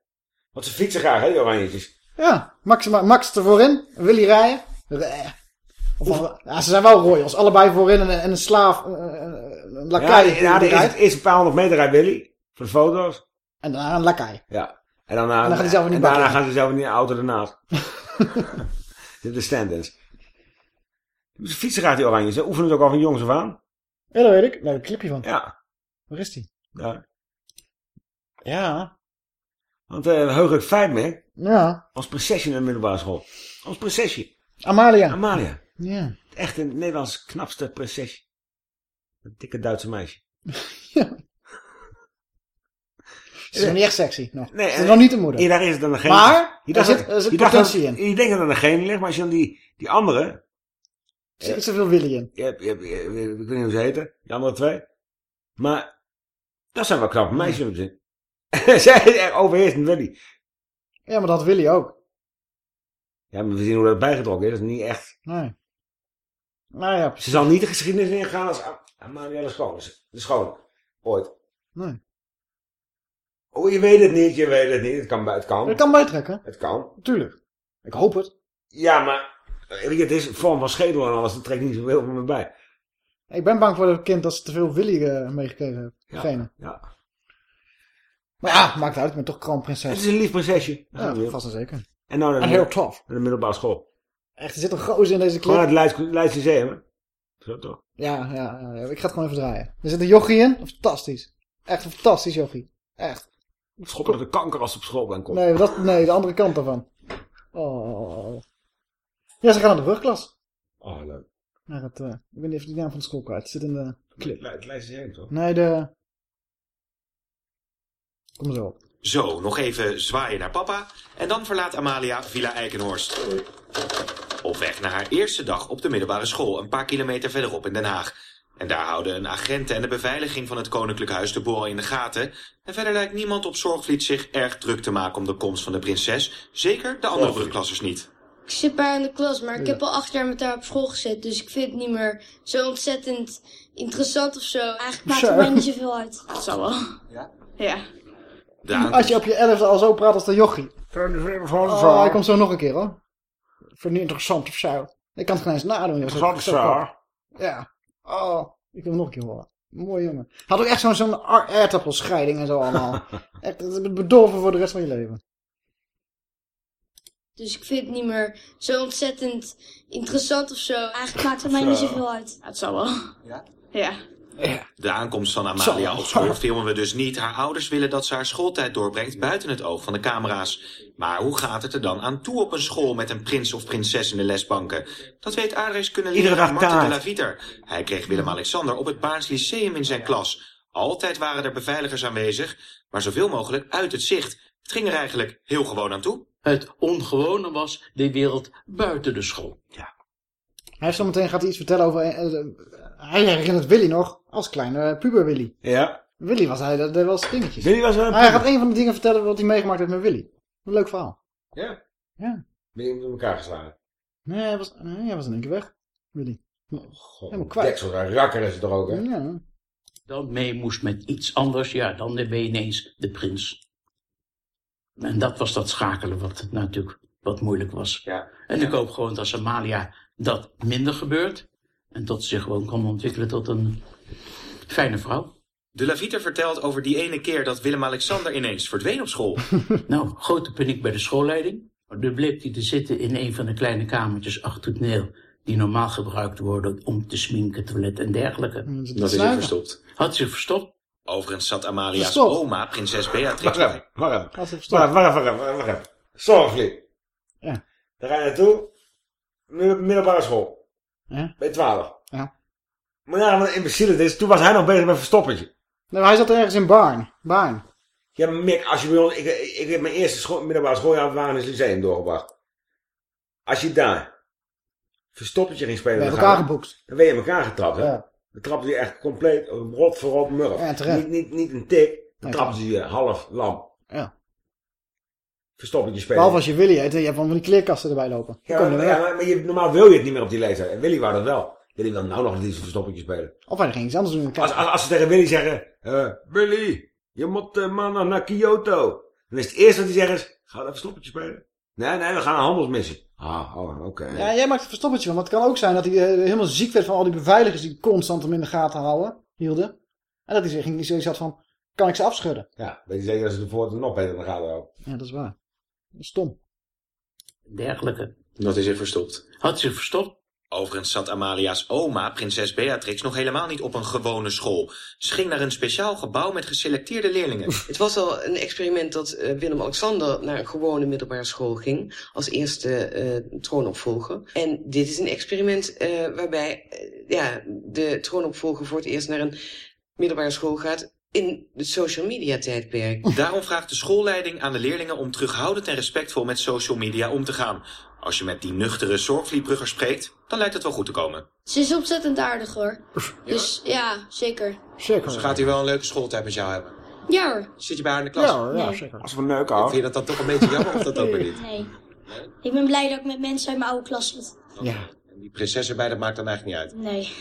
Want ze fietsen graag, hè, die oranjetjes. Ja, Max, Max er voorin. Willy rijden. Of, ja, ze zijn wel royals. Allebei voorin en, en een slaaf. eh, Een lakai. ja, ja, de eerste, eerste paar honderd meter rijdt Willy. Voor de foto's. En daarna een lakai. Ja. En, daarna, En dan gaat hij zelf en daarna gaat hij zelf in die auto ernaast. de stand-ins. De fietsenraad die oranje. Ze oefenen het ook al van jongs af aan. Ja, dat weet ik. Daar heb ik een clipje van. Ja. Waar is die? Ja. Ja. Want eh heugelijk feit mee. Ja. Als prinsesje in de middelbare school. Als prinsesje. Amalia. Amalia. Ja. Echt een Nederlands knapste prinsesje. Een dikke Duitse meisje. Ze is nog niet echt sexy. Nog. Nee, Ze is en- nog niet de moeder. Daar is het dan geen. Maar, je daar zit, potentie in. Je denkt dat er een gene ligt, maar als je dan die, die andere... Er zit zoveel Willy in. Ik weet niet hoe ze heten, die andere twee. Maar dat zijn wel knappe meisjes te zien. Zij is echt overheersend Willy. Ja, maar dat had Willy ook. Ja, maar we zien hoe dat bijgetrokken is. Dat is niet echt... Nee. Nou ja, Ze zal niet de geschiedenis ingaan als Am- Amalia de Schone. Ooit. Nee. Oh, je weet het niet, je weet het niet. Het kan, het kan. Dat kan bijtrekken. Het kan. Tuurlijk. Ik hoop het. Ja, maar... je, Het is een vorm van schedel en alles. Dat trekt niet zoveel van me bij. Ik ben bang voor het kind dat ze te veel Willy eh, meegekregen heeft. Ja. Ja. Maar ja, maakt uit. Ik ben toch kroonprinses. Het is een lief prinsesje. Ja, vast en zeker. En nou En heel tof. In de middelbare school. Echt, er zit een gozer in deze clip. Gewoon uit Leids, Leids Lyceum, hè? Zo toch? Ja, ja, ja, ik ga het gewoon even draaien. Er zit een jochie in. Fantastisch. Echt een fantastisch jochie. Echt. Schoppen dat de kanker als ze op school ben komt. Nee, dat, nee, de andere kant daarvan. Oh. Ja, ze gaan naar de brugklas. Oh, leuk. Naar het, eh, ik weet niet of die naam van de school kwijt. Het zit in de clip. Het Leids Lyceum, toch? Nee, de... Kom maar zo op. Zo, nog even zwaaien naar papa. En dan verlaat Amalia Villa Eikenhorst. Op weg naar haar eerste dag op de middelbare school, een paar kilometer verderop in Den Haag. En daar houden een agent en de beveiliging van het Koninklijk Huis de boel in de gaten. En verder lijkt niemand op Zorgvliet zich erg druk te maken om de komst van de prinses. Zeker de andere brugklassers niet. Ik zit bij haar in de klas, maar ik heb al acht jaar met haar op school gezeten. Dus ik vind het niet meer zo ontzettend interessant of zo. Eigenlijk maakt het mij niet zoveel uit. Dat zal wel. Ja? Ja. Als je op je elfde al zo praat als de jochie. Oh, hij komt zo nog een keer hoor. Vind je niet interessant of zo? Ik kan het geen eens nadoen. Interessant of zo. Ja. Oh, ik wil hem nog een keer horen. Mooi jongen. Had ook echt zo'n zo'n ar- aardappelscheiding en zo allemaal. echt, bedorven voor de rest van je leven. Dus ik vind het niet meer zo ontzettend interessant of zo. Eigenlijk maakt het mij niet Zo. zoveel uit. Het zal wel. Ja? Ja. De aankomst van Amalia Zo. op school filmen we dus niet. Haar ouders willen dat ze haar schooltijd doorbrengt buiten het oog van de camera's. Maar hoe gaat het er dan aan toe op een school met een prins of prinses in de lesbanken? Dat weet aardrijkskunde Iedere leraar dag Marten de la Vieter. Hij kreeg Willem-Alexander op het Baarns Lyceum in zijn klas. Altijd waren er beveiligers aanwezig, maar zoveel mogelijk uit het zicht. Het ging er eigenlijk heel gewoon aan toe. Het ongewone was de wereld buiten de school. Hij heeft zo meteen gaat hij iets vertellen over... hij herinnert Willy nog als kleine puber Willy. Ja. Willy was hij, dat, dat was dingetjes. Willy was wel een hij gaat een van de dingen vertellen wat hij meegemaakt heeft met Willy. Een leuk verhaal. Ja? Ja. Ben je met elkaar geslagen? Nee, hij was, nee, hij was in één keer weg. Willy. Helemaal Deksel, kwijt. een rakker is het er ook, hè? Ja. Dan mee moest met iets anders, ja, dan ben je ineens de prins. En dat was dat schakelen wat natuurlijk wat moeilijk was. Ja. En ik hoop gewoon dat Amalia dat minder gebeurt. En dat ze zich gewoon kan ontwikkelen tot een fijne vrouw. De la Vieter vertelt over die ene keer dat Willem-Alexander ineens verdween op school. Nou, grote paniek bij de schoolleiding. Er bleek hij te zitten in een van de kleine kamertjes achter het neel... die normaal gebruikt worden om te sminken, toilet en dergelijke. Dat is hij verstopt. Had zich verstopt. Overigens zat Amalia's Verstopt. oma, prinses Beatrix, Wacht bij. even, wacht even. Had hij Wacht even, wacht even, wacht even, wacht even. Zorgvliet. Ja. Daar ga je naartoe. Middel- Middelbare school. Ja. Bij 12. Ja. Maar ja, wat een imbecile het is. Toen was hij nog bezig met verstoppertje. Nee, hij zat ergens in Barn. Barn. Ja, maar Mick, als je bij ons... Ik, ik, heb mijn eerste school, middelbare schooljaar op Wageningen Lyceum doorgebracht. Als je daar verstoppertje ging spelen... Je elkaar geboekt. Dan ben je in elkaar getrapt, hè? Ja. Dan trapte je echt compleet rot voor rot murf. Ja, niet, niet, niet een tik. Dan Nee, trapte je half lam. Ja. Verstoppertje spelen. Behalve als je Willy heet je hebt van die kleerkasten erbij lopen. Dan Ja, maar, er ja, maar, je, normaal wil je het niet meer op die leeftijd. En Willy wou dat wel. Willy wil nou nog eens verstoppertje spelen. Of hij ging iets anders doen. Als, als, als ze tegen Willy zeggen... eh, Willy, je moet mannen naar Kyoto. Dan is het eerste wat hij zegt is... Ga even verstoppertje spelen. Nee, nee, we gaan een handelsmissie. Ah, oh, oké. Ja, jij maakt een verstoppertje van. Maar het kan ook zijn dat hij eh, helemaal ziek werd van al die beveiligers die constant hem in de gaten houden, hielden. En dat hij zich ging, zoiets had van, kan ik ze afschudden? Ja, weet je zeker dat ze de voort nog beter in de gaten houden. Ja, dat is waar. Stom. dergelijke. Dat is er verstopt. Had ze verstopt? Overigens zat Amalia's oma, prinses Beatrix, nog helemaal niet op een gewone school. Ze ging naar een speciaal gebouw met geselecteerde leerlingen. Het was al een experiment dat eh, Willem-Alexander naar een gewone middelbare school ging. Als eerste eh, troonopvolger. En dit is een experiment eh, waarbij ja, de troonopvolger voor het eerst naar een middelbare school gaat in het social media tijdperk. Daarom vraagt de schoolleiding aan de leerlingen om terughoudend en respectvol met social media om te gaan. Als je met die nuchtere zorgvlietbrugger spreekt, dan lijkt het wel goed te komen. Ze is ontzettend aardig hoor. Dus ja, zeker. Zeker. Ze gaat hier wel een leuke schooltijd met jou hebben. Ja hoor. Zit je bij haar in de klas? Ja, hoor, ja, Nee. zeker. Als we een neuk Vind houden. je dat dan toch een beetje jammer of dat ook weer niet? Nee. Ik ben blij dat ik met mensen uit mijn oude klas zit. Ja. En die prinses erbij, dat maakt dan eigenlijk niet uit. Nee.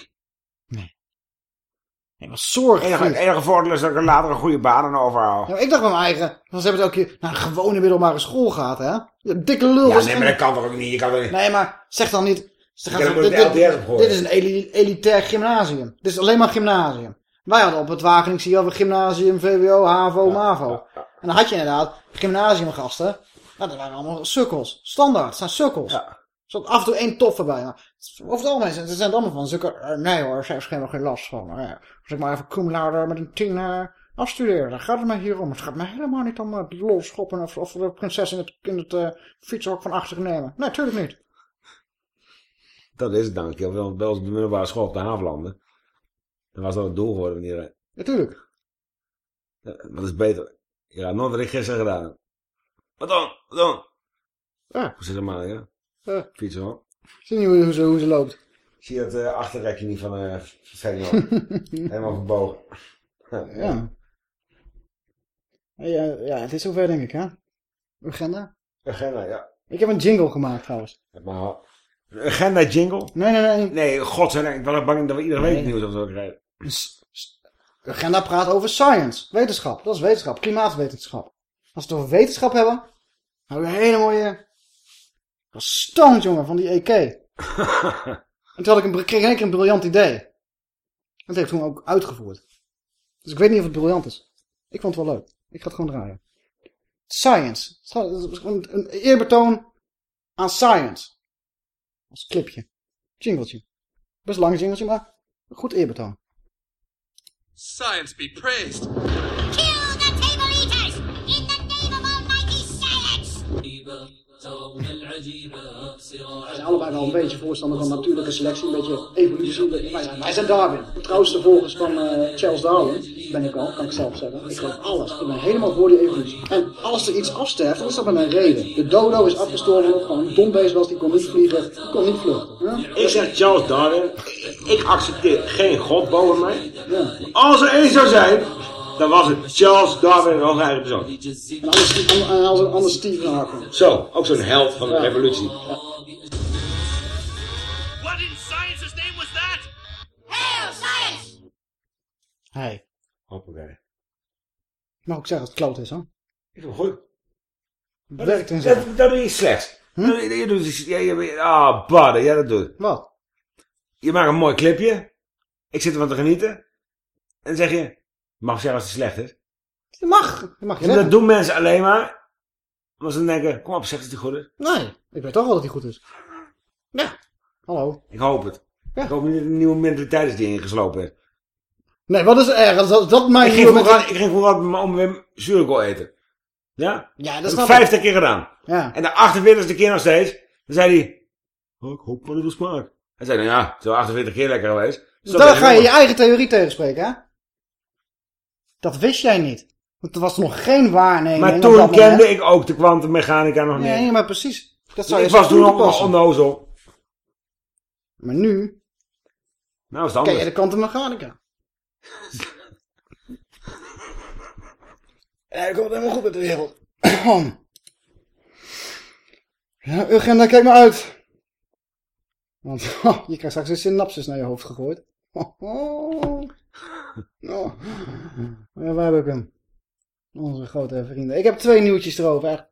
Nee, maar zorg. Het enige, voordeel is dat ik er later een goede baan aan overhoud. Ja, maar ik dacht bij mijn eigen, want ze hebben het elke keer naar een gewone middelbare school gaat, hè? Ja, dikke lul. Ja, nee, maar dat kan toch ook niet. Je kan er niet... Nee, maar zeg dan niet... Ze gaan dit, dit- gehoord. dit is een eli- elitair gymnasium. Dit is alleen maar gymnasium. Wij hadden op het Wageningen, zie je wel, gymnasium, VWO, HAVO, MAVO. En dan had je inderdaad gymnasiumgasten. Nou, dat waren allemaal sukkels. Standaard, het zijn sukkels. Er zat af en toe één toffe bij. Maar over het algemeen zijn, zijn het allemaal van zulke... eh, nee hoor, ze heeft helemaal geen last van. Ja, als ik maar even cum laude met een tien eh, afstudeer, dan gaat het mij hier om. Het gaat mij helemaal niet om het lolschoppen of, of de prinses in het, in het eh, fietshok van achter nemen. Nee, tuurlijk niet. Dat is het dan. Ik heb wel wel eens op de middelbare school op de Havelanden. Dan was dat het doel geworden. Wanneer, Natuurlijk. ja, wat is beter? Ja, nooit wat ik gisteren gedaan. Wat dan? Wat dan? Ja. Hoe zit het maar, ja? Ja. Fietsen hoor. Zie je hoe, hoe, ze, hoe ze loopt. Zie je dat eh, achterrekje niet van eh Senior? Helemaal verbogen. Ja. Ja, ja, het is zover denk ik, hè? Agenda? Agenda, ja. Ik heb een jingle gemaakt trouwens. Maar, een agenda jingle? Nee, nee, nee. Nee, godzijdank. Ik was nog bang dat we iedere week Nee. nieuws of zo krijgen. Agenda praat over science, wetenschap. Dat is wetenschap, klimaatwetenschap. Als we het over wetenschap hebben, hebben we een hele mooie... Stoned, jongen, van die EK. en toen had ik een, kreeg ik in één keer een briljant idee. En dat ik toen ook uitgevoerd. Dus ik weet niet of het briljant is. Ik vond het wel leuk. Ik ga het gewoon draaien. Science. Het is gewoon- een eerbetoon aan science. Als clipje. Jingletje. Best lang jingletje, maar een goed eerbetoon. Science be praised. Wij zijn allebei wel een beetje voorstander van natuurlijke selectie, een beetje evolutie. Wij zijn, wij zijn Darwin. De trouwste volgers van eh, Charles Darwin ben ik al, kan ik zelf zeggen. Ik geloof alles. Ik ben helemaal voor die evolutie. En als er iets afsterft, dan is dat met een reden. De dodo is afgestorven omdat het gewoon een dom was, die kon niet vliegen, die kon niet vluchten. Ja? Ik zeg Charles Darwin. Ik accepteer geen god boven mij. Ja. Als er één zou zijn, dan was het Charles Darwin een eigen persoon. En anders, en anders, anders Stephen Hawking. Zo, ook zo'n held van de Ja. revolutie. What in science's name was that? Hail, science! Hey. Hoppakee. Ik mag ook zeggen dat het kloot is, hoor. Ik vind het goed. Het werkt in Dat, zijn. dat, dat doe je slecht. Dat doe je, je doet, ja, je, ah, badden, ja dat doet. Wat? Je maakt een mooi clipje. Ik zit ervan te genieten. En dan zeg je, je mag zeggen als het slecht is. Je mag. Je mag je zeggen. dat doen mensen alleen maar. Omdat ze dan denken, kom op, zeg dat het goed is. Nee, ik weet toch wel dat hij goed is. Ja. Hallo. Ik hoop het. Ik hoop niet dat een nieuwe mentaliteit is die ingeslopen is. Nee, wat is er erg? Dat, dat mijn Ik ging vroeger, met- ik ging vroeger oom Wim zuurkool eten. Ja? Ja, dat heb ik vijftig keer gedaan. Ja. En de 48e keer nog steeds. Dan zei hij, oh, ik hoop wel dat het smaakt. Hij zei, nou ja, het is wel 48 keer lekker geweest. Dus met ga je je eigen theorie tegenspreken, hè? Dat wist jij niet. Want er was nog geen waarneming. Maar toen kende ik ook de kwantummechanica nog niet. Nee, maar precies. Dat zou ik was toen passen. onnozel. Maar nu Nou is het ken je anders. de kwantummechanica. Ja, ik komt helemaal goed met de wereld. ja, agenda, kijk maar uit. Want je krijgt straks een synapsis naar je hoofd gegooid. Oh. Ja, waar heb ik hem? Onze grote vrienden. Ik heb twee nieuwtjes erover.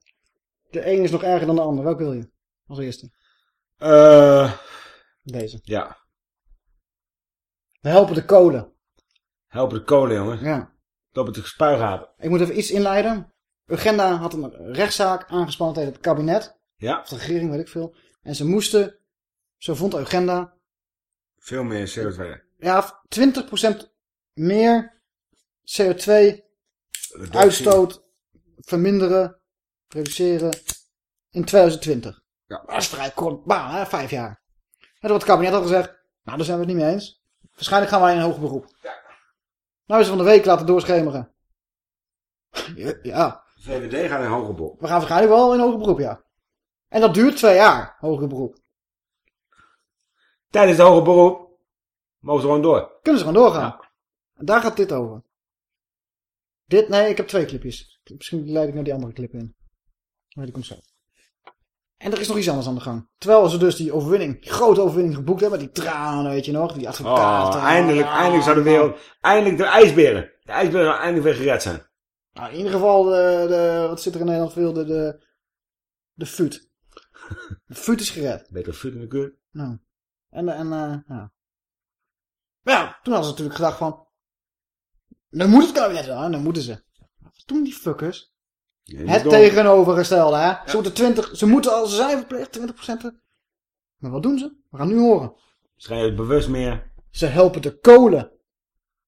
De een is nog erger dan de ander. Welke wil je? Als eerste. Eh, Deze. ja. We helpen de kolen. Helpen de kolen, jongen. Ja. Lopen te spuigaten. Ik moet even iets inleiden. Urgenda had een rechtszaak aangespannen tegen het kabinet. Ja. Of de regering, weet ik veel. En ze moesten, zo vond de agenda, Veel meer CO2. ja, 20% meer CO2-uitstoot verminderen, reduceren in 2020. Ja. Dat is vrij kort baan, hè? Vijf jaar. En wat het kabinet had gezegd, nou, daar zijn we het niet mee eens. Waarschijnlijk gaan wij in een hoger beroep. Nou is ze van de week laten doorschemeren. Ja, ja, VVD gaat in hoger beroep. we gaan waarschijnlijk wel in hoger beroep, ja. En dat duurt twee jaar, hoger beroep. Tijdens het hoger beroep mogen ze gewoon door. Kunnen ze gewoon doorgaan. En daar gaat dit over. Dit, nee, ik heb twee clipjes. Misschien leid ik naar die andere clip in. Maar die komt zo. En er is nog iets anders aan de gang. Terwijl ze dus die overwinning, die grote overwinning geboekt hebben. Die tranen, weet je nog. Die advocaten. Oh, eindelijk, Ja, eindelijk zou de wereld... Eindelijk de ijsberen. De ijsberen zou eindelijk weer gered zijn. Nou, in ieder geval, de, de, wat zit er in Nederland veel? De, de, de FUT. De FUT is gered. Beter fut in de keur. Nou. En, en eh, ja. Maar ja, toen hadden ze natuurlijk gedacht van... Dan moet het kabinet? Dan moeten ze. Wat doen die fuckers? Het tegenovergestelde, hè? Ze moeten 20... Ze moeten al... Ze zijn verplicht 20%. Maar wat doen ze? We gaan nu horen. Ze gaan je bewust meer... Ze helpen de kolen.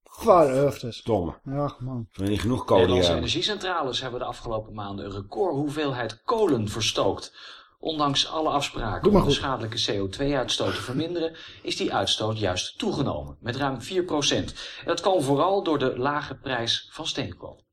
Vuile Stomme. Ja, man. Ze niet genoeg kolen Nederlandse energiecentrales hebben de afgelopen maanden een record hoeveelheid kolen verstookt. Ondanks alle afspraken om de schadelijke CO2-uitstoot te verminderen, is die uitstoot juist toegenomen, met ruim 4%. En dat kwam vooral door de lage prijs van steenkool.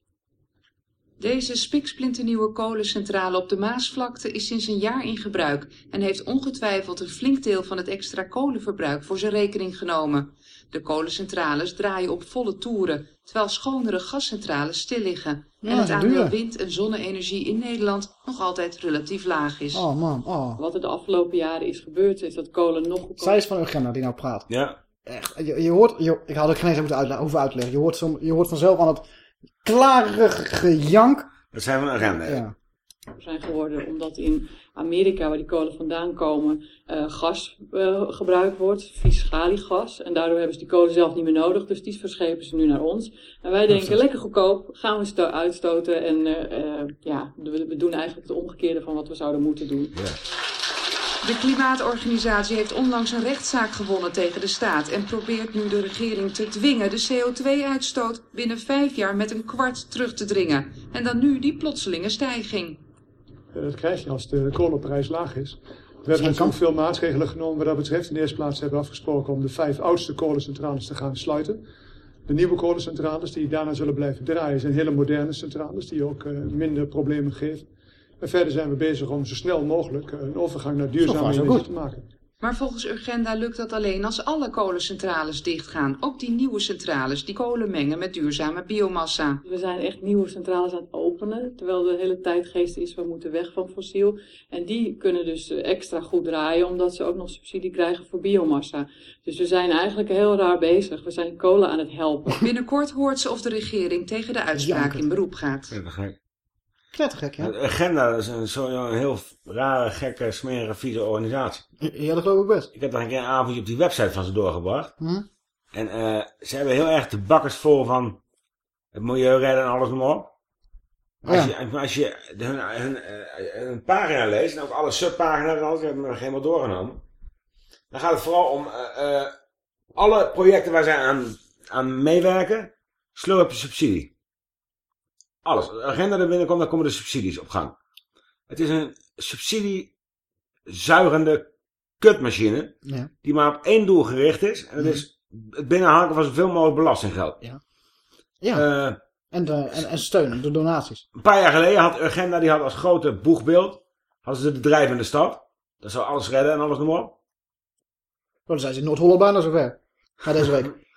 Deze spiksplinternieuwe kolencentrale op de Maasvlakte is sinds een jaar in gebruik en heeft ongetwijfeld een flink deel van het extra kolenverbruik voor zijn rekening genomen. De kolencentrales draaien op volle toeren, terwijl schonere gascentrales stil liggen Ja, en het aandeel duur. wind- en zonne-energie in Nederland nog altijd relatief laag is. Oh man, oh. Wat er de afgelopen jaren is gebeurd, is dat kolen nog goedkoper... Zij is van Urgenda die nou praat. Ja. Echt. Je, je hoort... Je, ik had het geen eens moeten uitleggen, hoeven uitleggen. Je hoort, som, je hoort vanzelf aan het klarige gejank. Dat zijn we een agenda. Ja. zijn geworden, omdat in Amerika, waar die kolen vandaan komen, eh, gas eh, gebruikt wordt, vies schaliegas. En daardoor hebben ze die kolen zelf niet meer nodig, dus die verschepen ze nu naar ons. En wij denken, lekker goedkoop, gaan we sto- uitstoten. En eh, eh, ja, we, we doen eigenlijk het omgekeerde van wat we zouden moeten doen. De klimaatorganisatie heeft onlangs een rechtszaak gewonnen tegen de staat en probeert nu de regering te dwingen de CO2-uitstoot binnen vijf jaar met een kwart terug te dringen. En dan nu die plotselinge stijging. Dat krijg je als de kolenprijs laag is. We hebben natuurlijk veel maatregelen genomen wat dat betreft. In de eerste plaats hebben we afgesproken om de vijf oudste kolencentrales te gaan sluiten. De nieuwe kolencentrales die daarna zullen blijven draaien zijn hele moderne centrales die ook eh, minder problemen geven. En verder zijn we bezig om zo snel mogelijk een overgang naar duurzame energie goed. te maken. Maar volgens Urgenda lukt dat alleen als alle kolencentrales dichtgaan. Ook die nieuwe centrales die kolen mengen met duurzame biomassa. We zijn echt nieuwe centrales aan het openen, terwijl de hele tijdgeest is, we moeten weg van fossiel. En die kunnen dus eh, extra goed draaien, omdat ze ook nog subsidie krijgen voor biomassa. Dus we zijn eigenlijk heel raar bezig. We zijn kolen aan het helpen. Binnenkort hoort ze of de regering tegen de uitspraak in beroep gaat. Knettergek, ja. Agenda is een, zo'n heel rare, gekke, smerige, vieze organisatie. Ja, dat geloof ik best. Ik heb nog een keer een avondje op die website van ze doorgebracht. Hm? En eh, ze hebben heel erg de bakkers vol van het milieu redden en alles maar op. Als je, als je de- hun, hun, eh, hun pagina leest, en ook alle subpagina's en alles, ik heb nog helemaal doorgenomen. Dan gaat het vooral om eh, alle projecten waar zij aan, aan meewerken, slurpen subsidie. Alles. De agenda er binnenkomt, dan komen de subsidies op gang. Het is een subsidiezuigende kutmachine, Ja. die maar op één doel gericht is. En dat is het binnenhaken van zoveel mogelijk belastinggeld. Ja. Ja. Eh, En, de, en, en steun, de donaties. een paar jaar geleden had Urgenda die had als grote boegbeeld hadden ze de bedrijven in de stad. Dat zou alles redden en alles nog maar op. Oh, dan zijn ze in Noord-Holland bijna zover. Ga deze week.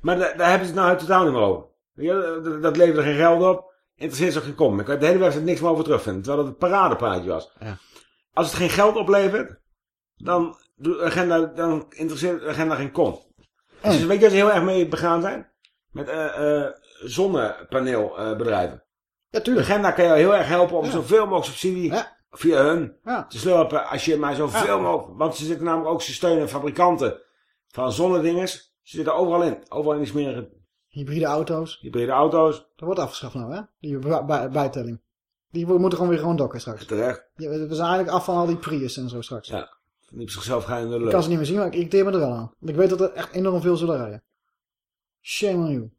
Maar da- daar hebben ze het nou totaal niet meer over. Dat- Dat levert er geen geld op. Interesseert ze ook geen kom. Ik kan de hele website niks meer over terugvinden. Terwijl het een paradepraatje was. Ja. Als het geen geld oplevert, dan, doet agenda, dan interesseert de agenda geen kom. Dus weet je ze heel erg mee begaan zijn? Met eh eh zonnepaneelbedrijven. Ja, tuurlijk. De agenda kan jou heel erg helpen om zoveel mogelijk subsidie via hun Ja. te slurpen. Als je maar zoveel mogelijk... Want ze zitten namelijk ook, ze steunen fabrikanten van zonnedingers. Ze zitten overal in. Overal in die smerige Hybride auto's. hybride auto's. Dat wordt afgeschaft nou, hè? Die bij- bij- bijtelling. Die moeten gewoon weer gewoon dokken straks. Terecht. Ja, we zijn eigenlijk af van al die Prius en zo straks. Ja. Die op zichzelf gaan in de Ik kan ze niet meer zien, maar ik irriteer me er wel aan. Want ik weet dat er echt enorm veel zullen rijden. Shame on you.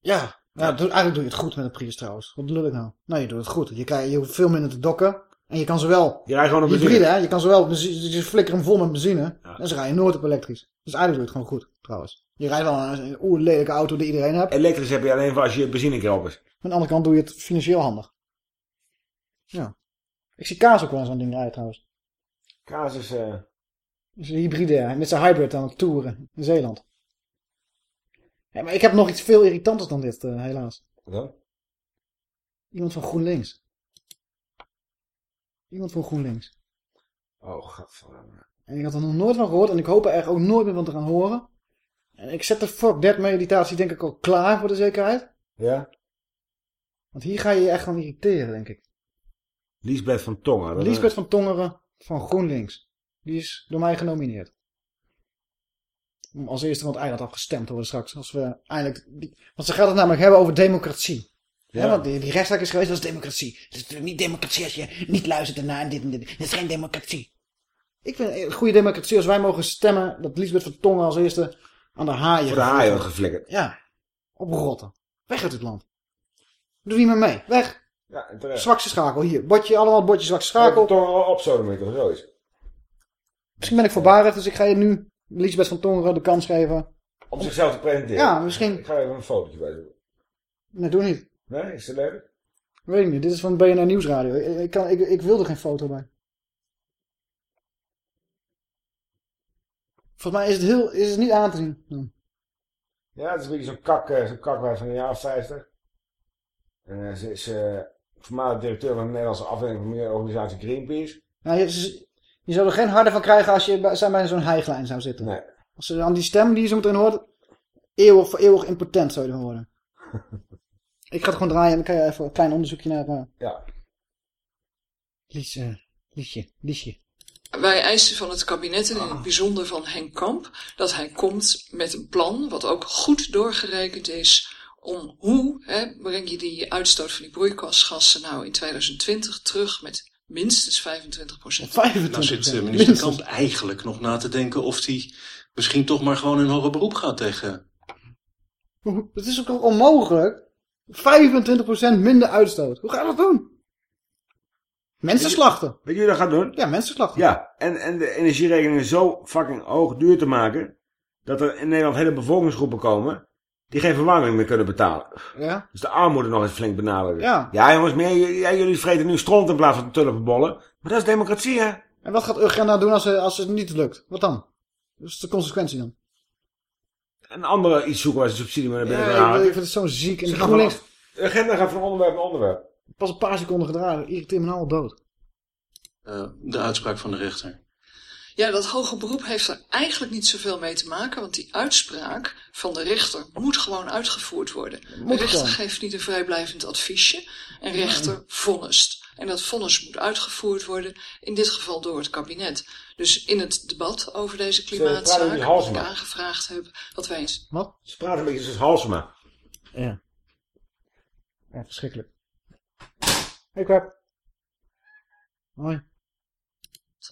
Ja, ja. doe- eigenlijk doe je het goed met een Prius trouwens. Wat lul ik nou? Nou, je doet het goed. Je, krijgt, je hoeft veel minder te dokken. En je kan zowel... Je rijdt gewoon op hybride, benzine. hè? Je kan zowel... benzine- Je flikker hem vol met benzine. En ze rijden nooit op elektrisch. Dus eigenlijk doe je het gewoon goed, trouwens. Je rijdt wel een, een oer lelijke auto die iedereen hebt. Elektrisch heb je alleen voor als je benzine op is. Aan de andere kant doe je het financieel handig. Ja. Ik zie Kaas ook wel zo'n ding rijden trouwens. Kaas is... eh, Dus een hybride, met zijn hybrid aan het toeren in Zeeland. Ja, maar ik heb nog iets veel irritanters dan dit, eh, helaas. Wat dan? Iemand van GroenLinks. Iemand van GroenLinks. Oh, gadverdamme. En ik had er nog nooit van gehoord en ik hoop er echt ook nooit meer van te gaan horen. En ik zet de fuck that meditatie denk ik al klaar voor de zekerheid. Ja? Want hier ga je je echt van irriteren, denk ik. Liesbeth van Tongen. dat- Liesbeth van Tongeren van GroenLinks. Die is door mij genomineerd. Om als eerste van het eiland afgestemd te worden straks. Als we eindelijk... Die... Want ze gaat het namelijk hebben over democratie. Ja. Want die, die rechtszaak is geweest, dat is democratie. Het is natuurlijk niet democratie als je niet luistert ernaar en dit en dit. Het is geen democratie. Ik vind een goede democratie als wij mogen stemmen dat Liesbeth van Tongen als eerste aan de haaien... Voor de haaien geflikkerd. Ja. Oprotten. Weg uit dit land. Doe niet meer mee. Weg. Ja, terecht. Zwakste schakel. Hier. Bordje, allemaal bordje zwakste schakel. Tongen op zo'n of zoiets. Misschien ben ik voorbarig, dus ik ga je nu Lisbeth van Tongeren de kans geven. Om zichzelf te presenteren. Ja, misschien. Ik ga even een fotootje bij doen. Nee, doe niet. Nee, is het lelijk? Weet ik niet. Dit is van BNR Nieuwsradio. Ik, ik, kan, ik, ik wil er geen foto bij. Volgens mij is het, heel, is het niet aan te zien. dan. Ja, het is een beetje zo'n kak, eh, zo'n kakwijf van een jaar of 50. En eh, ze is eh voormalig directeur van de Nederlandse afdeling van milieuorganisatie Greenpeace. Ja, je, zou er geen harde van krijgen als je bij, zijn bij zo'n hijglijn zou zitten. Nee. Als ze aan die stem die je zo meteen hoort, eeuwig voor eeuwig impotent zou je worden. ik ga het gewoon draaien en dan kan je even een klein onderzoekje naar... eh Ja. Lies, Liesje, Liesje. Wij eisen van het kabinet en in het bijzonder van Henk Kamp dat hij komt met een plan wat ook goed doorgerekend is om hoe hè, breng je die uitstoot van die broeikasgassen nou in 2020 terug met minstens 25 procent. Nou zit eh, minister Kamp eigenlijk nog na te denken of hij misschien toch maar gewoon in hoger beroep gaat tegen... Het is ook onmogelijk? 25% minder uitstoot. Hoe gaan we dat doen? Mensen slachten. Weet je wie dat gaat doen? Ja, mensen slachten. Ja, en, en de energierekening zo fucking hoog duur te maken... dat er in Nederland hele bevolkingsgroepen komen... die geen verwarming meer kunnen betalen. Ja. Dus de armoede nog eens flink benaderen. Ja. Ja, jongens, meer, ja, jullie vreten nu stront in plaats van tulpenbollen. Maar dat is democratie, hè? En wat gaat Urgenda doen als, als het niet lukt? Wat dan? Dat is de consequentie dan. Een andere iets zoeken waar ze subsidie mee naar binnen Ja, ik, ik vind het zo ziek. En GroenLinks, agenda gaat van onderwerp naar onderwerp. Pas een paar seconden gedraaid, irriteert me nou al dood. eh, de uitspraak van de rechter. Ja, dat hoge beroep heeft er eigenlijk niet zoveel mee te maken, want die uitspraak van de rechter moet gewoon uitgevoerd worden. De rechter geeft niet een vrijblijvend adviesje, een rechter vonnist. En dat vonnis moet uitgevoerd worden, in dit geval door het kabinet. Dus in het debat over deze klimaatzaak, die wat ik aangevraagd heb, dat wij eens... Wat? Ze praten een beetje zoals Halsema. Ja. Ja, verschrikkelijk. Hey. Hoi.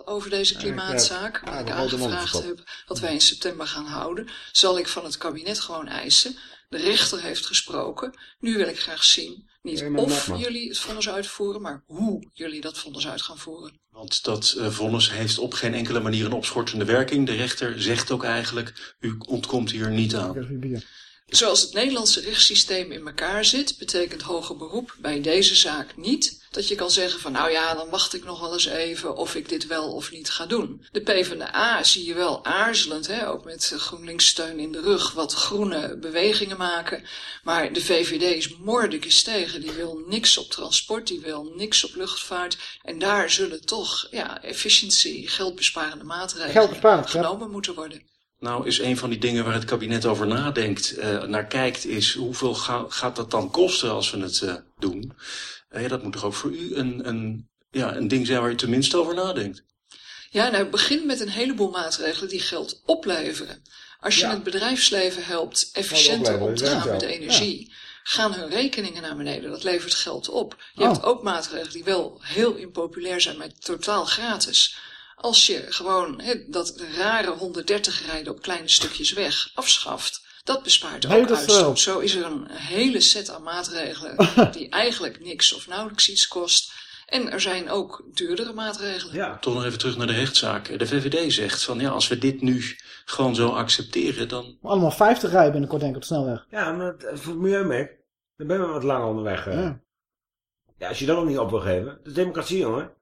over deze klimaatzaak, wat ik aangevraagd heb, wat wij in september gaan houden, zal ik van het kabinet gewoon eisen. De rechter heeft gesproken. Nu wil ik graag zien, niet of jullie het vonnis uitvoeren, maar hoe jullie dat vonnis uit gaan voeren. Want dat eh, vonnis heeft op geen enkele manier een opschortende werking. De rechter zegt ook eigenlijk, u ontkomt hier niet aan. Zoals het Nederlandse rechtssysteem in elkaar zit, betekent hoger beroep bij deze zaak niet dat je kan zeggen van nou ja, dan wacht ik nog wel eens even of ik dit wel of niet ga doen. De PvdA zie je wel aarzelend, hè, ook met GroenLinks steun in de rug, wat groene bewegingen maken. Maar de VVD is moordicus tegen, die wil niks op transport, die wil niks op luchtvaart. En daar zullen toch ja, efficiëntie, geldbesparende maatregelen genomen moeten worden. Nou is een van die dingen waar het kabinet over nadenkt, eh, naar kijkt, is hoeveel ga- gaat dat dan kosten als we het eh, doen? Eh, ja, dat moet toch ook voor u een, een, ja, een ding zijn waar je tenminste over nadenkt. Ja, nou, begin met een heleboel maatregelen die geld opleveren. Als je het bedrijfsleven helpt efficiënter om te gaan met energie, gaan hun rekeningen naar beneden. Dat levert geld op. Je Oh. hebt ook maatregelen die wel heel impopulair zijn, maar totaal gratis. Als je gewoon hè, dat rare 130 rijden op kleine stukjes weg afschaft, dat bespaart Nee, ook dat is uitstoot. wel. Zo is er een hele set aan maatregelen die eigenlijk niks of nauwelijks iets kost. En er zijn ook duurdere maatregelen. Toch nog even terug naar de rechtszaak. De VVD zegt van ja, als we dit nu gewoon zo accepteren, dan Allemaal 50 rijden binnenkort denk ik op de snelweg. Ja, maar het- voor het milieumerk, dan ben je wat langer onderweg. eh. Ja. Ja, als je dat nog niet op wil geven. Dat is democratie, jongen.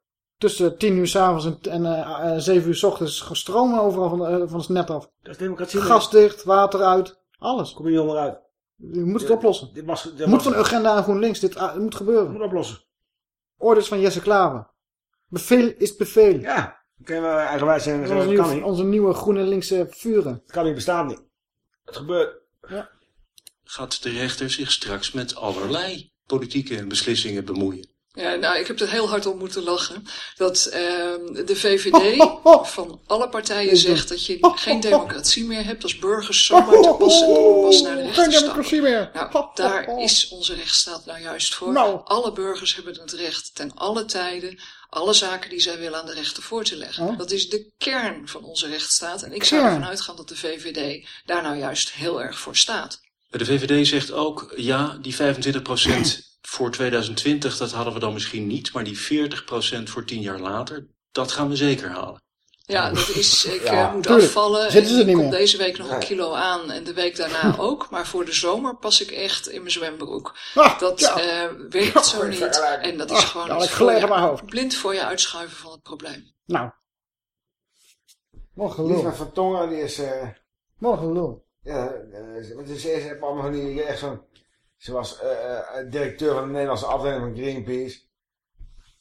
Tussen 10 uur s'avonds en, en eh, eh, 7 uur s ochtends stromen overal van, eh, van het net af. Dat is democratie. Gas dicht, water uit, alles. Kom je niet onderuit. Je moet het oplossen. Dit was, dit moet was- van agenda aan GroenLinks. Dit ah, het moet gebeuren. moet oplossen. Orders van Jesse Klaver. Bevel is bevel. Ja, dan kun je wel eigenwijs zijn en zeggen, kan nieuwe, niet. onze nieuwe groene linkse vuren. Het kan niet, bestaat niet. Het gebeurt. gaat de rechter zich straks met allerlei politieke beslissingen bemoeien. Ja, nou, ik heb er heel hard om moeten lachen. Dat ehm, de VVD van alle partijen zegt dat je geen democratie meer hebt als burgers zomaar te pas en onpas naar de rechter Geen stappen. democratie meer. Nou, daar is onze rechtsstaat nou juist voor. Nou. Alle burgers hebben het recht ten alle tijden alle zaken die zij willen aan de rechter voor te leggen. Dat is de kern van onze rechtsstaat. En ik zou ervan uitgaan dat de VVD daar nou juist heel erg voor staat. De VVD zegt ook, ja, die 25% voor 2020, dat hadden we dan misschien niet, maar die 40% voor 10 jaar later, dat gaan we zeker halen. Ja, dat is, ik Ja, eh, moet tuurlijk. afvallen. Zitten ze er niet ik kom meer. deze week nog een kilo aan en de week daarna ook. Maar voor de zomer pas ik echt in mijn zwembroek. Ah, dat ja. eh, werkt zo niet. En dat is Ah, gewoon het ik gelijk voor op je- mijn hoofd. blind voor je uitschuiven van het probleem. Nou. Liesbeth gelul. van Tongen, die is... eh Wat gelul. ja, want ze is allemaal van die echt zo'n... Ze was eh, eh, directeur van de Nederlandse afdeling van Greenpeace.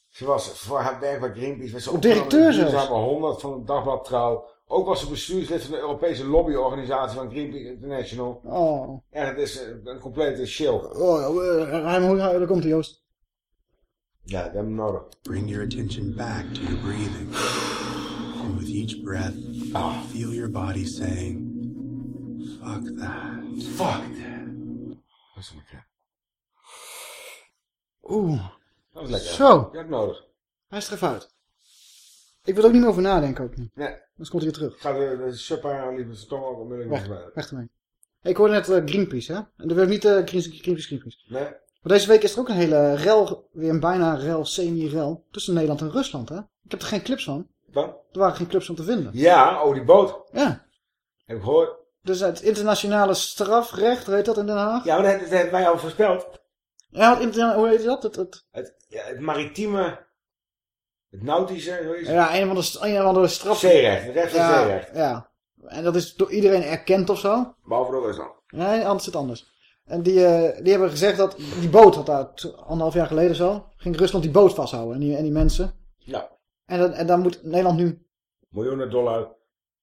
Ze was voor haar werk bij Greenpeace... werd ze Oh, directeur de zelfs? duurzame 100 van het Dagblad Trouw. Ook was ze bestuurslid van de Europese lobbyorganisatie van Greenpeace International. Oh. En het is een complete chill. Oh, uh, Raimond, daar komt hij, Joost. Ja, dat hebben we nodig. Bring your attention back to your breathing. And with each breath, feel your body saying, fuck that. Fuck that. Dat is lekker. Oeh. Dat is lekker. Zo. Je hebt nodig. Hij is er uit. Ik wil er ook niet meer over nadenken ook niet. Nee. Dan komt hij weer terug. Ga de, de suppa en lieve tong ook onmiddellijk Weg, weg ermee. Hey, ik hoorde net eh, Greenpeace, hè? En er werd niet eh, Greenpeace, Greenpeace, Greenpeace. Nee. Maar deze week is er ook een hele rel, weer een bijna rel, semi-rel, tussen Nederland en Rusland, hè? Ik heb er geen clips van. Wat? Er waren geen clips van te vinden. Ja, over die boot. Ja. Heb ik gehoord. Dus het internationale strafrecht, weet dat in Den Haag? Ja, maar dat, dat hebben wij al voorspeld. Ja, het hoe heet dat? Het, het, Het, ja, het maritieme, het nautische, is het? ja, een van de, een van de straf... Zeerecht, het recht van ja, zeerecht. Ja. En dat is door iedereen erkend of zo. Behalve door Rusland. Nee, anders zit anders. En die, eh, die hebben gezegd dat die boot, had daar anderhalf jaar geleden zo, ging Rusland die boot vasthouden en die, en die mensen. Ja. En, dan, en dan moet Nederland nu, Miljoenen dollar.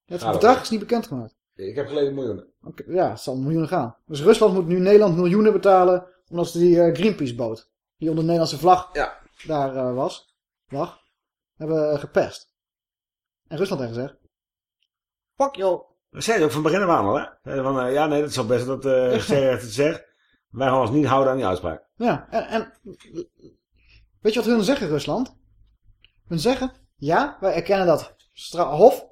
het bedrag het. is niet bekendgemaakt. Ik heb geleden miljoenen. Oké, ja, het zal om miljoenen gaan. Dus Rusland moet nu Nederland miljoenen betalen, omdat ze die eh, Greenpeace boot, die onder de Nederlandse vlag Ja. daar eh, was, lag, hebben eh, gepest. En Rusland heeft gezegd, fuck joh. Dat zei ze ook van begin af aan al, hè? Van, eh, ja, nee, dat is wel best dat eh zeerecht het zegt. Wij gaan ons niet houden aan die uitspraak. Ja, en, en weet je wat hun zeggen, Rusland? Hun zeggen, ja, wij erkennen dat stra- hof,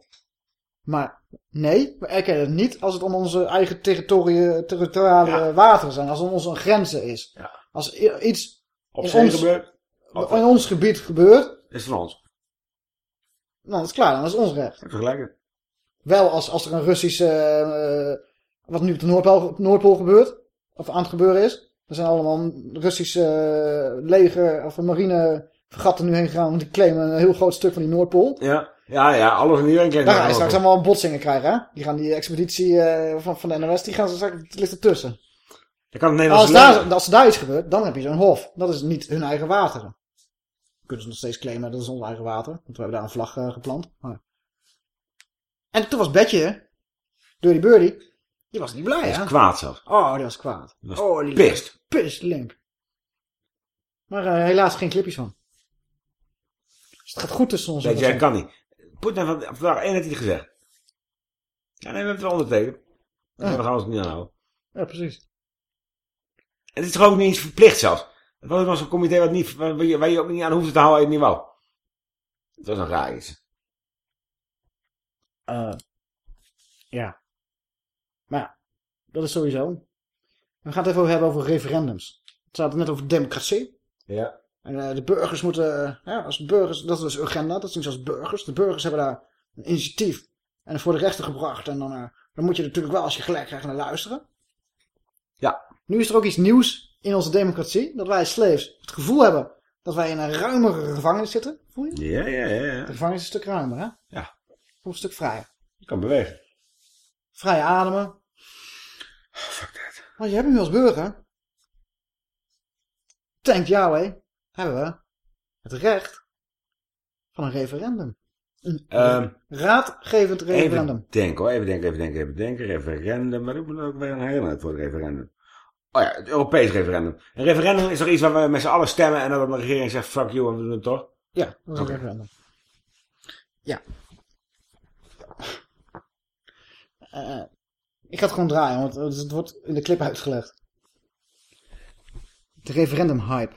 maar nee, we erkennen het niet als het om onze eigen territoriale wateren zijn, als het om onze grenzen is. Als iets Op in ons, gebeurt, in ons gebied gebeurt, is van ons. nou, dat is klaar, dan is het ons recht. Vergelijken. Wel als, als er een Russische, eh, wat nu op de Noordpool, Noordpool gebeurt, of aan het gebeuren is. Er zijn allemaal Russische eh, leger of marine vergatten nu heen gegaan, want die claimen een heel groot stuk van die Noordpool. Ja, ja, ja, alles en iedereen kent Daar ga je straks allemaal botsingen krijgen, hè? Die gaan die expeditie eh, van, van de NOS, die gaan ze straks, het ligt ertussen. Dan kan het Als daar, als daar iets gebeurt, dan heb je zo'n hof. Dat is niet hun eigen wateren. Kunnen ze nog steeds claimen, dat is ons eigen water. Want we hebben daar een vlag eh, geplant. Maar... En toen was Betje, Dirty Birdie, die was niet blij, Hij is hè? kwaad zelfs. Oh, die was kwaad. Die was oh, die pist. Pist, link. Maar eh, helaas geen clipjes van. Dus het gaat goed tussen ons. Dat jij kan niet. Poetin heeft vandaag één heeft hij gezegd. Ja, nee, we hebben het wel ondertekend. Ja. Ja. Dan gaan we ons niet aanhouden. Ja, precies. Het is toch ook niet eens verplicht zelfs. Het was wel zo'n comité wat niet, waar, je, waar je ook niet aan hoefde te houden het niet wou. Het was een raar iets. Eh, ja. Maar ja, dat is sowieso. We gaan het even hebben over referendums. Het gaat net over democratie. Ja. En eh, de burgers moeten, eh, ja, als de burgers, dat is agenda, dat zien ze als burgers. De burgers hebben daar een initiatief en voor de rechter gebracht. En dan, eh, dan moet je natuurlijk wel, als je gelijk krijgt, naar luisteren. Ja. Nu is er ook iets nieuws in onze democratie. Dat wij slaves het gevoel hebben dat wij in een ruimere gevangenis zitten. Voel je? Ja, ja, ja. ja. De gevangenis is een stuk ruimer, hè? Ja. Een stuk vrijer. Je kan bewegen. Vrij ademen. fuck that. Maar je hebt nu als burger. Denkt Yahweh, hebben we het recht van een referendum. Een Ehm, raadgevend referendum. Even denken hoor, even denken, even denken, even denken. Referendum, maar ik moet ook weer aan herinneren voor het referendum. Oh ja, het Europees referendum. Een referendum is toch iets waar we met z'n allen stemmen en dan de regering zegt fuck you we doen het toch? Ja, dat is een referendum. Ja. Eh, ik ga het gewoon draaien, want het wordt in de clip uitgelegd. De referendum hype.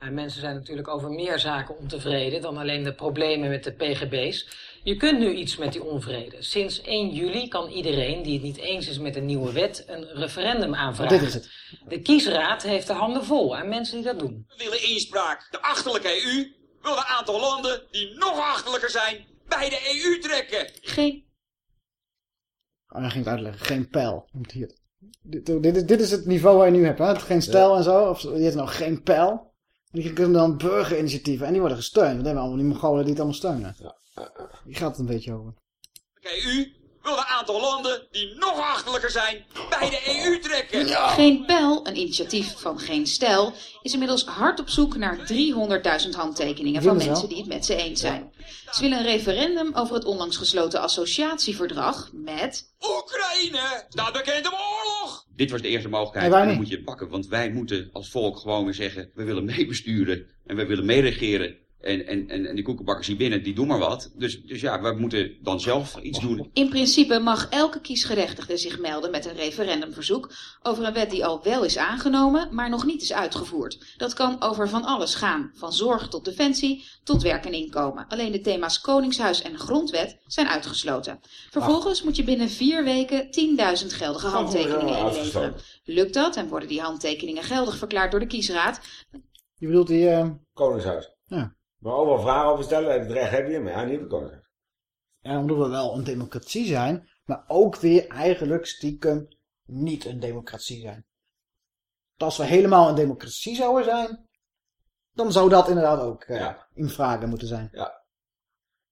En mensen zijn natuurlijk over meer zaken ontevreden dan alleen de problemen met de PGB's. Je kunt nu iets met die onvrede. Sinds 1 juli kan iedereen die het niet eens is met de nieuwe wet een referendum aanvragen. Dit is het. De kiesraad heeft de handen vol aan mensen die dat doen. We willen inspraak. De achterlijke EU wil een aantal landen die nog achterlijker zijn bij de EU trekken. Geen. Oh, dan ging het uitleggen. Geen pijl. Hij. Dit, dit, is- dit is het niveau waar je nu hebt. Hè? Geen stijl en zo. Of je hebt nou geen pijl. Die kunnen dan burgerinitiatieven. En die worden gesteund. Dat hebben allemaal die Mongolen die het allemaal steunen. Die gaat het een beetje over. De EU wil een aantal landen die nog achterlijker zijn bij de EU trekken. Geen Pijl, een initiatief van Geen Stijl, is inmiddels hard op zoek naar 300.000 handtekeningen van mensen die het met ze eens zijn. Ze willen een referendum over het onlangs gesloten associatieverdrag met... Oekraïne staat bekend om oorlog. Dit was de eerste mogelijkheid. En dan moet je het pakken. Want wij moeten als volk gewoon weer zeggen... we willen meebesturen en we willen meeregeren. En, en, en, en die koekenbakkers hier binnen, die doen maar wat. Dus, dus ja, we moeten dan zelf iets doen. In principe mag elke kiesgerechtigde zich melden met een referendumverzoek over een wet die al wel is aangenomen, maar nog niet is uitgevoerd. Dat kan over van alles gaan, van zorg tot defensie tot werk en inkomen. Alleen de thema's Koningshuis en Grondwet zijn uitgesloten. Vervolgens moet je binnen vier weken 10.000 geldige handtekeningen inleveren. Lukt dat en worden die handtekeningen geldig verklaard door de kiesraad, Je bedoelt die... eh, Koningshuis. Ja. Maar overal vragen over stellen, het recht heb je, maar ja, niet Koningshuis. Ja, omdat we wel een democratie zijn, maar ook weer eigenlijk stiekem niet een democratie zijn. Want Als we helemaal een democratie zouden zijn, dan zou dat inderdaad ook eh, in vragen moeten zijn. Ja.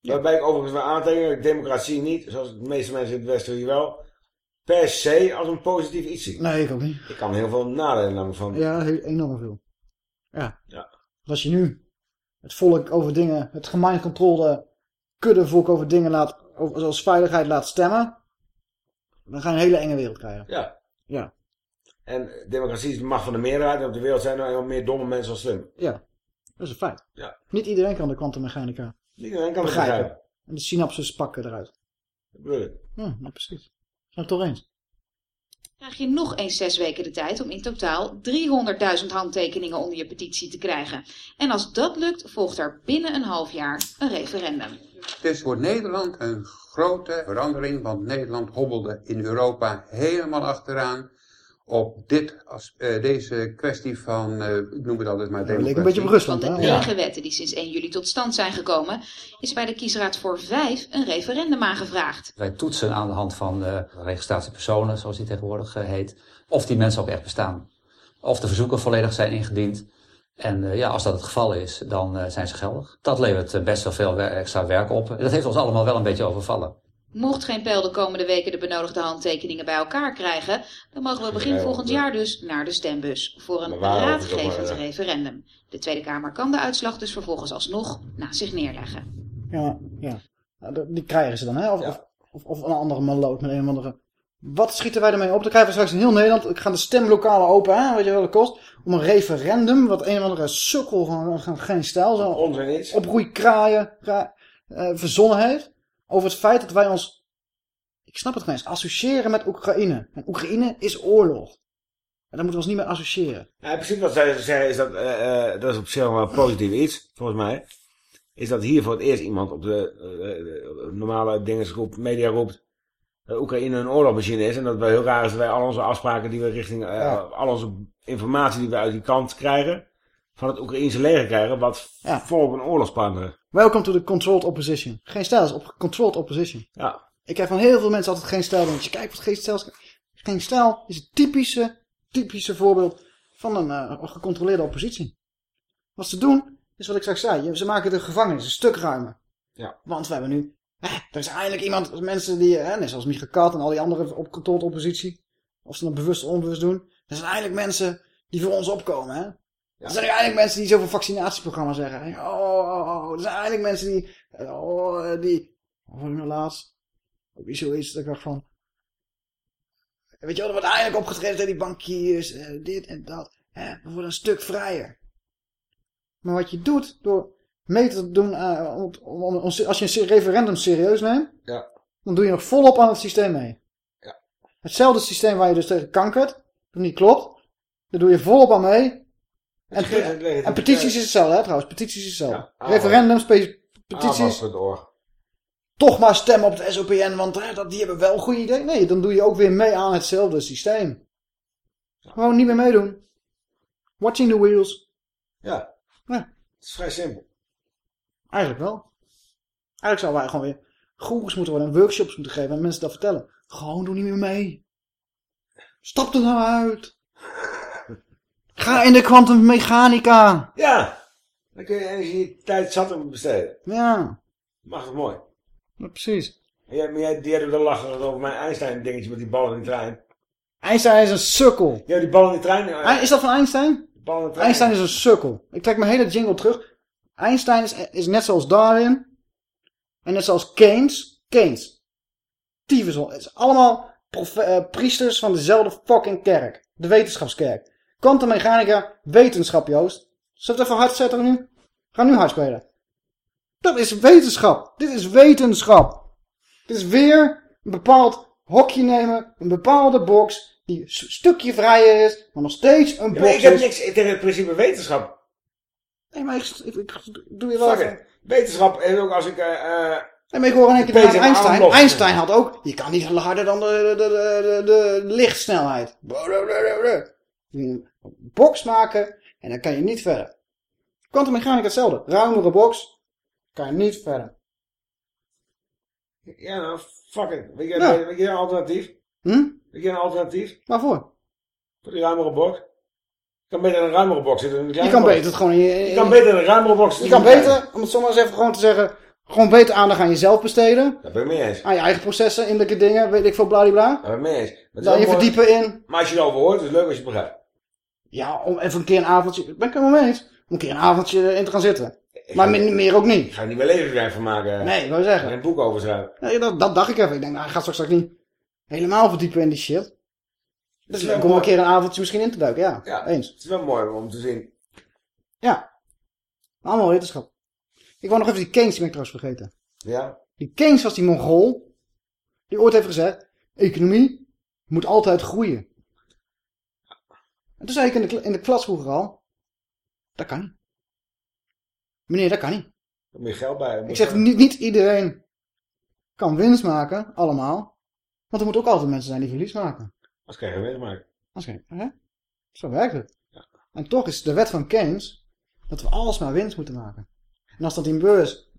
Waarbij ik overigens wel aantekenen democratie niet, zoals de meeste mensen in het Westen hier wel, per se als een positief iets zie. Nee, ik ook niet. Ik kan heel veel nadelen namelijk van. Ja, heel, enorm veel. Ja. Ja. Als je nu het volk over dingen, het gemeen controle kuddevolk over dingen laat, over, zoals veiligheid laat stemmen, dan ga je een hele enge wereld krijgen. Ja. Ja. En democratie is de macht van de meerderheid en op de wereld zijn er helemaal meer domme mensen dan slim. Ja, dat is een feit. Ja. Niet iedereen kan de kwantummechanica Niet iedereen kan begrijpen. En de synapses pakken eruit. Dat bedoel ik. Ja, nou, precies. Zijn we het toch eens? Krijg je nog eens zes weken de tijd om in totaal 300.000 handtekeningen onder je petitie te krijgen. En als dat lukt, volgt er binnen een half jaar een referendum. Het is voor Nederland een grote verandering, want Nederland hobbelde in Europa helemaal achteraan op dit, as- eh, deze kwestie van, eh, ik noem het altijd maar democratie. Van de negen wetten die sinds 1 juli tot stand zijn gekomen, is bij de kiesraad voor vijf een referendum aangevraagd. Wij toetsen aan de hand van de registratiepersonen, zoals die tegenwoordig eh, heet, of die mensen ook echt bestaan. Of de verzoeken volledig zijn ingediend. En eh, ja, als dat het geval is, dan eh, zijn ze geldig. Dat levert eh, best wel veel wer- extra werk op. Dat heeft ons allemaal wel een beetje overvallen. Mocht geen pijl de komende weken de benodigde handtekeningen bij elkaar krijgen, dan mogen we begin volgend ja. jaar dus naar de stembus voor een is raadgevend ja. referendum. De Tweede Kamer kan de uitslag dus vervolgens alsnog naast zich neerleggen. Ja, ja. Nou, die krijgen ze dan, hè? Of, of, of, of een andere maloot met een of andere... Wat schieten wij ermee op? Dan krijgen we straks in heel Nederland... Ik ga de stemlokalen open, hè? Weet je wat het kost? Om een referendum, wat een of andere sukkel van, van geen stijl... Zo oproeikraaien kra- eh, verzonnen heeft... Over het feit dat wij ons Ik snap het geen eens. Associëren met Oekraïne. En Oekraïne is oorlog. En daar moeten we ons niet meer associëren. Ja, in principe wat zij zeggen is dat, eh, eh, dat is op zich wel positief iets, volgens mij. Is dat hier voor het eerst iemand op de, eh, normale dingensgroep, media roept, dat Oekraïne een oorlogmachine is. En dat wel heel raar is dat wij al onze afspraken die we richting, al onze informatie die we uit die kant krijgen, van het Oekraïense leger krijgen, wat Ja. volop een oorlogspartner. Welcome to the controlled opposition. Geen stijl is op controlled opposition. Ja. Ik heb van heel veel mensen altijd geen stijl. Want je kijkt wat geen stijl is. Geen stijl is het typische, typische voorbeeld van een eh, gecontroleerde oppositie. Wat ze doen, is wat ik straks zei. Ze maken de gevangenis een stuk ruimer. Ja. Want we hebben nu... eh, er is eindelijk iemand, mensen die, eh, net zoals Micha Kat en al die andere op controlled oppositie. Of ze dat bewust of onbewust doen. Er zijn eindelijk mensen die voor ons opkomen. Hè? Er zijn nu eindelijk mensen die zoveel vaccinatieprogramma's zeggen. Oh, oh, oh. Er zijn eindelijk mensen die... Oh, eh, die... Was ik nou laatst? Ook weer zoiets dat ik dacht van... Weet je wel, er wordt eindelijk opgetreden tegen die bankiers. eh, dit en dat. Hè? We worden een stuk vrijer. Maar wat je doet door mee te doen... eh, om, om, om- als je een referendum serieus neemt... Ja. Dan doe je nog volop aan het systeem mee. Ja. Hetzelfde systeem waar je dus tegen kankert. Dat niet klopt. Daar doe je volop aan mee. En, het petities is hetzelfde, hè, trouwens. Petities is hetzelfde. Ja, Referendums, pe- petities. Toch maar stemmen op de SOPN, want hè, dat, die hebben wel een goed idee. Nee, dan doe je ook weer mee aan hetzelfde systeem. Gewoon niet meer meedoen. Watching the wheels. Ja. Ja. Het is vrij simpel. Eigenlijk wel. Eigenlijk zouden wij gewoon weer goeroes moeten worden en workshops moeten geven en mensen dat vertellen. Gewoon doe niet meer mee. Stap er nou uit. Ga in de kwantummechanica. Ja. Dan kun je energie, tijd zat om besteden. Ja. Mag het mooi. Ja, precies. En jij, maar jij, die hebben wel lachen over mijn Einstein dingetje met die bal in die trein. Einstein is een sukkel. Ja, die bal in die trein. Ei- Is dat van Einstein? Bal in de trein. Einstein is een sukkel. Ik trek mijn hele jingle terug. Einstein is, is net zoals Darwin. En net zoals Keynes. Keynes. Tyfus. Het is allemaal eh, priesters van dezelfde fucking kerk. De wetenschapskerk. Quantummechanica, wetenschap, Joost. Zullen we het even hard zetten nu? Ga nu hard spelen. Dat is wetenschap. Dit is wetenschap. Dit is weer een bepaald hokje nemen. Een bepaalde box. Die een stukje vrijer is. Maar nog steeds een Ja, box ik heb is. niks tegen het principe wetenschap. Nee, maar ik, ik, ik doe je wel even. Wetenschap is ook als ik... eh eh, Nee, maar ik hoor in één keer aan Einstein. Einstein had ook, je kan niet harder dan de, de, de, de, de lichtsnelheid. Je box maken en dan kan je niet verder. Quantummechanica hetzelfde. Ruimere box, kan je niet verder. ja, nou, fuck it. Je, weet je een alternatief? Hm? Weet je een alternatief? Waarvoor? Voor die ruimere box? Je kan beter in een ruimere box zitten een Je kan box. beter het gewoon in je... Je kan beter in een ruimere box Je zitten kan in een beter, om het zomaar eens even gewoon te zeggen, gewoon beter aandacht aan jezelf besteden. Daar ben ik mee eens. Aan je eigen processen, innerlijke dingen, weet ik veel, bladibla. Daar ben ik mee eens. Dan je mooi- verdiepen in. Maar als je erover hoort, is het leuk als je het begrijpt. Ja, om even een keer een avondje, ben ik het helemaal mee eens. Om een keer een avondje in te gaan zitten. Maar meer, meer ook niet. Ik ga er niet meer levenswerk van maken. Nee, ik wou zeggen. Een boek over schrijven. Nee, dat, dat dacht ik even. Ik denk, nou, hij gaat straks straks niet helemaal verdiepen in die shit. Dus leuk wel om een keer een avondje misschien in te duiken, ja. Ja, Eens. het is wel mooi om te zien. Ja. Allemaal wetenschap. Ik wou nog even die Keynes, die ben ik trouwens vergeten. Ja? Die Keynes was die Mongool. Die ooit heeft gezegd, economie moet altijd groeien. En toen zei ik in de, in de klas vroeger al, dat kan niet. Meneer, dat kan niet. Er moet je geld bij. Ik zeg, niet, niet iedereen kan winst maken, allemaal. Want er moeten ook altijd mensen zijn die verlies maken. Als krijg je winst maken. Als je- hè? Zo werkt het. En toch is de wet van Keynes dat we alles maar winst moeten maken. En als dat in beurs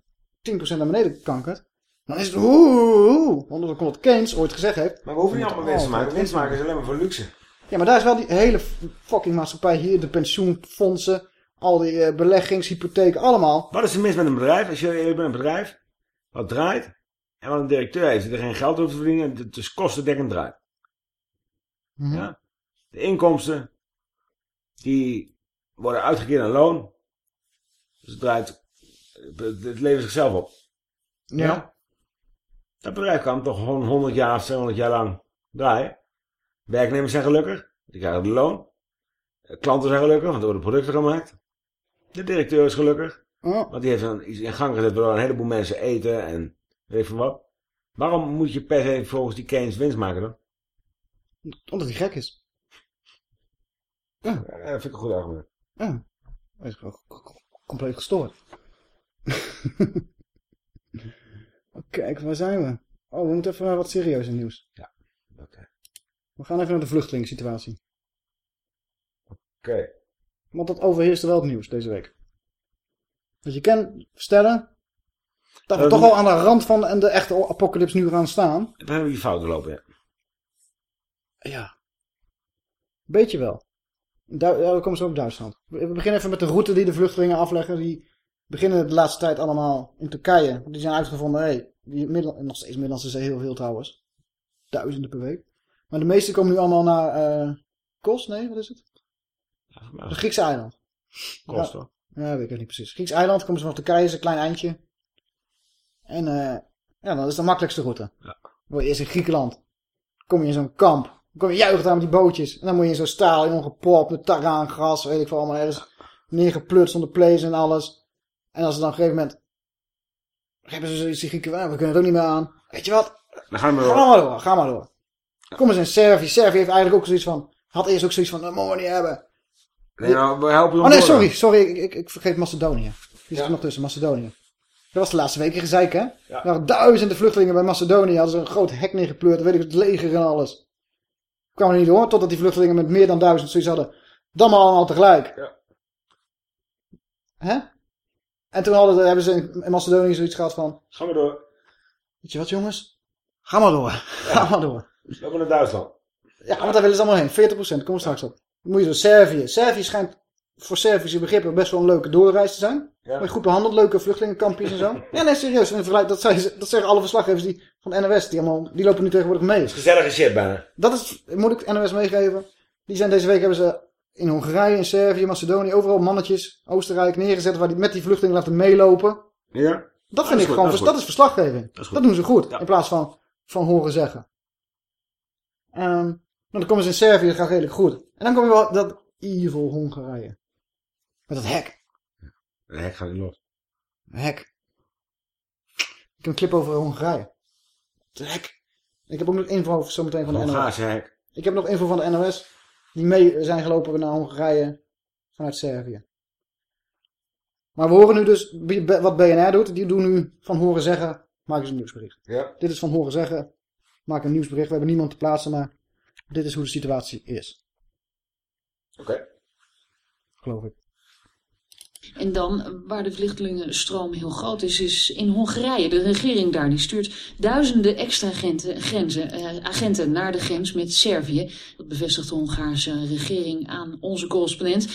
10% naar beneden kankert, dan is het oeh, want dat komt wat Keynes ooit gezegd heeft. Maar we hoeven niet allemaal winst te maken. Winst maken is alleen maar voor luxe. Ja, maar daar is wel die hele fucking maatschappij hier, de pensioenfondsen, al die eh, beleggingshypotheken, allemaal. Wat is er mis met een bedrijf? Als je je bent een bedrijf wat draait en wat een directeur heeft die er geen geld hoeft te verdienen, het is kostendekkend draait. Mhm. Ja? De inkomsten die worden uitgekeerd aan loon. Dus het draait, het levert zichzelf op. Ja. Dat bedrijf kan toch gewoon 100 jaar of 200 jaar lang draaien. Werknemers zijn gelukkig, die krijgen de loon. Eh, Klanten zijn gelukkig, want er worden producten gemaakt. De directeur is gelukkig, Oh. want die heeft dan iets in gang gezet waardoor een heleboel mensen eten en weet veel wat. Waarom moet je per se volgens die Keynes winst maken dan? Omdat hij gek is. Ja. Ja, dat vind ik een goed argument. Ja. Hij is gewoon compleet gestoord. Kijk, waar zijn we? Oh, we moeten even naar wat serieuzer nieuws. Ja, oké. We gaan even naar de vluchtelingssituatie. Oké. Want dat overheerst wel het nieuws deze week. Dus je kan stellen dat we Eh, toch we- al aan de rand van en de echte apocalypse nu gaan staan. Dan hebben we die fout gelopen, ja. Ja. Beetje wel. Du ja, dan komen ze ook Duitsland. We we beginnen even met de route die de vluchtelingen afleggen. Die beginnen de laatste tijd allemaal in Turkije. Die zijn uitgevonden, hé, hey, die nog steeds Middellandse Zee heel veel trouwens. Duizenden per week. Maar de meeste komen nu allemaal naar eh Kos, nee, wat is het? De Griekse eiland. Kos, Ja. toch? Ja, weet ik niet precies. Grieks eiland, komen ze van Turkije, is een klein eindje. En eh ja, dat is de makkelijkste route. Ja. Word je eerst in Griekenland. Kom je in zo'n kamp. Dan kom je juichen daar met die bootjes. En dan moet je in zo'n staal, in ongepopt, met taraan, gras, weet ik veel, allemaal ergens neergeplutst onder plays en alles. En als ze dan op een gegeven moment... Geven ze zoiets die Grieken, "Ah, we kunnen het ook niet meer aan. Weet je wat? Dan gaan we Ga door. maar door, ga maar door. Kom eens in Servië. Servië heeft eigenlijk ook zoiets van... Had eerst ook zoiets van, dat mogen we niet hebben. Nee, nou, we helpen Oh nee, sorry, sorry, ik, ik, ik vergeet Macedonië. Die zit er nog tussen, Macedonië. Dat was de laatste week in gezeik, hè? Er waren duizenden vluchtelingen bij Macedonië. Hadden ze een groot hek neergepleurd, weet ik het leger en alles. Kwamen er niet door, totdat die vluchtelingen met meer dan duizend zoiets hadden. Dan maar allemaal tegelijk. Ja. Hè? En toen hadden, hebben ze in Macedonië zoiets gehad van... Gaan we door. Weet je wat, jongens? Ga maar door. Ga maar door. We naar Duitsland. Ja, want daar willen ze allemaal heen. 40%, kom straks op. Dan moet je zo Servië. Servië schijnt voor Servische begrippen best wel een leuke doorreis te zijn. Ja. Je goed behandeld, leuke vluchtelingenkampjes en zo. Ja, nee, serieus. Dat, zeggen, dat zeggen alle verslaggevers die, van de NOS, die, allemaal, die lopen nu tegenwoordig mee. Gezellige shit bijna. Dat is, moet ik NOS meegeven. Die zijn deze week, hebben ze in Hongarije, in Servië, Macedonië, overal mannetjes, Oostenrijk neergezet waar die met die vluchtelingen laten meelopen. Ja. Dat vind is ik goed, gewoon, dat is dat, is verslaggeving. Is. Dat doen ze goed, in plaats van, van horen zeggen. Ehm, nou, dan komen ze in Servië, dat gaat redelijk goed. En dan kom je wel dat evil Hongarije. Met dat hek. Hek gaat niet los. Een hek. Ik heb een clip over Hongarije. Het hek. Ik heb ook nog info zometeen van de NOS. hek. Ik heb nog info van de NOS. Die mee zijn gelopen naar Hongarije vanuit Servië. Maar we horen nu dus wat BNR doet. Die doen nu van horen zeggen, maken ze een nieuwsbericht. Ja. Dit is van horen zeggen, maak een nieuwsbericht. We hebben niemand te plaatsen, maar dit is hoe de situatie is. Oké. Geloof ik. En dan, waar de vluchtelingenstroom heel groot is, is in Hongarije. De regering daar die stuurt duizenden extra agenten, grenzen, eh, agenten naar de grens met Servië. Dat bevestigt de Hongaarse regering aan onze correspondent.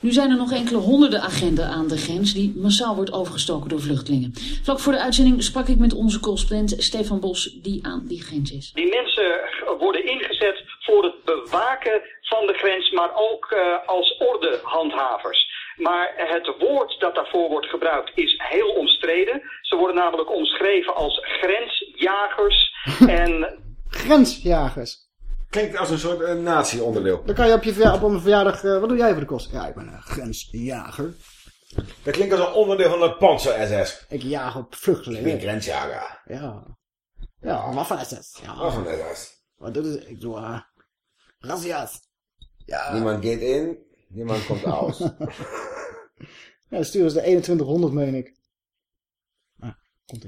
Nu zijn er nog enkele honderden agenten aan de grens die massaal wordt overgestoken door vluchtelingen. Vlak voor de uitzending sprak ik met onze correspondent Stefan Bos, die aan die grens is. Die mensen worden ingezet voor het bewaken van de grens, maar ook eh, als ordehandhavers. Maar het woord dat daarvoor wordt gebruikt is heel omstreden. Ze worden namelijk omschreven als grensjagers en Grensjagers. Klinkt als een soort uh, nazi-onderdeel. Dan kan je op, je op een verjaardag... eh, wat doe jij voor de kost? Ja, ik ben een grensjager. Dat klinkt als een onderdeel van de Panzer-SS. Ik jaag op Ik vluchtelingen. ben grensjager. Ja. Ja, Waffen-SS. Ja. Waffen-SS. Wat doet het? Ik doe... eh razzia's. Ja. Niemand gaat in, niemand komt uit. Ja, dan sturen ze de 2100, meen ik.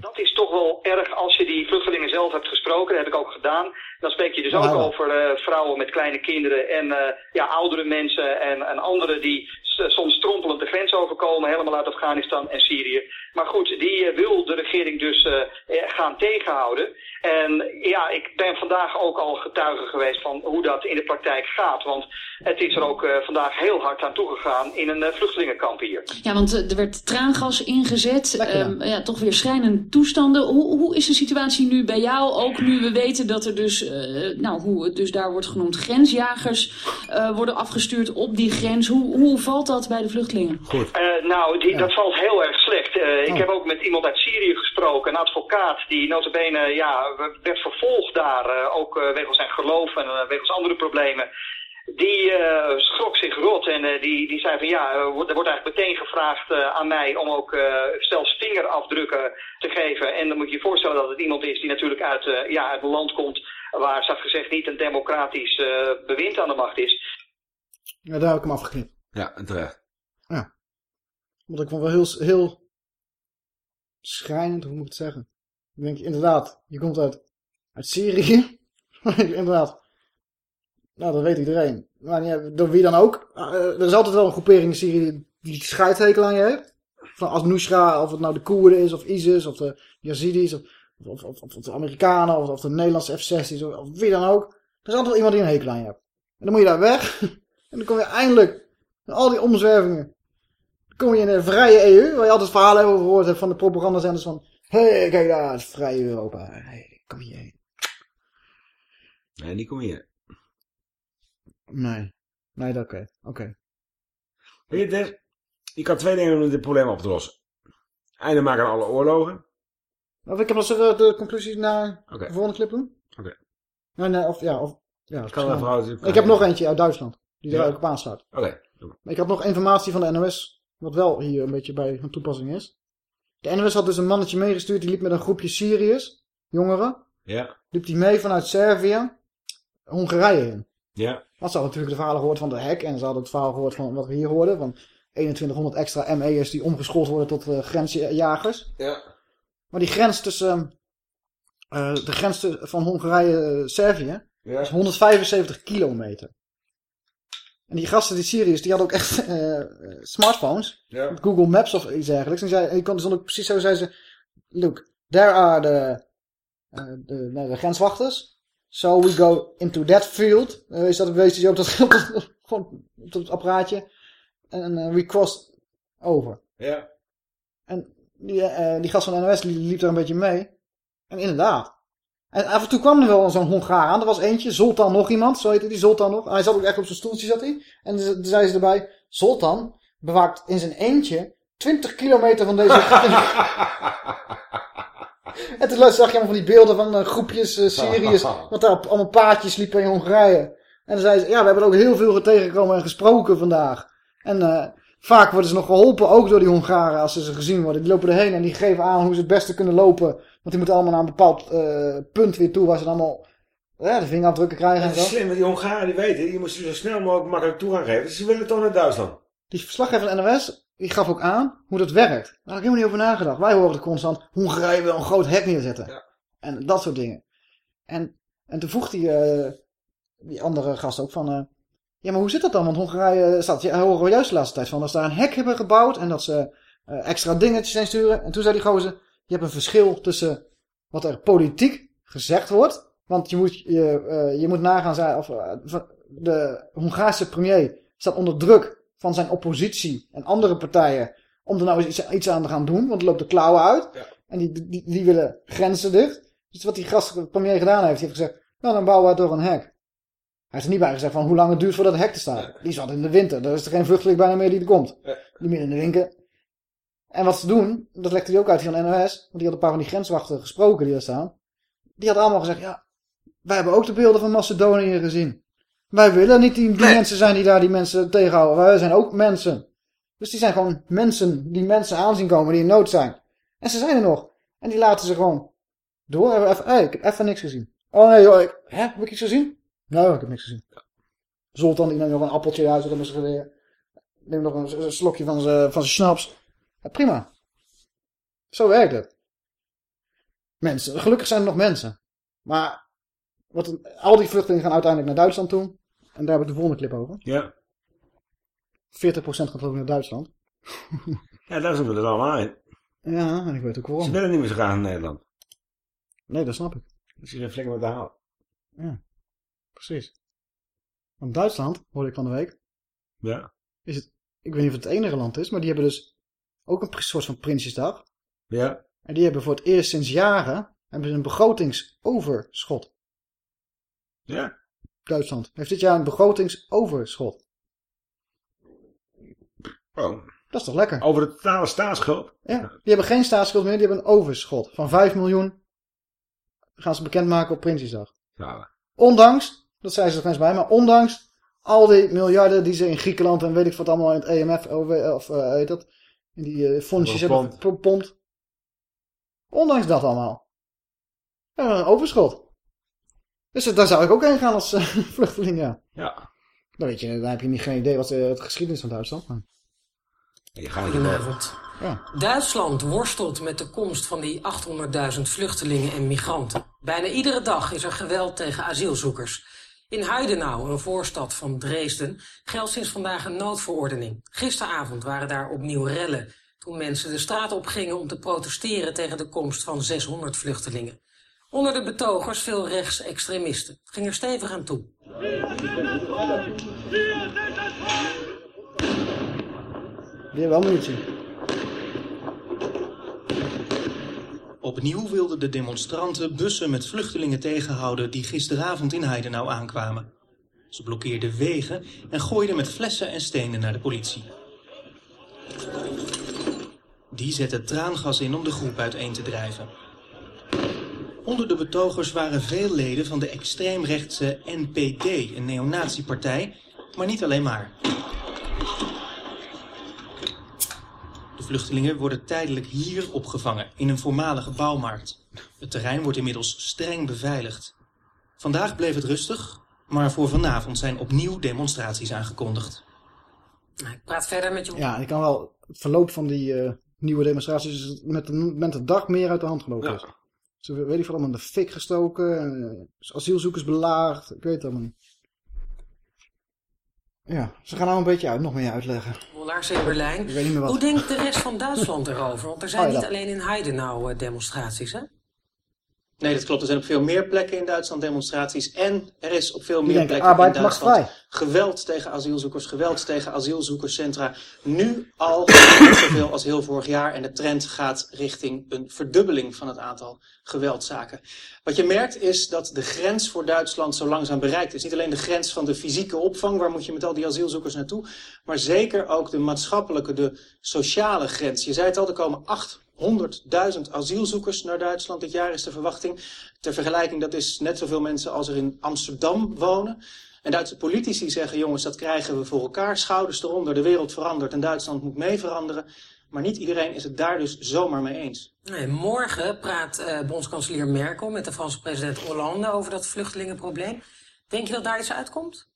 Dat is toch wel erg als je die vluchtelingen zelf hebt gesproken. Dat heb ik ook gedaan. Dan spreek je dus ook ja. over eh, vrouwen met kleine kinderen en eh, ja, oudere mensen en, en anderen die soms strompelend de grens overkomen, helemaal uit Afghanistan en Syrië. Maar goed, die eh, wil de regering dus eh, eh, gaan tegenhouden. En ja, ik ben vandaag ook al getuige geweest van hoe dat in de praktijk gaat. Want het is er ook eh, vandaag heel hard aan toegegaan in een eh, vluchtelingenkamp hier. Ja, want eh, er werd traangas ingezet. Ehm, ja, toch weer schrijnende toestanden. Hoe, hoe is de situatie nu bij jou? Ook nu we weten dat er dus, eh, nou, hoe het dus daar wordt genoemd, grensjagers eh, worden afgestuurd op die grens. Hoe, hoe valt dat bij de vluchtelingen? Goed. Eh, nou, die, dat valt heel erg slecht. Eh, Ik heb ook met iemand uit Syrië gesproken, een advocaat, die notabene ja, werd vervolgd daar, eh, ook eh, wegens zijn geloof en wegens andere problemen. die eh, schrok zich rot en eh, die, die zei van ja, er wordt wordt eigenlijk meteen gevraagd eh, aan mij om ook eh, zelfs vingerafdrukken te geven. En dan moet je je voorstellen dat het iemand is die natuurlijk uit, eh, ja, uit een land komt waar, zacht gezegd, niet een democratisch eh, bewind aan de macht is. Ja, daar heb ik hem afgeknipt. Ja, en terecht. Want ik vond wel heel, heel schrijnend, hoe moet ik het zeggen? Ik denk, inderdaad, je komt uit, uit Syrië. inderdaad. Nou, dat weet iedereen. Maar niet, door wie dan ook. Uh, er is altijd wel een groepering in Syrië die scheidhekel aan je heeft. Van als Nusra, of het nou de Koerden is, of ISIS, of de Yazidis, of, of, de Amerikanen, of, of de Nederlandse F-16's, of, of wie dan ook. Er is altijd wel iemand die een hekel aan je hebt. En dan moet je daar weg. en dan kom je eindelijk, al die omzwervingen, dan kom je in een vrije EU, waar je altijd verhalen over gehoord hebt van de propagandazenders van, hé, hey, kijk daar, het is vrije Europa. Hey, kom hierheen. Nee, die kom hier. Nee. Nee, dat oké. Oké. Weet je, je kan twee dingen doen om dit probleem op te lossen. Einde maken aan alle oorlogen. Of ik heb als de, de conclusie naar Oké. de volgende clip doen. Oké. Nee, nee, of ja, of... Ja, dat kan wel Ik heb nog eentje uit Duitsland, die er Ja. ook op aansluit. Oké. Maar ik had nog informatie van de NOS, wat wel hier een beetje bij van toepassing is. De NOS had dus een mannetje meegestuurd, die liep met een groepje Syriërs, jongeren. Ja. Liep die mee vanuit Servië, Hongarije in. Ja. Want ze hadden natuurlijk de verhalen gehoord van de hek en ze hadden het verhaal gehoord van wat we hier hoorden, van 2100 extra ME'ers die omgeschoold worden tot eh, grensjagers. Ja. Maar die grens tussen, eh, de grens van Hongarije-Servië Ja. is 175 kilometer. En die gasten, die Syriërs, die hadden ook echt eh, smartphones. Met Google Maps of iets dergelijks. En die, zei, en die kon, stond ook precies zo, zei ze... Look, there are the, eh, de, nee, de grenswachters. So we go into that field. Eh, is dat een beetje zo op dat, op dat apparaatje. En we cross over. Ja. En die, die gast van de NOS li- liep daar een beetje mee. En inderdaad. En af en toe kwam er wel zo'n Hongaar aan. Er was eentje, Zoltan nog iemand. Zo heette die, Zoltan nog. Hij zat ook echt op zijn stoeltje, zat hij. En toen zei ze erbij, Zoltan bewaakt in zijn eentje 20 kilometer van deze... en toen zag je allemaal van die beelden van eh, groepjes eh, Syriërs. wat daar op allemaal paadjes liepen in Hongarije. En dan zei ze, ja, we hebben er ook heel veel tegengekomen en gesproken vandaag. En eh, vaak worden ze nog geholpen, ook door die Hongaren, als ze ze gezien worden. Die lopen erheen en die geven aan hoe ze het beste kunnen lopen. Want die moeten allemaal naar een bepaald eh, punt weer toe, waar ze dan allemaal ja, de vingerafdrukken krijgen en Het is zo. slim, want die Hongaren die weten, die moesten zo snel mogelijk makkelijk toegang geven. Dus ze willen toch naar Duitsland. Die verslaggever van de NOS, die gaf ook aan hoe dat werkt. Daar had ik helemaal niet over nagedacht. Wij horen het constant, Hongarije wil een groot hek neerzetten. En dat soort dingen. En, en toen vroeg die, eh, die andere gast ook van... eh, ja, maar hoe zit dat dan? Want Hongarije staat... Ja, horen we juist de laatste tijd van dat ze daar een hek hebben gebouwd... en dat ze eh, extra dingetjes heen sturen. En toen zei die gozer... Je hebt een verschil tussen wat er politiek gezegd wordt... Want je moet, je, eh, je moet nagaan... Zijn, of, eh, de Hongaarse premier staat onder druk van zijn oppositie en andere partijen... om er nou eens iets, iets aan te gaan doen. Want er loopt de klauwen uit. En die, die, die willen grenzen dicht. Dus wat die gast, premier gedaan heeft... die heeft gezegd... Nou, dan bouwen we toch een hek. Hij heeft er niet bij gezegd van hoe lang het duurt voordat het hek te staan. Die zat in de winter. Er is er geen vluchteling bijna meer die er komt. Die midden in de winter. En wat ze doen, dat legde hij ook uit van de NOS. Want die had een paar van die grenswachten gesproken die daar staan. Die hadden allemaal gezegd, ja, wij hebben ook de beelden van Macedonië gezien. Wij willen niet die, die mensen zijn die daar die mensen tegenhouden. Wij zijn ook mensen. Dus die zijn gewoon mensen die mensen aanzien komen die in nood zijn. En ze zijn er nog. En die laten ze gewoon door. Even, hey, ik heb even niks gezien. Oh nee joh, ik, hè, heb ik iets gezien? Nou, ik heb niks gezien. Zoltan die neemt nog een appeltje uit, dan is weer. Neemt nog een, slokje van zijn van zijn snaps. Ja, prima. Zo werkt het. Mensen, gelukkig zijn er nog mensen. Maar wat, al die vluchtelingen gaan uiteindelijk naar Duitsland toe. En daar heb ik de volgende clip over. Ja. 40% gaat geloof ik naar Duitsland. Ja, daar zullen we er allemaal in. Ja, en ik weet ook waarom. Ze willen niet meer zo graag naar Nederland. Nee, dat snap ik. Dus je geen vlekken met te halen. Ja, precies. Want Duitsland, hoorde ik van de week, Ja. is het, ik weet niet of het het enige land is, maar die hebben dus ook een soort van Prinsjesdag. Ja. En die hebben voor het eerst sinds jaren hebben ze een begrotingsoverschot. Ja. Duitsland heeft dit jaar een begrotingsoverschot. Oh. Dat is toch lekker? Over de totale staatsschuld. Ja, die hebben geen staatsschuld meer, die hebben een overschot van 5 miljoen. Gaan ze bekendmaken op Prinsjesdag. Ja. Ondanks, dat zei ze er eens bij, maar ondanks al die miljarden die ze in Griekenland en weet ik wat allemaal in het EMF, of, of uh, heet dat, in die uh, fondsjes hebben gepompt. Ondanks dat allemaal. Ja, een overschot. Dus daar zou ik ook heen gaan als uh, vluchteling, ja. Ja. Dan weet je, dan heb je niet geen idee wat uh, het geschiedenis van Duitsland. Maar... Je gaat Goedenavond. Ja. Duitsland worstelt met de komst van die 800.000 vluchtelingen en migranten. Bijna iedere dag is er geweld tegen asielzoekers. In Heidenau, een voorstad van Dresden, geldt sinds vandaag een noodverordening. Gisteravond waren daar opnieuw rellen toen mensen de straat op gingen om te protesteren tegen de komst van 600 vluchtelingen. Onder de betogers veel rechtsextremisten. Ging er stevig aan toe wel munitie. Opnieuw wilden de demonstranten bussen met vluchtelingen tegenhouden die gisteravond in Heidenau aankwamen. Ze blokkeerden wegen en gooiden met flessen en stenen naar de politie. Die zette traangas in om de groep uiteen te drijven. Onder de betogers waren veel leden van de extreemrechtse NPD, een neonatiepartij, maar niet alleen maar. De vluchtelingen worden tijdelijk hier opgevangen, in een voormalige bouwmarkt. Het terrein wordt inmiddels streng beveiligd. Vandaag bleef het rustig, maar voor vanavond zijn opnieuw demonstraties aangekondigd. Ik praat verder met je... Ja, ik kan wel... Het verloop van die uh, nieuwe demonstraties is met de, met de dag meer uit de hand gelopen Ja. is. Ze weet ik veel allemaal in de fik gestoken. En, uh, asielzoekers belaagd. Ik weet het allemaal niet. Ja, ze gaan nou een beetje uit, nog meer uitleggen. Wolaars in Berlijn. Ik weet niet meer wat. Hoe denkt de rest van Duitsland erover? Want er zijn Oh, ja. niet alleen in Heidenau eh, demonstraties, hè? Nee, dat klopt. Er zijn op veel meer plekken in Duitsland demonstraties. En er is op veel meer plekken in Duitsland vrij. geweld tegen asielzoekers, geweld tegen asielzoekerscentra. Nu al niet zoveel als heel vorig jaar. En de trend gaat richting een verdubbeling van het aantal geweldzaken. Wat je merkt is dat de grens voor Duitsland zo langzaam bereikt is. Niet alleen de grens van de fysieke opvang, waar moet je met al die asielzoekers naartoe. Maar zeker ook de maatschappelijke, de sociale grens. Je zei het al, er komen 800.000 asielzoekers naar Duitsland. Dit jaar is de verwachting. Ter vergelijking, dat is net zoveel mensen als er in Amsterdam wonen. En Duitse politici zeggen, jongens, dat krijgen we voor elkaar. Schouders eronder, de wereld verandert en Duitsland moet mee veranderen. Maar niet iedereen is het daar dus zomaar mee eens. Nee, morgen praat eh, bondskanselier Merkel met de Franse president Hollande over dat vluchtelingenprobleem. Denk je dat daar iets uitkomt?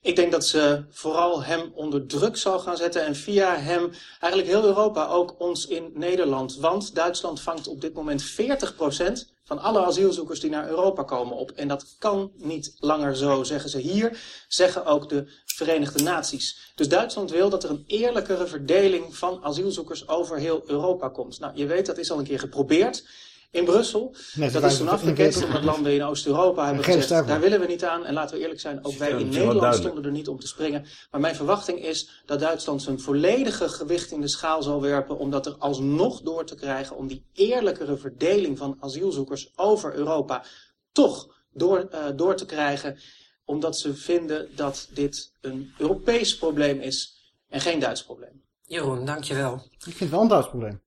Ik denk dat ze vooral hem onder druk zal gaan zetten en via hem eigenlijk heel Europa, ook ons in Nederland. Want Duitsland vangt op dit moment 40% van alle asielzoekers die naar Europa komen op. En dat kan niet langer zo, zeggen ze hier, zeggen ook de Verenigde Naties. Dus Duitsland wil dat er een eerlijkere verdeling van asielzoekers over heel Europa komt. Nou, je weet, dat is al een keer geprobeerd. In Brussel, Nee, dat dat is toen afgeketst omdat landen in Oost-Europa hebben gezegd, daar willen we niet aan. En laten we eerlijk zijn, ook wij in Nederland stonden er niet om te springen. Maar mijn verwachting is dat Duitsland zijn volledige gewicht in de schaal zal werpen om dat er alsnog door te krijgen om die eerlijkere verdeling van asielzoekers over Europa toch door, eh, door te krijgen. Omdat ze vinden dat dit een Europees probleem is en geen Duits probleem. Jeroen, dankjewel. Ik vind het wel een Duits probleem.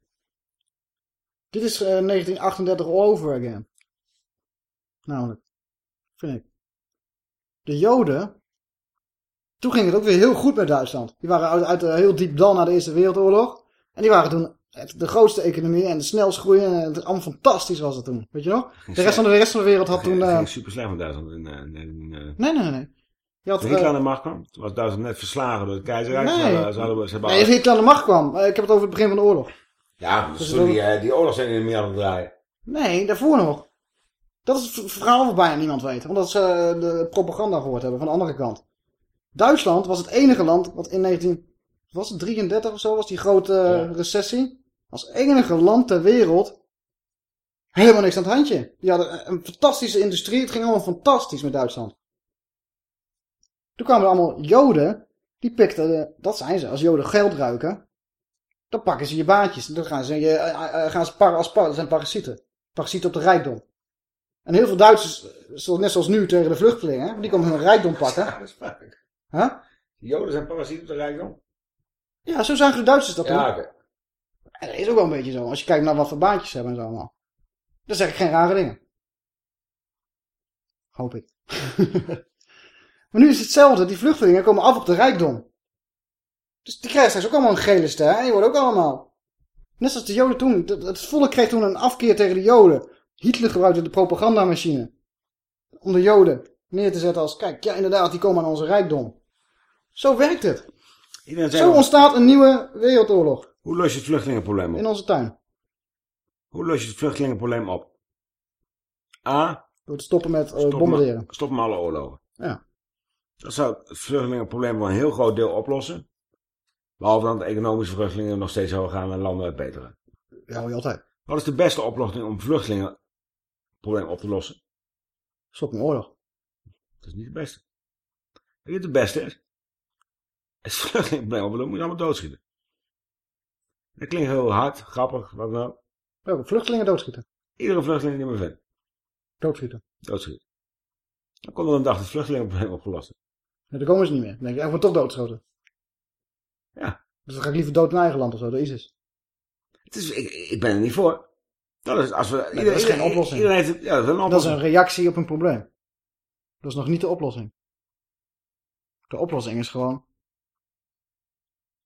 Dit is eh, 1938 all over again. Namelijk. Vind ik. De Joden. Toen ging het ook weer heel goed met Duitsland. Die waren uit, uit een heel diep dal na de Eerste Wereldoorlog. En die waren toen het- de grootste economie en de snelst groeiende. En het allemaal fantastisch was het toen. Weet je nog? De rest van de, de rest van de wereld had toen... Het eh, ging super slecht met Duitsland. In, eh, in, in, eh, Nee, nee, nee. Je had, Toen Hitler eh, aan de macht kwam, toen was Duitsland net verslagen door het keizerrijk. Nee. Ze hadden, ze hadden, ze Nee, Hitler aan de macht kwam. Eh, ik heb het over het begin van de oorlog. Ja, Dus toen dat- die, eh, die oorlog zijn in meer aan het draaien. Nee, daarvoor nog. Dat is het verhaal wat bijna niemand weet. Omdat ze eh, de propaganda gehoord hebben van de andere kant. Duitsland was het enige land wat in 1933 of zo was die grote eh, recessie. Als enige land ter wereld helemaal niks aan het handje. Die hadden een fantastische industrie. Het ging allemaal fantastisch met Duitsland. Toen kwamen er allemaal Joden. Die pikten, de- dat zijn ze, als Joden geld ruiken. Dan pakken ze je baantjes. Dan gaan ze, je, eh, eh, gaan ze par als par. Dat zijn parasieten. Parasieten op de rijkdom. En heel veel Duitsers, net zoals nu tegen de vluchtelingen, die komen hun rijkdom pakken. Dat is vaak. Huh? Joden zijn parasieten op de rijkdom. Ja, zo zagen de Duitsers dat Ja. En dat is ook wel een beetje zo. Als je kijkt naar wat voor baantjes ze hebben en zo allemaal. Dan zeg ik geen rare dingen. Hoop ik. Maar nu is het hetzelfde. Die vluchtelingen komen af op de rijkdom. Dus die krijgen straks ook allemaal een gele ster. En die worden ook allemaal. Net zoals de Joden toen. Het- volk kreeg toen een afkeer tegen de Joden. Hitler gebruikte de propagandamachine. Om de Joden neer te zetten als... Kijk, ja inderdaad, die komen aan onze rijkdom. Zo werkt het. Zo ontstaat een nieuwe wereldoorlog. Hoe los je het vluchtelingenprobleem op? In onze tuin. Hoe los je het vluchtelingenprobleem op? A. Door te stoppen met eh, Stop bombarderen. maar- Stop met alle oorlogen. Ja. Dat zou het vluchtelingenprobleem wel een heel groot deel oplossen. Behalve dat de economische vluchtelingen nog steeds hoger gaan en landen uitbeteren. Ja, je altijd. Wat is de beste oplossing om vluchtelingenprobleem op te lossen? Stop met oorlog. Dat is niet het beste. Weet je het beste is? Het vluchtelingenprobleem oplossen moet je allemaal doodschieten. Dat klinkt heel hard, grappig, wat nou. Welke vluchtelingen doodschieten? Iedere vluchteling die me vindt, Doodschieten. doodschieten. Dan komt er een dag het vluchtelingenprobleem opgelost. Ja, dan komen ze niet meer. Dan denk ik, ik word toch doodgeschoten. Ja. Dus dan ga ik liever dood in eigen land of zo, door ISIS. Het is, ik, ik ben er niet voor. Dat is, als we, Nee, dat is geen oplossing. Iedereen heeft, ja, dat is een Dat is reactie op een probleem. Dat is nog niet de oplossing. De oplossing is gewoon...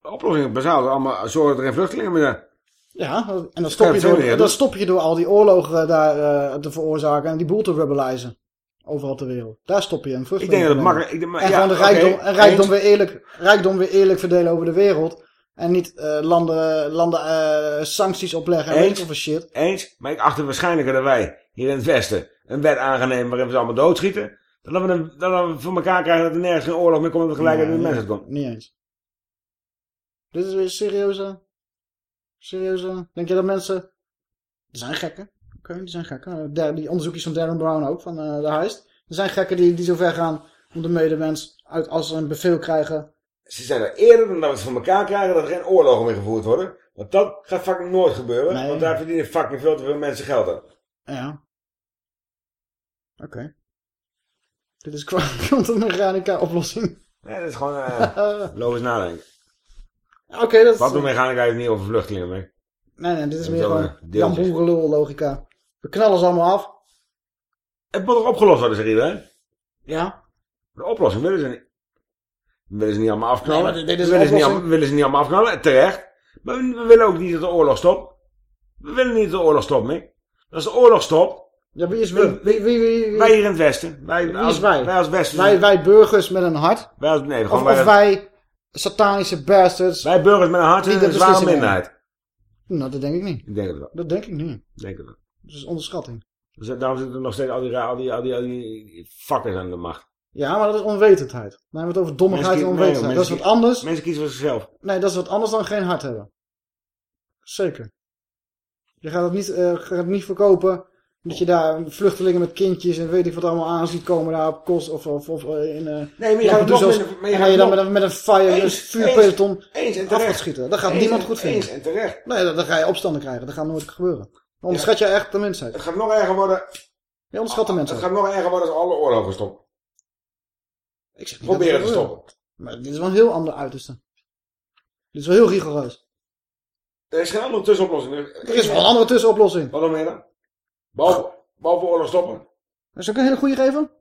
De oplossing is bazaal. Allemaal zorgen dat er geen vluchtelingen meer zijn. Ja, en dan stop je, het door, dan dus. stop je door al die oorlogen daar eh, te veroorzaken en die boel te rebellizen. Overal ter wereld. Daar stop je een Ik denk dat het makkelijk... Ik denk, En ja, gewoon de rijkdom, en rijkdom, weer eerlijk, rijkdom weer eerlijk verdelen over de wereld. En niet eh, landen, landen eh, sancties opleggen en weet voor shit. Eens, maar ik acht het waarschijnlijker dat wij hier in het Westen een wet aangenemen waarin we ze allemaal doodschieten. Dan dat we, een, dat we voor elkaar krijgen dat er nergens geen oorlog meer komt en tegelijk Nee, de mensen komt. Niet eens. Dit is weer serieuze... Serieuze... Denk je dat mensen... Er zijn gekken. Oké, die zijn gekken. Eh, die onderzoekjes van Darren Brown ook, van eh, de heist. Er zijn gekken die, die zo ver gaan om de medemens uit als ze een bevel krijgen. Ze zijn er eerder dan dat we het voor elkaar krijgen dat er geen oorlogen meer gevoerd worden. Want dat gaat fucking nooit gebeuren. Nee. Want daar verdienen fucking veel te veel mensen geld aan. Ja. Oké. Dit is qua quantum mechanica oplossing. Nee, dat is gewoon eh logisch nadenken. Oké, dat is... Heeft niet over vluchtelingen mee. Nee, nee, dit is meer gewoon Jan. Boerenlul logica. We knallen ze allemaal af. Het moet toch opgelost worden, zegt iedereen? Ja. De oplossing willen ze niet. Willen ze niet allemaal afknallen? Nee, dit is willen, ze niet, allemaal- willen ze niet allemaal afknallen? Terecht. Maar we, we willen ook niet dat de oorlog stopt. We willen niet dat de oorlog stopt, mee. Als de oorlog stopt... Ja, wie is we? Wie, wie, wie, wie- Wij hier in het Westen. Wij, als, wij? wij als Westen. Wij, wij burgers met een hart. Wij als, nee, gewoon Of, wij, of wij satanische bastards. wij burgers met een hart en een zware minderheid. Nou, dat denk ik niet. Ik denk het wel. Dat denk ik niet. Ik denk het wel. Dat is onderschatting. Dus daarom zitten er nog steeds al die, al die, al die, al die fuckers aan de macht. Ja, maar dat is onwetendheid. Dan hebben we het over dommigheid en onwetendheid. nee, dat is wat anders. Mensen kiezen voor zichzelf. Nee, dat is wat anders dan geen hart hebben. Zeker. Je gaat het niet, eh, gaat het niet verkopen dat je daar vluchtelingen met kindjes en weet ik wat allemaal aan ziet komen daar op kost of, of, of eh, in... eh Nee, maar je gaat zoals- minder- maar je gaat dan met een, met een fire, een Eens, vuurpeloton eens, eens en af gaat schieten. Dat gaat Eens niemand goed vinden. Eens en terecht. Nee, dan, dan ga je opstanden krijgen. Dat gaat nooit gebeuren. Dan onderschat je echt de mensheid. Het gaat nog erger worden. Je onderschat de Het mensheid. gaat nog erger worden als alle oorlogen stoppen. Ik zeg Proberen het te stoppen. Maar dit is wel een heel ander uiterste. Dit is wel heel rigoureus. Er is geen andere tussenoplossing. Er is wel een andere tussenoplossing. Wat nog meer dan? Behalve, behalve oorlog stoppen. Zal ik een hele goede geven?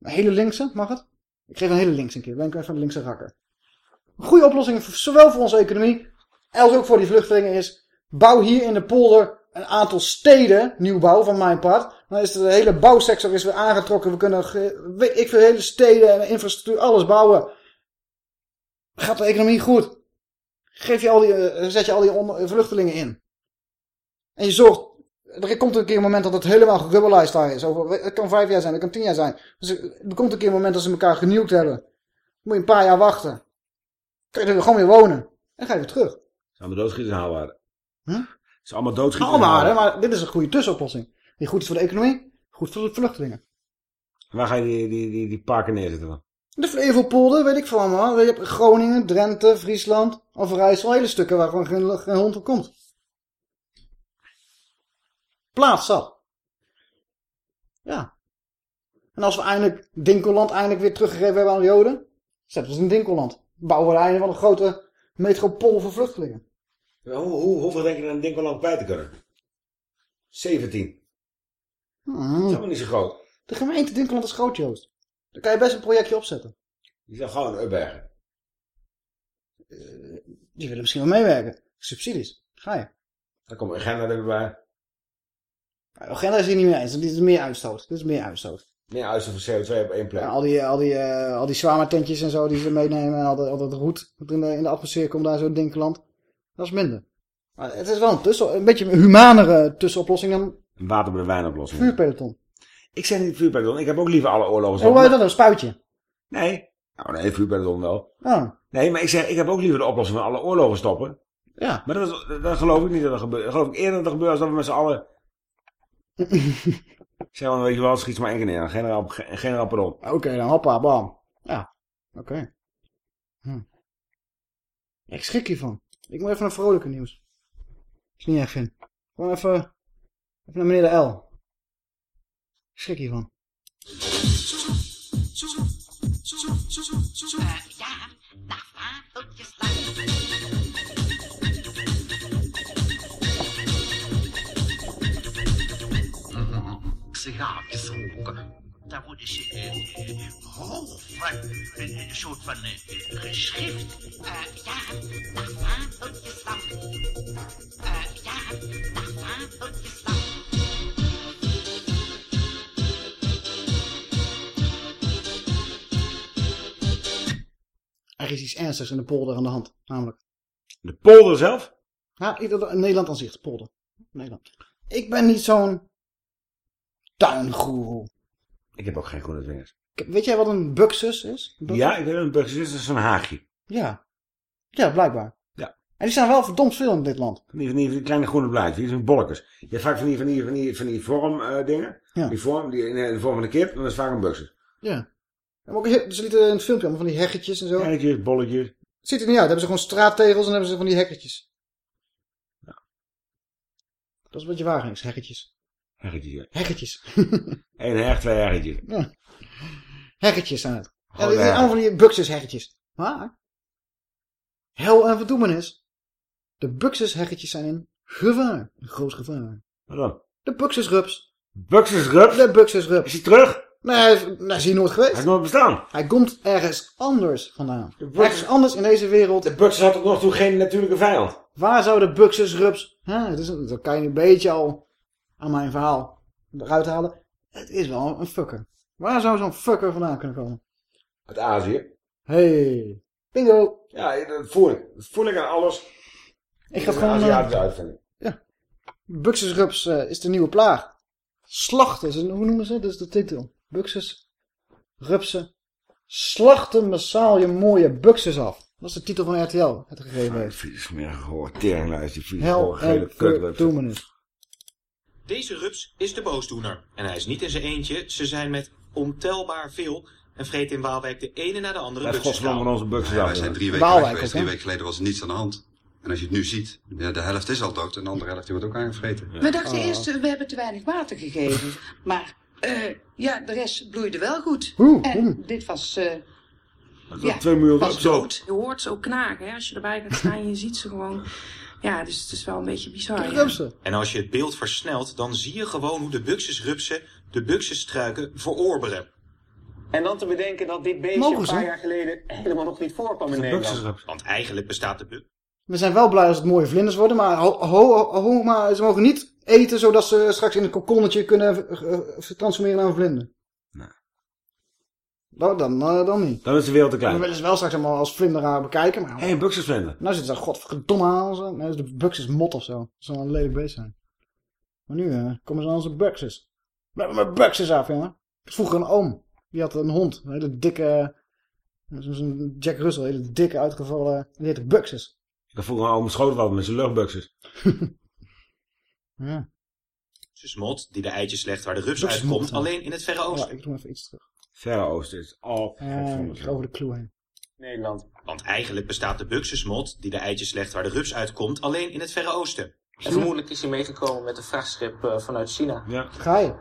Een hele linkse, mag het? Ik geef een hele linkse een keer. Ben ik even een linkse rakker. Een goede oplossing, zowel voor onze economie als ook voor die vluchtelingen is... Bouw hier in de polder een aantal steden, nieuwbouw van mijn part. Dan is de hele bouwsector is weer aangetrokken. We kunnen, ik veel, hele steden en infrastructuur, alles bouwen. Gaat de economie goed? Geef je al die, eh, zet je al die onder- vluchtelingen in. En je zorgt er komt een keer een moment dat het helemaal gerubbeleized daar is. Over, het kan vijf jaar zijn, het kan tien jaar zijn. Dus er komt een keer een moment dat ze elkaar genuwd hebben. Dan moet je een paar jaar wachten. Kun je er gewoon weer wonen. En dan ga je weer terug. Is allemaal doodschieten haalwaarde. Huh? Het is allemaal doodschieten Allemaal, hè, maar dit is een goede tussenoplossing. Die goed is voor de economie, goed voor de vluchtelingen. Waar ga je die, die, die, die parken neerzetten dan? De Flevopolder, weet ik veel allemaal. Je hebt Groningen, Drenthe, Friesland, Overijssel. Hele stukken waar gewoon geen, geen hond op komt. Plaats zat. Ja. En als we eindelijk Dinkelland eindelijk weer teruggegeven hebben aan de Joden, zetten we ze in Dinkelland. Bouwen we eindelijk wel een grote metropool voor vluchtelingen. Hoe, hoe, hoeveel denk je er in Dinkeland bij te kunnen? 17. Hmm. Dat is helemaal niet zo groot. De gemeente Dinkeland is groot, Joost. Daar kan je best een projectje opzetten. Die zijn gewoon upbergen. Die willen misschien wel meewerken. Subsidies. Ga je. Dan komt een agenda erbij. Nou, agenda is hier niet mee eens. Dit is meer uitstoot. Dit is meer uitstoot. Meer uitstoot van CO2 op één plek. Ja, al die, al die, eh, al die zwaarmatentjes en zo die ze meenemen. En al dat, al dat roet in de, in de atmosfeer komt daar zo'n ding land. Dat is minder. Maar het is wel een, tussen, een beetje een humanere tussenoplossing dan Een water bij de wijnoplossing. vuurpeloton. Ik zeg niet vuurpeloton. Ik heb ook liever alle oorlogen. Hoe wou je dat een spuitje? Nee. Nou, nee, vuurpeloton wel. Oh. Nee, maar ik zeg, ik heb ook liever de oplossing van alle oorlogen stoppen. Ja. Maar dat, is- dat geloof ik niet dat er gebeurt. Dat geloof ik eerder dat er gebeurt als dat we met z'n allen... zeg maar, weet je wel, schiet maar één keer neer. Geen ramp pardon. Oké, dan hoppa, bam. Ja, oké. Hm. Ik schrik hiervan. Ik moet even naar vrolijke nieuws. Het niet erg vindt. Gewoon even, even naar meneer de L. Ik schrik hiervan. Sigaretjes roken. Daar wordt dus uh, hoog van een, een soort van eh, geschrift. Eh, ja, dag. Eh, ja, dag lang. Er is iets ernstigs in de polder aan de hand, namelijk. De polder zelf? Ja, ieder- Nederland aan zich, de polder. Nederland. Ik ben niet zo'n tuingoeroe. Ik heb ook geen groene vingers. Weet jij wat een buxus is? Een buxus? Ja, ik weet een burger is. Dat is een haagje. Ja. Ja, blijkbaar. Ja. En die staan wel verdomd veel in dit land. Van die, van die, van die kleine groene blaadjes. Die zijn bolletjes. Je hebt vaak van die, van die, van die, van die vorm eh, dingen. Ja. Die vorm, die in de vorm van een kip. Dan is vaak een buxus. Ja. En ook, ze lieten in het filmpje allemaal van die heggetjes en zo. Heggetjes, bolletjes. Ziet er niet uit. Hebben ze gewoon straattegels en hebben ze van die hekkertjes. Dat is wat je wagen is, heggetjes. Heggetjes. Eén heg, twee heggetjes. Ja. Heggetjes zijn het. Ja, dit zijn allemaal van die buxus heggetjes. Maar, hel en verdoemenis. De buxus heggetjes zijn in gevaar. Een groot gevaar. Wat dan? De buxus rups. Buxus rups? De buxus rups. Is hij terug? Nee, hij is, hij nooit geweest. Hij is nooit bestaan. Hij komt ergens anders vandaan. Ergens anders in deze wereld. De buxus had tot nog toe geen natuurlijke vijand. Waar zou de buxus rups... Hè, het is een, dat kan je een beetje al aan mijn verhaal eruit halen. Het is wel een fucker. Waar zou zo'n fucker vandaan kunnen komen? Uit Azië. Hey, bingo. Ja, dat voel ik. Dat voel ik aan alles. Ik ga gewoon... Aziatische eh, uitvinding. Buxus rups eh, is de nieuwe plaag. Slachten, is een- hoe noemen ze het? Dat is de titel. Buxus rupsen. Slachten massaal je mooie buxus af. Dat is de titel van RTL, het gegeven heeft. Vies smerig gehoord. Teringlijst, die vies gehoord gele kutrups. Deze rups is de boosdoener. En hij is niet in zijn eentje. Ze zijn met ontelbaar veel. En vreten in Waalwijk de ene na de andere godsnaam van onze buxus Ja, af. wij zijn drie weken Waalwijk geweest. Drie weken geleden was er niets aan de hand. En als je het nu ziet, de helft is al dood en de andere helft die wordt ook aangevreten. We dachten eerst, eh, we hebben te weinig water gegeven. Maar eh, ja, de rest bloeide wel goed. Oeh, en dit was... eh, ja, twee miljoen was dood. Je hoort ze ook knagen, hè? als je erbij gaat staan en je ziet ze gewoon. Ja, dus het is wel een beetje bizar. Ja. En als je het beeld versnelt, dan zie je gewoon hoe de buxusrupsen de buxusstruiken verorberen. En dan te bedenken dat dit beestje Mogen een ze? paar jaar geleden helemaal nog niet voorkwam in Nederland. Want eigenlijk bestaat de bux... We zijn wel blij als het mooie vlinders worden, maar, ho, ho, ho- maar ze mogen niet eten zodat ze straks in een kokonnetje kunnen eh, eh, transformeren naar een vlinder. Nou, dan, eh, dan niet. Dan is de wereld te We klein. willen ze wel straks allemaal als vlinderaar bekijken, maar... Hé, een buxusvlinder. Nou zitten ze godverdomme aan ze. Nee, is de Buxus mot of zo. Dat zou wel een lelijk beest zijn. Maar nu eh, komen ze aan onze Buxus. Blijf met Buxus af, jongen. Ik had vroeger een oom. Die had een hond. Een hele dikke... eh, Zo'n Jack Russell. Een hele dikke uitgevallen... Die heette Buxus. Ik had vroeger al mijn schoot met zijn luchtbuxus. Ja. Buxusmot, die de eitjes legt waar de rups uitkomt, alleen in het Verre Oosten. Ja, ik doe even iets terug. Verre Oosten is al Eh, over de clue heen. Nederland. Want eigenlijk bestaat de buxusmot, die de eitjes legt waar de rups uitkomt, alleen in het Verre Oosten. En vermoedelijk is hij meegekomen met een vrachtschip eh, vanuit China. Ja. Ga je?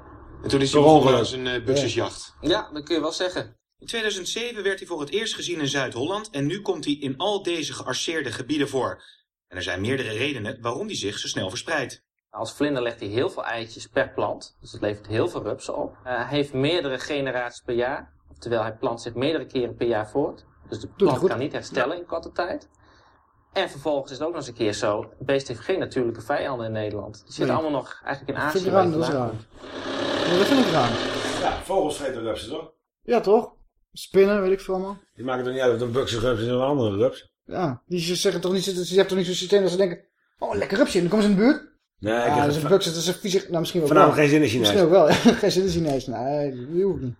En toen is hij begonnen aan zijn uh, buxusjacht. Ja, dat kun je wel zeggen. In 2007 werd hij voor het eerst gezien in Zuid-Holland en nu komt hij in al deze gearseerde gebieden voor. En er zijn meerdere redenen waarom hij zich zo snel verspreidt. Als vlinder legt hij heel veel eitjes per plant. Dus het levert heel veel rupsen op. Eh, hij heeft meerdere generaties per jaar. Of Terwijl hij plant zich meerdere keren per jaar voort. Dus de plant kan niet herstellen in korte tijd. En vervolgens is het ook nog eens een keer zo. Het beest heeft geen natuurlijke vijanden in Nederland. Die zitten Nee. allemaal nog eigenlijk in Dat vind Azië. ik raar, dat is. Ja, dat vind ik raar. Ja, vogels vreten rupsen, toch? Ja, toch? Spinnen, weet ik veel allemaal. Die maken toch niet uit of het een bukse rups is of een andere rups? Ja, die zeggen toch niet, ze hebben toch niet zo'n systeem dat ze denken, oh, lekker rupsje, en dan komen ze in de buurt. Nee, ik ja, heb dat is een bux, dat is een vieze, nou misschien wel. Vanavond wel. geen zin in Chinees. Misschien ook wel, geen zin in Chinees. Nee, hoeft niet.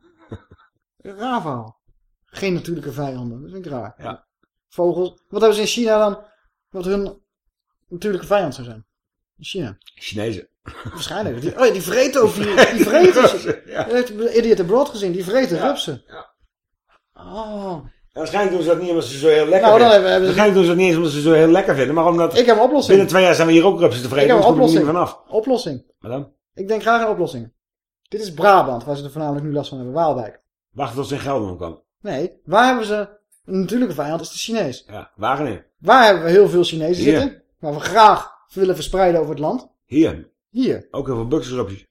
Raar verhaal. Geen natuurlijke vijanden, dat vind ik raar. Ja. Vogels. Wat hebben ze in China dan, wat hun natuurlijke vijand zou zijn? In China. Chinezen. Waarschijnlijk. Die, oh ja, die vreten ook, die, die vreten. Ja. Je hebt Idiot Abroad gezien, die vreten Ja. rupsen. Ja. Oh. Waarschijnlijk doen ze dat niet omdat ze zo heel lekker Nou, dan vinden. hebben- ze- Waarschijnlijk doen ze dat niet omdat ze zo heel lekker vinden, maar omdat Ik heb een oplossing. binnen twee jaar zijn we hier ook rupsen te Ik heb dus een niet oplossing. vanaf. Oplossing. Maar dan? Ik denk graag aan oplossingen. Dit is Brabant, waar ze er voornamelijk nu last van hebben. Waalwijk. Wachten tot ze in Gelderland komen. Nee, waar hebben ze een natuurlijke vijand? is de Chinees. Ja, Wageningen. Waar hebben we heel veel Chinezen Hier. zitten? Waar we graag willen verspreiden over het land? Hier. Hier. Ook heel veel buksensrupjes.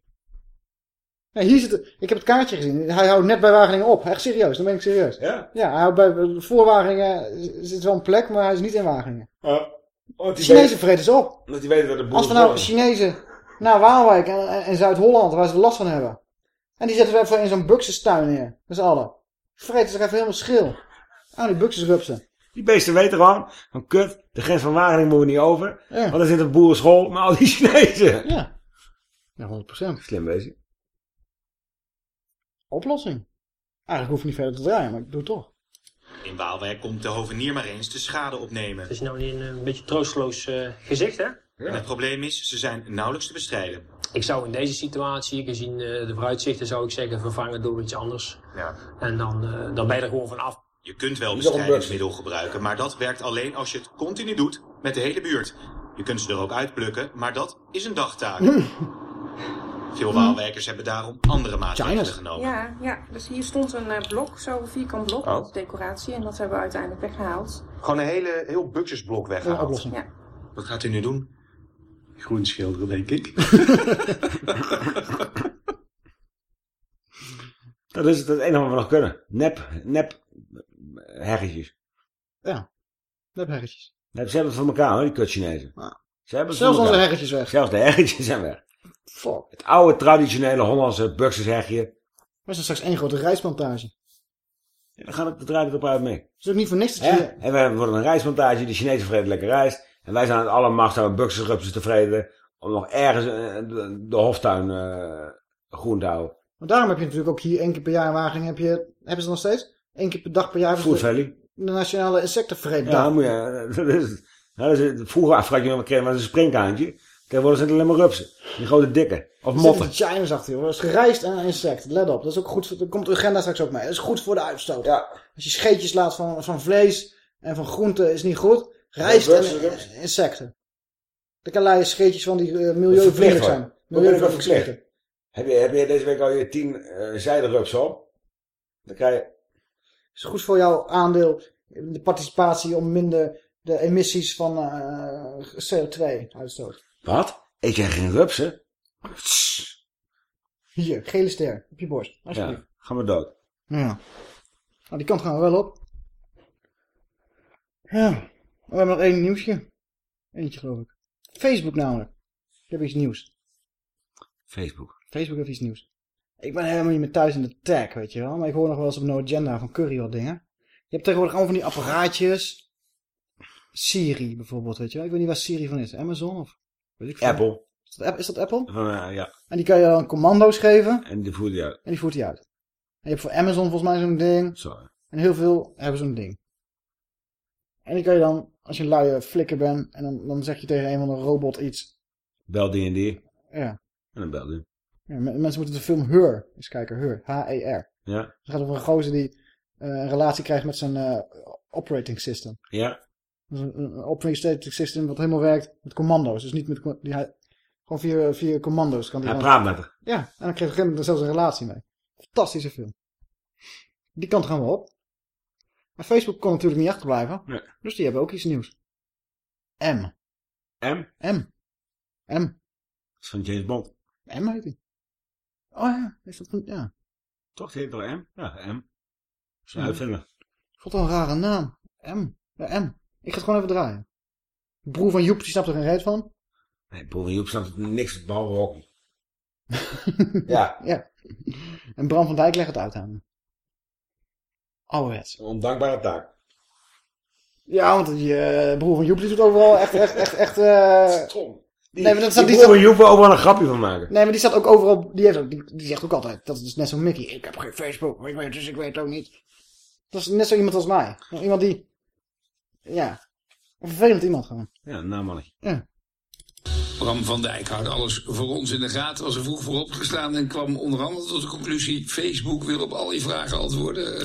Ja, hier zit het, ik heb het kaartje gezien. Hij houdt net bij Wageningen op. Echt serieus, dan ben ik serieus. Ja? Ja, hij houdt bij, voor Wageningen zit wel een plek, maar hij is niet in Wageningen. Ja. Oh, De Chinezen vreten ze op. Omdat die weten dat de boeren Als we nou. Chinezen naar Waalwijk en, en, en Zuid-Holland, waar ze er last van hebben. En die zetten we even in zo'n buksestuin neer. Met z'n allen. Vreten zich even helemaal schil. Aan die buksesrupsen. Die beesten weten gewoon, van kut, de grens van Wageningen moeten we niet over. Ja. Want er zit een boerenschool met al die Chinezen. Ja. Ja, 100%. Slim bezig. Oplossing. Eigenlijk hoef je niet verder te draaien, maar ik doe het toch. In Waalwijk komt de hovenier maar eens de schade opnemen. Het is nou niet een, een beetje troosteloos eh, gezicht, hè? En het probleem is, ze zijn nauwelijks te bestrijden. Ik zou in deze situatie, gezien eh, de vooruitzichten, zou ik zeggen vervangen door iets anders. Ja. En dan, eh, dan ben je er gewoon van af. Je kunt wel bestrijdingsmiddel gebruiken, maar dat werkt alleen als je het continu doet met de hele buurt. Je kunt ze er ook uitplukken, maar dat is een dagtaak. Veel Waalwijkers hebben daarom andere maatregelen genomen. Ja, ja, dus hier stond een eh, blok, zo'n vierkant blok, Oh. als decoratie. En dat hebben we uiteindelijk weggehaald. Gewoon een hele, heel buksesblok weggehaald. Ja. Wat gaat u nu doen? Groen schilderen, denk ik. Dat is het enige wat we nog kunnen. Nep, nep heggetjes. Ja. Nepherretjes. Ze hebben het voor elkaar hoor, die kut Chinezen. Ze hebben het Zelfs voor onze elkaar. heggetjes weg. Zelfs de heggetjes zijn weg. Fuck. Het oude traditionele Hollandse. Maar is er straks één grote rijstplantage. Ja, dan gaat het, draait het op uit mee. Het is ook niet voor niks dat je... En wij worden een rijstplantage, de Chinezen vreten lekker rijst. En wij zijn aan het allermacht aan buksensrupsen te vreten. Om nog ergens eh, de, de hoftuin eh, groen te houden. Maar daarom heb je natuurlijk ook hier één keer per jaar in Wageningen, heb je, hebben ze nog steeds? Eén keer per dag per jaar. Food Valley. De nationale insectenvreetdag. Ja, moet je, dat is, dat is, vroeger afvraag je nog een keer, was een springkaantje. Tegenwoordig zijn het alleen maar rupsen. Die grote dikke. Of Er motten. zitten Chinese achter, is gerijst en een insect. Let op. Dat is ook goed voor, daar komt de agenda straks ook mee. Dat is goed voor de uitstoot. Als je scheetjes laat van, van vlees en van groenten is niet goed. Rijst Ja, en eh, insecten. Dan kan je scheetjes van die uh, Verplicht milieuvriendelijk zijn. Milieuvriendelijk. Heb je, heb je deze week al je tien uh, zijderupsen op? Dan krijg je... is goed voor jouw aandeel, de participatie om minder de emissies van uh, CO2 uitstoot. Wat? Eet jij geen rupsen? Hier, gele ster op je borst. Alsjeblieft. Ja, ga maar dood. Ja. Nou, die kant gaan we wel op. Ja. We hebben nog één nieuwsje. Eentje geloof ik. Facebook namelijk. Ik heb iets nieuws. Facebook. Facebook heeft iets nieuws. Ik ben helemaal niet meer thuis in de tech, weet je wel. Maar ik hoor nog wel eens op No Agenda van Curry wat dingen. Je hebt tegenwoordig allemaal van die apparaatjes. Siri bijvoorbeeld, weet je wel. Ik weet niet waar Siri van is. Amazon of... Weet ik veel. Apple. Is dat, is dat Apple? Uh, ja. En die kan je dan commando's geven. En die voert hij uit. En die voert hij uit. En je hebt voor Amazon volgens mij zo'n ding. Sorry. En heel veel hebben zo'n ding. En die kan je dan, als je een luie flikker bent, en dan, dan zeg je tegen een van de robot iets. Bel die en die. Ja. En dan bel die. ja mensen moeten de film Her eens kijken. Her. H-E-R. Ja. Het gaat over een gozer die uh, een relatie krijgt met zijn uh, operating system. Ja. Dus een, een, operating system wat helemaal werkt met commando's. Dus niet met... Die, hij, gewoon via, via commando's kan hij hij praat met haar. Ja. En dan krijg je er zelfs een relatie mee. Fantastische film. Die kant gaan we op. Maar Facebook kon natuurlijk niet achterblijven. Nee. Dus die hebben ook iets nieuws. M. M? M. M. Dat is van James Bond. M heet hij. Oh ja, is dat van, ja. Toch, die heet toch M? Ja, M. Zijn uitvinder. Ik vond het wel een rare naam. M. Ja, M. Ik ga het gewoon even draaien. Broer van Joep, die snapt er geen reet van. Nee, Paul en Joep snapt niks behalve hockey. ja. ja. En Bram van Dijk legt het uit aan me. Ouderwets. Een ondankbare taak. Ja, want die eh, broer van Joep die doet overal echt, echt, echt, echt... eh, Die, nee, maar dat die staat, die broer van staat, Joep overal een grapje van maken. nee, maar die staat ook overal... Die, heeft ook, die, die zegt ook altijd, dat is dus net zo Mickey. Ik heb geen Facebook, ik weet, dus ik weet het ook niet. Dat is net zo iemand als mij. Iemand die... Ja. Een vervelend iemand gewoon. Ja, nou mannetje. Ja. Bram van Dijk houdt alles voor ons in de gaten. Was er vroeg voor opgestaan en kwam onder andere tot de conclusie... Facebook wil op al je vragen antwoorden.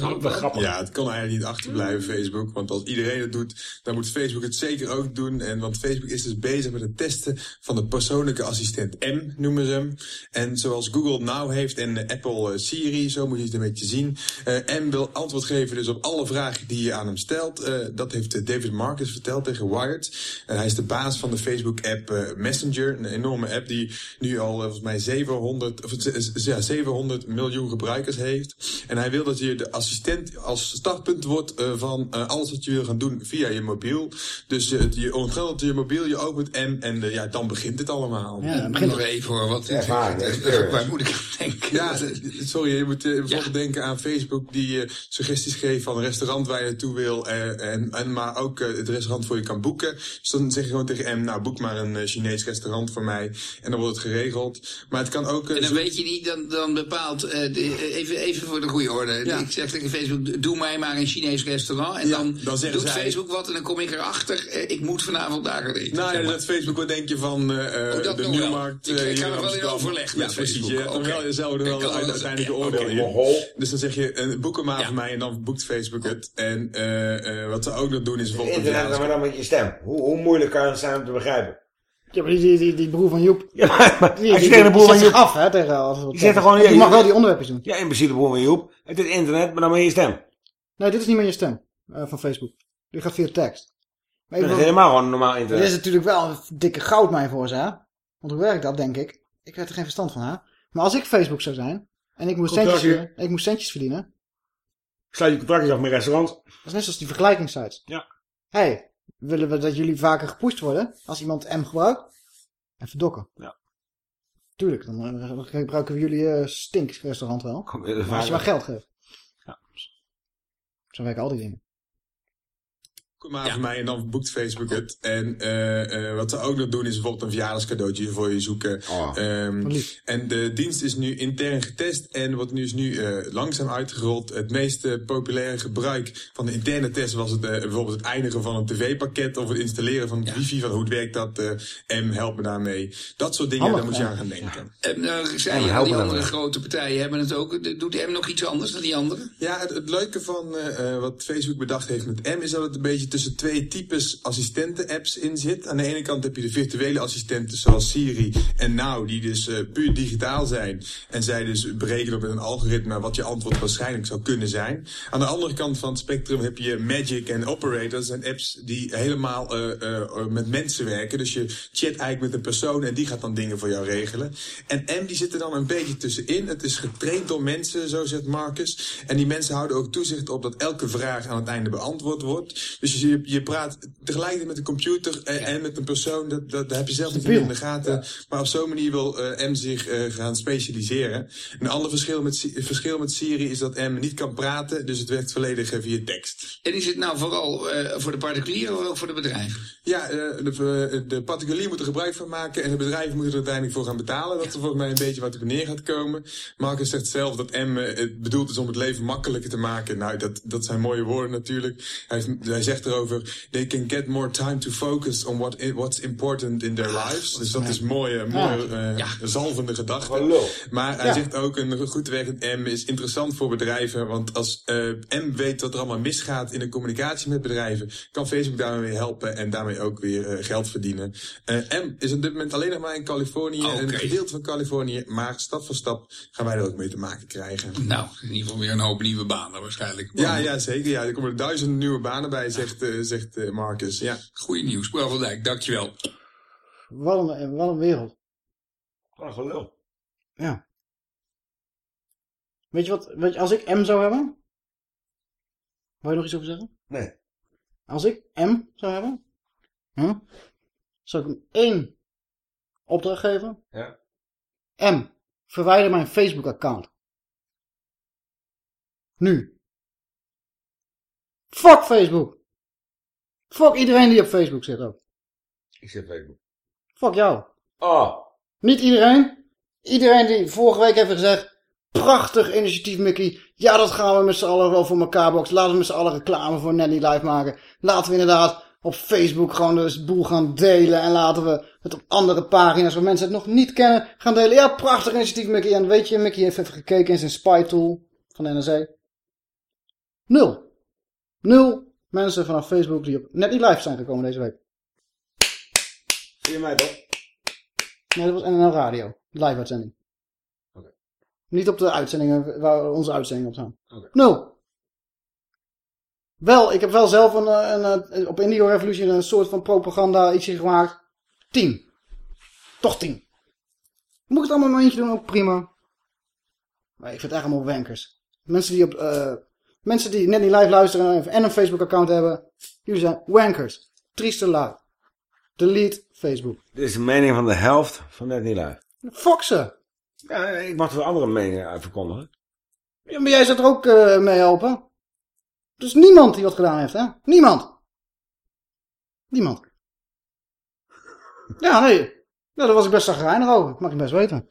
Ja, het kan eigenlijk niet achterblijven, Facebook. Want als iedereen het doet, dan moet Facebook het zeker ook doen. En want Facebook is dus bezig met het testen van de persoonlijke assistent M, noemen ze hem. En zoals Google Now heeft en Apple eh, Siri, zo moet je het een beetje zien. Eh, M wil antwoord geven dus op alle vragen die je aan hem stelt. Eh, dat heeft David Marcus verteld tegen Wired. En hij is de baas van de Facebook-app Messenger. Een enorme app die nu al eh, volgens mij 700, of, eh, z- ja, 700 miljoen gebruikers heeft. En hij wil dat je de assistent als startpunt wordt eh, van eh, alles wat je wil gaan doen via je mobiel. Dus eh, je ontgrendelt je mobiel, je opent M en eh, ja, dan begint het allemaal. Ja, dan begint Nog even hoor, wat- Ervaring, waar moet ik aan denken? Ja, sorry, je moet bijvoorbeeld denken aan Facebook die suggesties geeft van een restaurant waar je naartoe wil. en, en maar ook het restaurant voor je kan boeken. Dus dan zeg je gewoon tegen M, nou boek maar een Chinees restaurant voor mij. En dan wordt het geregeld. Maar het kan ook... eh, En dan zo- weet je niet, dan, dan bepaalt, eh, de, eh, even, even voor de goede orde. Ik zeg tegen Facebook, doe mij maar een Chinees restaurant. En dan, dan zeggen doet zij- Facebook wat en dan kom ik erachter, ik moet vanavond daar gaan eten. Nou ja, zeg maar. dat Facebook, wat denk je van eh, eh, Oh, de. Nieuwmarkt? Ik- ik ga nog wel in overleg ja, met precies. Facebook. Je Oké. wel jezelf er wel ja, oordeel. Dus dan zeg je, boek hem maar voor mij en dan boekt Facebook het. En eh, eh, wat ze ook nog doen is een Internet, maar dan met je stem. Hoe, hoe moeilijk kan het zijn om te begrijpen? Ja, maar die, die, die, broer van Joep... Ja, maar, die, als je tegen de broer die van Joep... af, hè, tegen... Als Je zegt er gewoon... je mag wel die onderwerpjes doen. Ja, in principe de broer van Joep. Het is internet, maar dan met je stem. Nee, dit is niet meer je stem eh, van Facebook. Dit gaat via tekst. Maar Dat is helemaal gewoon normaal Dit internet. is natuurlijk wel een dikke goudmijn voor ze, hè? Want hoe werkt dat, denk ik? Ik weet er geen verstand van, hè? Maar als ik Facebook zou zijn, en ik moest, centjes, Contractje. en ik moest centjes verdienen... Sluit je contractjes af met restaurants. Dat is net zoals die vergelijkingssites. Ja. hey, willen we dat jullie vaker gepusht worden als iemand M gebruikt? Even dokken. Ja. Tuurlijk, dan eh, gebruiken we jullie eh stinkrestaurant wel. Maar als je maar geld geeft. Ja. Zo werken al die dingen. Kom maar voor mij en dan boekt Facebook het. En eh, eh, wat ze ook nog doen is bijvoorbeeld een verjaardagscadeautje voor je zoeken. Ehm, en de dienst is nu intern getest en wordt nu is nu eh, langzaam uitgerold. Het meest populaire gebruik van de interne test was het, eh, bijvoorbeeld het eindigen van een tv-pakket of het installeren van wifi. Van hoe werkt dat? eh M, help me daarmee. Dat soort dingen, daar moet je ja. aan gaan denken. En nou, Ja, zei maar je, al die andere grote partijen hebben het ook. Doet M nog iets anders dan die anderen? Ja, het, het leuke van wat Facebook bedacht heeft met M is dat het een beetje tussen twee types assistenten-apps in zit. Aan de ene kant heb je de virtuele assistenten zoals Siri en Now, die dus eh, puur digitaal zijn. En zij dus berekenen met een algoritme wat je antwoord waarschijnlijk zou kunnen zijn. Aan de andere kant van het spectrum heb je Magic en Operator. Dat zijn apps die helemaal eh, eh, met mensen werken. Dus je chat eigenlijk met een persoon en die gaat dan dingen voor jou regelen. En M die zit er dan een beetje tussenin. Het is getraind door mensen, zo zegt Marcus. En die mensen houden ook toezicht op dat elke vraag aan het einde beantwoord wordt. Dus je, je praat tegelijkertijd met een computer en, en met een persoon. Dat, dat, dat heb je zelf niet in de gaten. Maar op zo'n manier wil eh, M zich eh, gaan specialiseren. Een ander verschil met, verschil met Siri is dat M niet kan praten. Dus het werkt volledig eh, via tekst. En is het nou vooral eh, voor de particulieren of voor de bedrijven? Ja, eh, de, eh, de particulier moet er gebruik van maken en de bedrijven moeten er uiteindelijk voor gaan betalen. Dat is volgens mij een beetje wat er op neer gaat komen. Marcus zegt zelf dat M eh, het bedoeld is om het leven makkelijker te maken. Nou, dat, dat zijn mooie woorden natuurlijk. Hij, hij zegt erover, they can get more time to focus on what, what's important in their lives. Dus dat is mooie, mooie eh, zalvende gedachte. Maar hij Ja. zegt ook, een goed werkend M is interessant voor bedrijven. Want als eh, M weet wat er allemaal misgaat in de communicatie met bedrijven, kan Facebook daarmee helpen en daarmee ook weer eh, geld verdienen. M is op dit moment alleen nog maar in Californië, Oké. een gedeelte van Californië, maar stap voor stap gaan wij er ook mee te maken krijgen. Nou, in ieder geval weer een hoop nieuwe banen waarschijnlijk. Ja, ja, zeker. Ja, er komen duizenden nieuwe banen bij, zegt, zegt eh, Marcus. Ja. Goeie nieuws, Bram van Dijk, dankjewel. Wat een, wat een wereld. Wat een gelul. Ja. Weet je wat, weet je, als ik M zou hebben, Wil je nog iets over zeggen? Nee. Als ik M zou hebben, hm, zou ik hem één opdracht geven. Ja. M, verwijder mijn Facebook-account. Nu. Fuck Facebook. Fuck iedereen die op Facebook zit ook. Ik zit Facebook. Fuck jou. Oh. Niet iedereen. Iedereen die vorige week heeft gezegd... Prachtig initiatief, Mickey. Ja, dat gaan we met z'n allen wel voor elkaar boksen. Laten we met z'n allen reclame voor Nanny Live maken. Laten we inderdaad op Facebook gewoon de boel gaan delen. En laten we het op andere pagina's waar mensen het nog niet kennen gaan delen. Ja, prachtig initiatief, Mickey. En weet je, Mickey heeft even gekeken in zijn spy tool van de NRC. Nul. Nul mensen vanaf Facebook die op Nanny Live zijn gekomen deze week. Zie je mij toch? Nee, dat was NNL Radio. Live uitzending. Niet op de uitzendingen waar onze uitzendingen op staan. Nul. Wel, ik heb wel zelf een, eh, een, een, op Indigo Revolution een soort van propaganda ietsje gemaakt. Tien. Toch tien. Moet ik het allemaal in mijn eentje doen? Ook prima. Maar ik vind het echt allemaal wankers. Mensen die op... eh, mensen die net niet live luisteren en een Facebook account hebben. Jullie zijn wankers. Trieste lui. Delete Facebook. Dit is de mening van de helft van Net Niet Live. Ze. Ja, ik mag er andere meningen uit verkondigen. Ja, maar jij zit er ook eh, mee helpen. Er is niemand die wat gedaan heeft, hè? Niemand. Niemand. Ja, nee. Ja, daar was ik best zagrijnig over. Mag je best weten.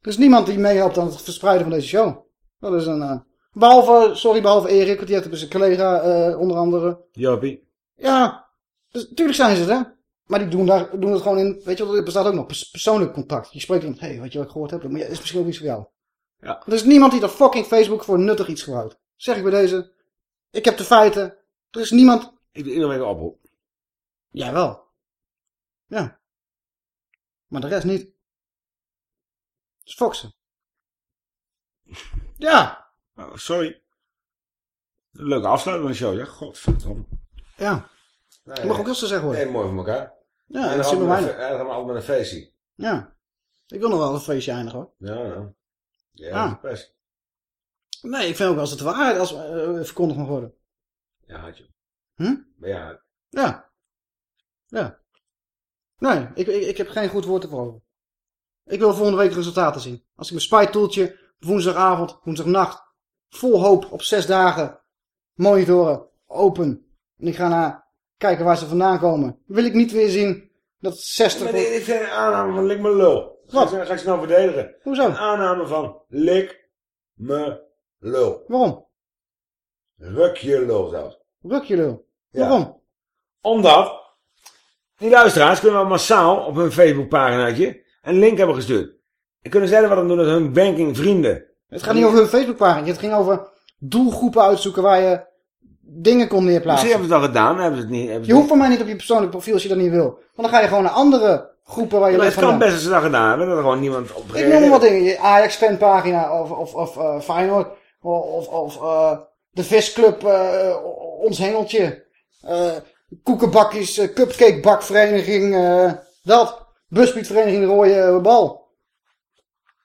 Er is niemand die meehelpt aan het verspreiden van deze show. Dat is een... eh, behalve, sorry, behalve Erik, want die heeft zijn collega eh, onder andere. Jopie. Ja, dus natuurlijk zijn ze het, hè? Maar die doen, daar, doen het gewoon in, weet je wat, er bestaat ook nog pers- persoonlijk contact. Je spreekt iemand, hé, hey, weet je wat ik gehoord heb? Maar ja, is misschien ook iets voor jou. Ja. Er is niemand die er fucking Facebook voor nuttig iets gebruikt. Zeg ik bij deze. Ik heb de feiten. Er is niemand... Ik doe iedere week een oproep. Jij wel. Ja. Maar de rest niet. Dus fuck ze. Ja. Oh, sorry. Leuke afsluiting van de show, ja? Godverdomme. Ja. Nee, Dat mag ook wel zo zeggen hoor. Nee, mooi van elkaar. Ja, en dat zien we weinig. en dan gaan we altijd met een feestje. Ja. Ik wil nog wel een feestje eindigen hoor. Ja, ja. Ja, Ah. best. Nee, ik vind ook wel eens het waarheid als eh, verkondigd mag worden. Ja, had je. Hm? Maar ja, Ja. Ja. Nee, ik, ik, ik heb geen goed woord ervoor over. Ik wil volgende week resultaten zien. Als ik mijn spijtoeltje woensdagavond, woensdagnacht, vol hoop op zes dagen, monitoren, open. En ik ga naar kijken waar ze vandaan komen. Wil ik niet weer zien dat 60... Maar dit is een aanname van lik me lul. Wat? Ga ik, ga ik snel verdedigen. Hoezo? Een aanname van lik me lul. Waarom? Ruk je lul zelfs. Ruk je lul. Ja. Waarom? Omdat die luisteraars kunnen wel massaal op hun Facebookpaginaatje een link hebben gestuurd. En kunnen zelf wat aan doen met hun banking vrienden. Het gaat niet over hun Facebookpagina. Het ging over doelgroepen uitzoeken waar je dingen kon neerplaatsen. Misschien hebben ze het al gedaan, hebben ze het niet. Hebben Je hoeft van mij niet op je persoonlijk profiel als je dat niet wil. Want dan ga je gewoon naar andere groepen waar je Maar het kan best dat ze dat gedaan hebben, dat er gewoon niemand op Ik noem maar wat dingen. Je Ajax fanpagina of, of, of eh, Feyenoord. Of, of, of eh, de visclub eh, Ons Hengeltje. eh koekenbakjes, eh, cupcakebakvereniging. eh, dat. Buspietvereniging de Rode Bal.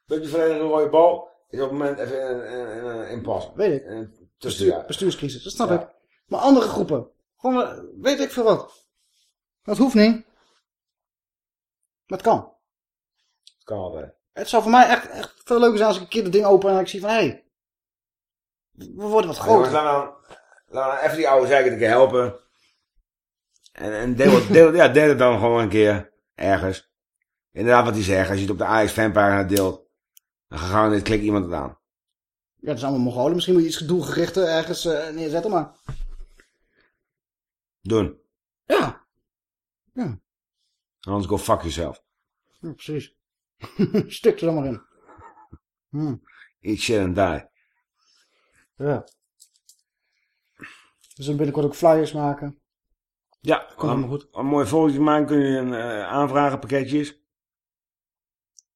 Budgetvereniging Rode Bal is op het moment even in een, in een impasse. Weet ik. Een Bestuur, bestuurscrisis, dat snap Ja. ik. Maar andere groepen. Gewoon, eh, weet ik veel wat. Dat hoeft niet. Maar het kan. Het kan altijd. Het zou voor mij echt, echt veel leuker zijn als ik een keer het ding open en ik zie van, hé, hey, we worden wat groter. laten we dan, laten we dan even die oude zeiken een keer helpen. En, en deel, het, deel, ja, deel het dan gewoon een keer ergens. Inderdaad wat hij zegt, als je het op de Ajax fanpagina deelt, dan garandeerd klikt iemand het aan. Ja, het is allemaal Mongolen. Misschien moet je iets doelgerichter ergens eh, neerzetten, maar... Doen. Ja. Ja, Anders go fuck yourself. ja precies. Stik er dan maar in. Hm. Eat shit and die. Ja. We zullen binnenkort ook flyers maken. Ja, Komt om, helemaal goed. om mooie foto's maken kun je een eh, aanvragen pakketjes.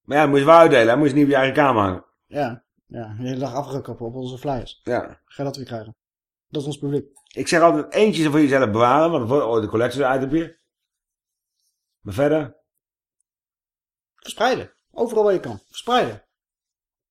Maar ja, moet je wel uitdelen. moet je niet op je eigen kamer hangen. Ja, ja. De hele dag afrukken op, onze flyers. Ja. Ga je dat weer krijgen. Dat is ons publiek. Ik zeg altijd eentje voor jezelf bewaren, want wordt ooit een collectie item Maar verder, Verspreiden. Overal waar je kan. Verspreiden.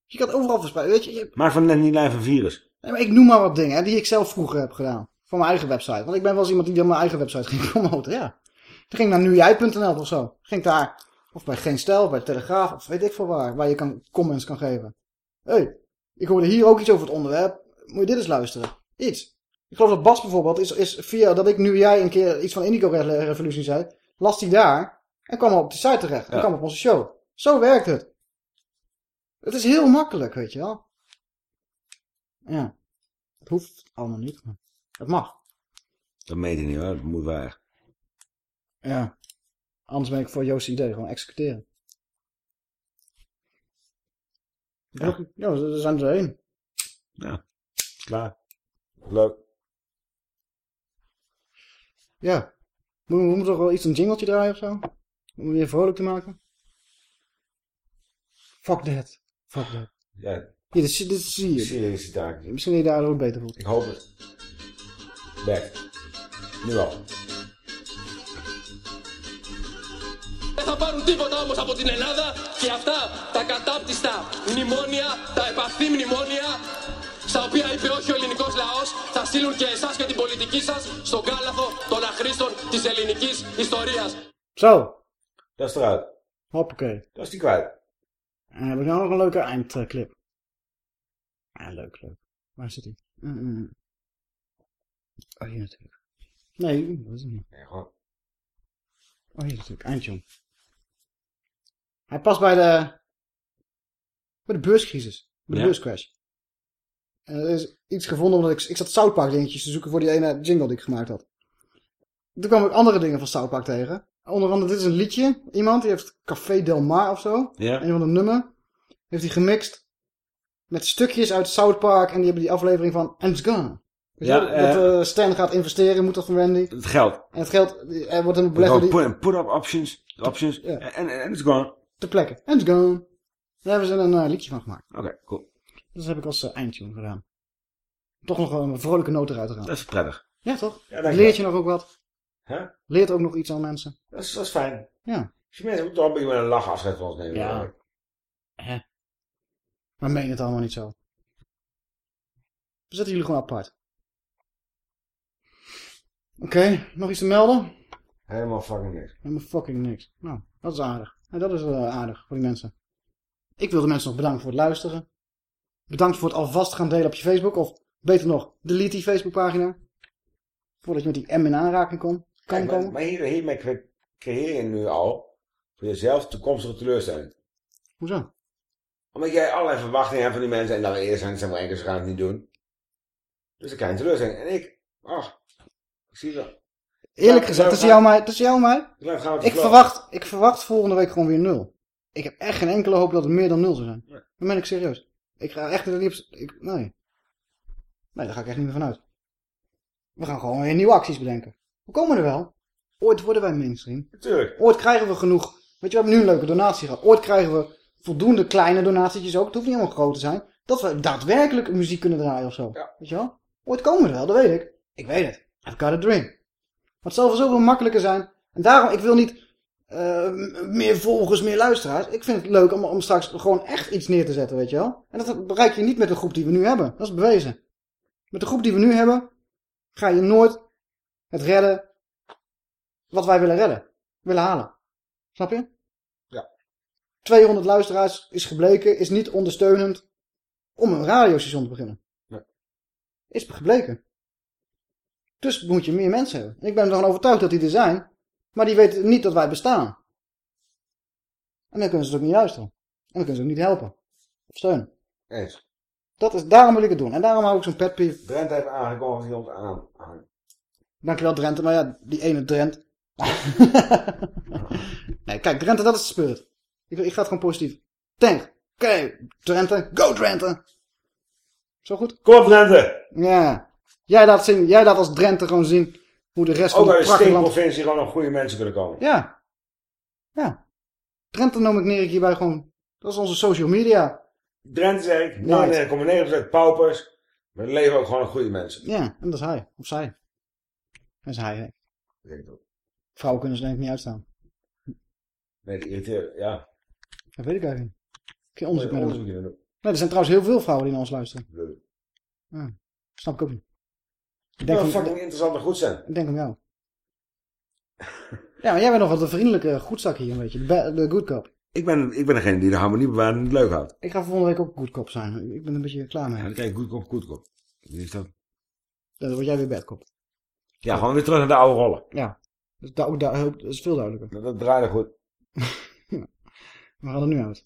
Je kan het overal verspreiden. Weet je, je- maak van net niet lijf een virus. Nee, maar ik noem maar wat dingen hè, die ik zelf vroeger heb gedaan. Voor mijn eigen website. Want ik ben wel eens iemand die dan mijn eigen website ging promoten, ja. Dan ging ik naar nujij.nl of zo. Ging ik daar, of bij Geen Stijl, bij Telegraaf, of weet ik veel waar. Waar je kan, comments kan geven. Hé, hey, ik hoorde hier ook iets over het onderwerp. Moet je dit eens luisteren? Iets. Ik geloof dat Bas bijvoorbeeld, is, is via dat ik nu jij een keer iets van Indigo Revolutie zei, las hij daar en kwam op de site terecht. En Ja. kwam op onze show. Zo werkt het. Het is heel makkelijk, weet je wel. Ja. Het hoeft allemaal niet, maar het mag. Dat meet je niet hoor, dat moet waar. Ja. Anders ben ik voor Joost's idee, gewoon executeren. Ja, ja zijn er één. Ja, is klaar. Leuk. Ja. We, we moeten toch wel iets een jingletje draaien of zo? Om het weer vrolijk te maken? Fuck that. Fuck that. Ja. Hier, dit, dit zie je. Serieus taak. Misschien dat je daar ook beter voelt. Ik hoop het. Back. Nu al. Θα πάρουν τίποτα όμως από την Ελλάδα και αυτά τα κατάπτυστα μνημόνια, τα επαχθή μνημόνια στα οποία είπε όχι ο ελληνικός λαός θα στείλουν και εσάς και την πολιτική σας στον κάλαθο των αχρήστων της ελληνικής ιστορίας. Zo. Dat is eruit. Hoppakee. Dat is die kwijt. En heb ik nou nog een leuke eindclip. Ja, leuk, leuk. Waar zit hij? Mm, mm. Oh, hier natuurlijk. Nee, dat is het niet. Nee, gewoon. Oh, hier natuurlijk. Eindtune. Hij past bij de... Bij de beurscrisis. Bij de Ja. beurscrash. En er is iets gevonden omdat ik... Ik zat South Park dingetjes te zoeken voor die ene jingle die ik gemaakt had. Toen kwam ik andere dingen van South Park tegen. Onder andere, dit is een liedje. Iemand, die heeft Café Del Mar of zo. Ja. Een van de nummer. Heeft hij gemixt. Met stukjes uit South Park. En die hebben die aflevering van And It's Gone. Je Ja, dat eh, eh, Stan gaat investeren, moet dat van Wendy. Het geld. En het geld, er wordt een belegger gaan die... put, options. Options. En, en, en it's gone. Ter plekke. And It's Gone. Daar hebben ze een eh, liedje van gemaakt. Oké, cool. Dat heb ik als eh, eindtune gedaan. Toch nog een vrolijke noot eruit te gaan. Dat is prettig. Ja, toch? Ja, Leert je nog ook wat? Huh? Leert ook nog iets aan mensen? Dat is, dat is fijn. Ja. Die mensen moeten toch een beetje met een lach afscheid van ons nemen. Ja. Hè? Maar meen het allemaal niet zo. We zetten jullie gewoon apart. Oké, nog iets te melden? Helemaal fucking niks. Helemaal fucking niks. Nou, dat is aardig. En dat is eh, aardig voor die mensen. Ik wil de mensen nog bedanken voor het luisteren. Bedankt voor het alvast gaan delen op je Facebook. Of beter nog, delete die Facebookpagina. Voordat je met die M in aanraking kon, kan Kijk, maar, komen. maar hier, hiermee cre- creëer je nu al voor jezelf toekomstige teleurstelling. Hoezo? Omdat jij allerlei verwachtingen hebt van die mensen en dan eerst zijn ze maar keer ze gaan het niet doen. Dus dan krijg je teleurstelling. En ik, ach, ik zie wel. Eerlijk gezegd, tussen jou mij, tussen jou en mij. Ik verwacht, ik verwacht volgende week gewoon weer nul. Ik heb echt geen enkele hoop dat het meer dan nul zou zijn. Dan ben ik serieus. Ik ga echt niet op... Ik, nee. Nee, daar ga ik echt niet meer vanuit. We gaan gewoon weer nieuwe acties bedenken. We komen er wel. Ooit worden wij mainstream. Natuurlijk. Ooit krijgen we genoeg. Weet je, we hebben nu een leuke donatie gehad. Ooit krijgen we voldoende kleine donatietjes ook. Het hoeft niet helemaal groot te zijn. Dat we daadwerkelijk muziek kunnen draaien of zo. Weet je wel? Ooit komen we er wel, dat weet ik. Ik weet het. I've got a dream. Maar het zal wel zoveel makkelijker zijn. En daarom, ik wil niet eh, meer volgers, meer luisteraars. Ik vind het leuk om, om straks gewoon echt iets neer te zetten, weet je wel. En dat bereik je niet met de groep die we nu hebben. Dat is bewezen. Met de groep die we nu hebben, ga je nooit het redden wat wij willen redden. Willen halen. Snap je? Ja. 200 luisteraars is gebleken, is niet ondersteunend om een radiostation te beginnen. Nee. Is gebleken. Dus moet je meer mensen hebben. En ik ben ervan overtuigd dat die er zijn, maar die weten niet dat wij bestaan. En dan kunnen ze het ook niet luisteren. En dan kunnen ze ook niet helpen. Of steunen. Eens. Dat is, daarom wil ik het doen. En daarom hou ik zo'n pet peeve. Drenthe heeft aangekondigd die ons aan. aan- Dankjewel Drenthe, maar ja, die ene Drent. nee, kijk, Drenthe, dat is de spirit. Ik, ik ga het gewoon positief. Tank. Oké, Drenthe. Go Drenthe. Zo goed? Kom op Drenthe. Ja. Jij laat, zien, jij laat als Drenthe gewoon zien hoe de rest Ook van het de prachtige land... gewoon nog goede mensen kunnen komen. Ja. Ja. Drenthe noem ik neer ik hierbij gewoon... Dat is onze social media. Drenthe zeg ik, Night. 99,9% paupers. Maar er leven ook gewoon nog goede mensen. Ja, en dat is hij. Of zij. Dat is hij, hè. Denk ik ook. Vrouwen kunnen ze denk ik niet uitstaan. Nee, dat irriteert, ja. Dat weet ik eigenlijk niet. Geen onderzoek doen. onderzoek. Nee, er zijn trouwens heel veel vrouwen die naar ons luisteren. Leuk. Ja, snap ik ook niet. Ik denk Dat om- fucking interessant en goed zijn. Ik denk om jou. Ja, maar jij bent nog wat een vriendelijke goedzak hier een beetje. De, de good cop. Ik ben, ik ben degene die de harmonie bewaart en het leuk houdt. Ik ga volgende week ook good cop zijn. Ik ben een beetje klaar mee. Ja, dan krijg ik goed kop, goed kop. Wie is dat? Dan word jij weer bad cop. Ja, gewoon weer terug naar de oude rollen. Ja. Dat is, da- da- dat is veel duidelijker. Dat, dat draaide goed. We gaan er nu uit.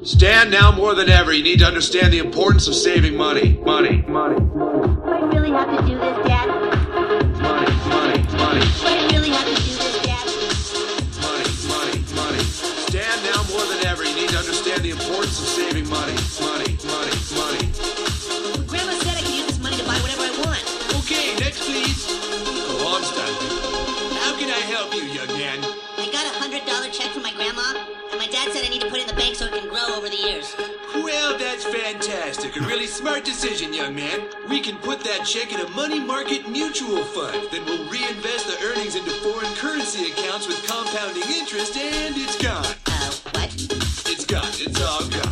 Stand now more than ever. You need to understand the importance of saving money. Money, money, really have to do this, Dad? money, money, money, Do I really have to do this, Dad? money, money, money. Stand now more than ever. You need to understand the importance of saving money. Money, money, money. Grandma said I could use this money to buy whatever I want. Okay, next please. Go on, Stan. How can I help you, young man? Got a hundred dollar check from my grandma, and my dad said I need to put it in the bank so it can grow over the years. Well, that's fantastic. A really smart decision, young man. We can put that check in a money market mutual fund. Then we'll reinvest the earnings into foreign currency accounts with compounding interest, and it's gone. Uh, what? It's gone. It's all gone.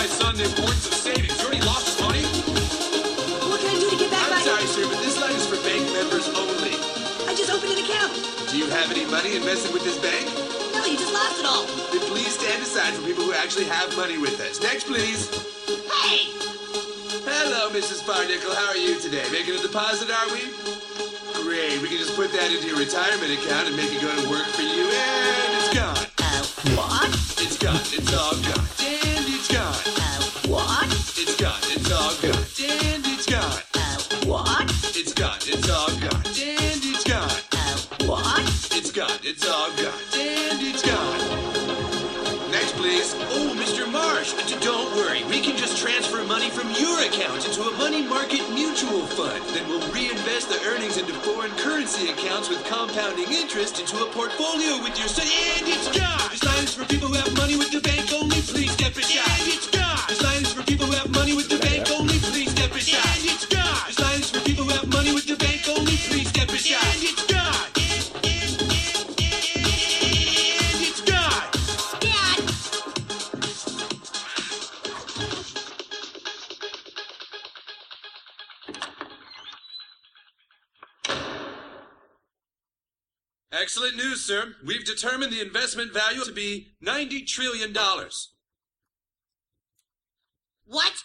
the importance of savings. He already lost money. What can I do to get back I'm sorry, sir, but this line is for bank members only. I just opened an account. Do you have any money invested with this bank? No, you just lost it all. Then please stand aside for people who actually have money with us. Next, please. Hey! Hello, Mrs. Barnickel. How are you today? Making a deposit, are we? Great. We can just put that into your retirement account and make it go to work for you. And it's gone. Uh, what? It's gone. It's all gone. And it's gone. What? It's gone. It's all gone. And it's gone. Uh, what? It's gone. It's all gone. And it's gone. Uh, what? It's gone. It's all gone. And it's gone. Next, please. Oh, Mr. Marsh. d- Don't worry. We can just transfer money from your account into a money market mutual fund. Then we'll reinvest the earnings into foreign currency accounts with compounding interest into a portfolio with your son. And it's gone. This line is for people who have money with the bank only. Please step aside. And it's gone. Excellent news, sir. We've determined the investment value to be $90 trillion. What?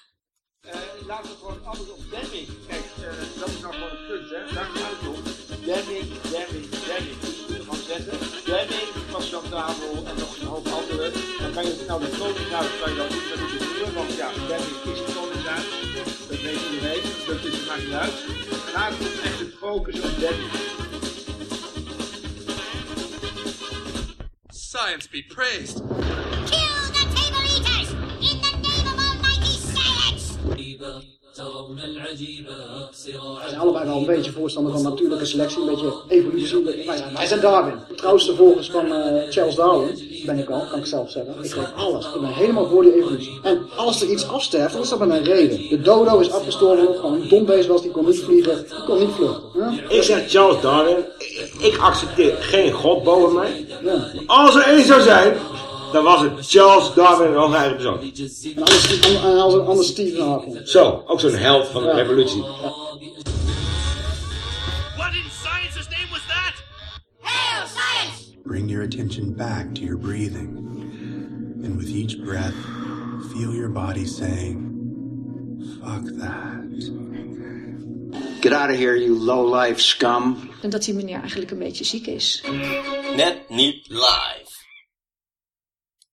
laten we gewoon alles op Demming. Kijk, eh, dat is nou gewoon het punt, hè. Daar gaat het om. Demming, Demming, Demming. Je moet er gewoon zetten. Demming, paskantabel en nog een hoop andere. Dan kan je nou de koningshuis kan je dan niet meer moeten doen. Want ja, Demming is het koningshuis. Dat weet iedereen. Dat is, maakt niet uit. Laat het echt het focus op Demming. Science be praised. Kill the table eaters! In the name of almighty science! Wij zijn allebei wel een beetje voorstander van natuurlijke selectie, een beetje evolutie. Wij zijn, wij zijn Darwin. De trouwste volgers van eh, Charles Darwin ben ik al, kan ik zelf zeggen. Ik geloof alles. Ik ben helemaal voor die evolutie. En als er iets afsterft, dan is dat met een reden. De dodo is afgestorven, omdat gewoon een dom beest was, die kon niet vliegen, die kon niet vluchten. Ja? Ik zeg Charles Darwin, ik, ik accepteer geen god boven mij. Ja. Als er één zou zijn, dan was het Charles Darwin en eigen persoon. En Stephen Hawking. Zo, ook zo'n held van de Ja. revolutie. What in science's name was that? Hail, science! Bring your attention back to your breathing. And with each breath, feel your body saying, fuck that. Get out of here, you low-life scum. En dat die meneer eigenlijk een beetje ziek is. Net niet live.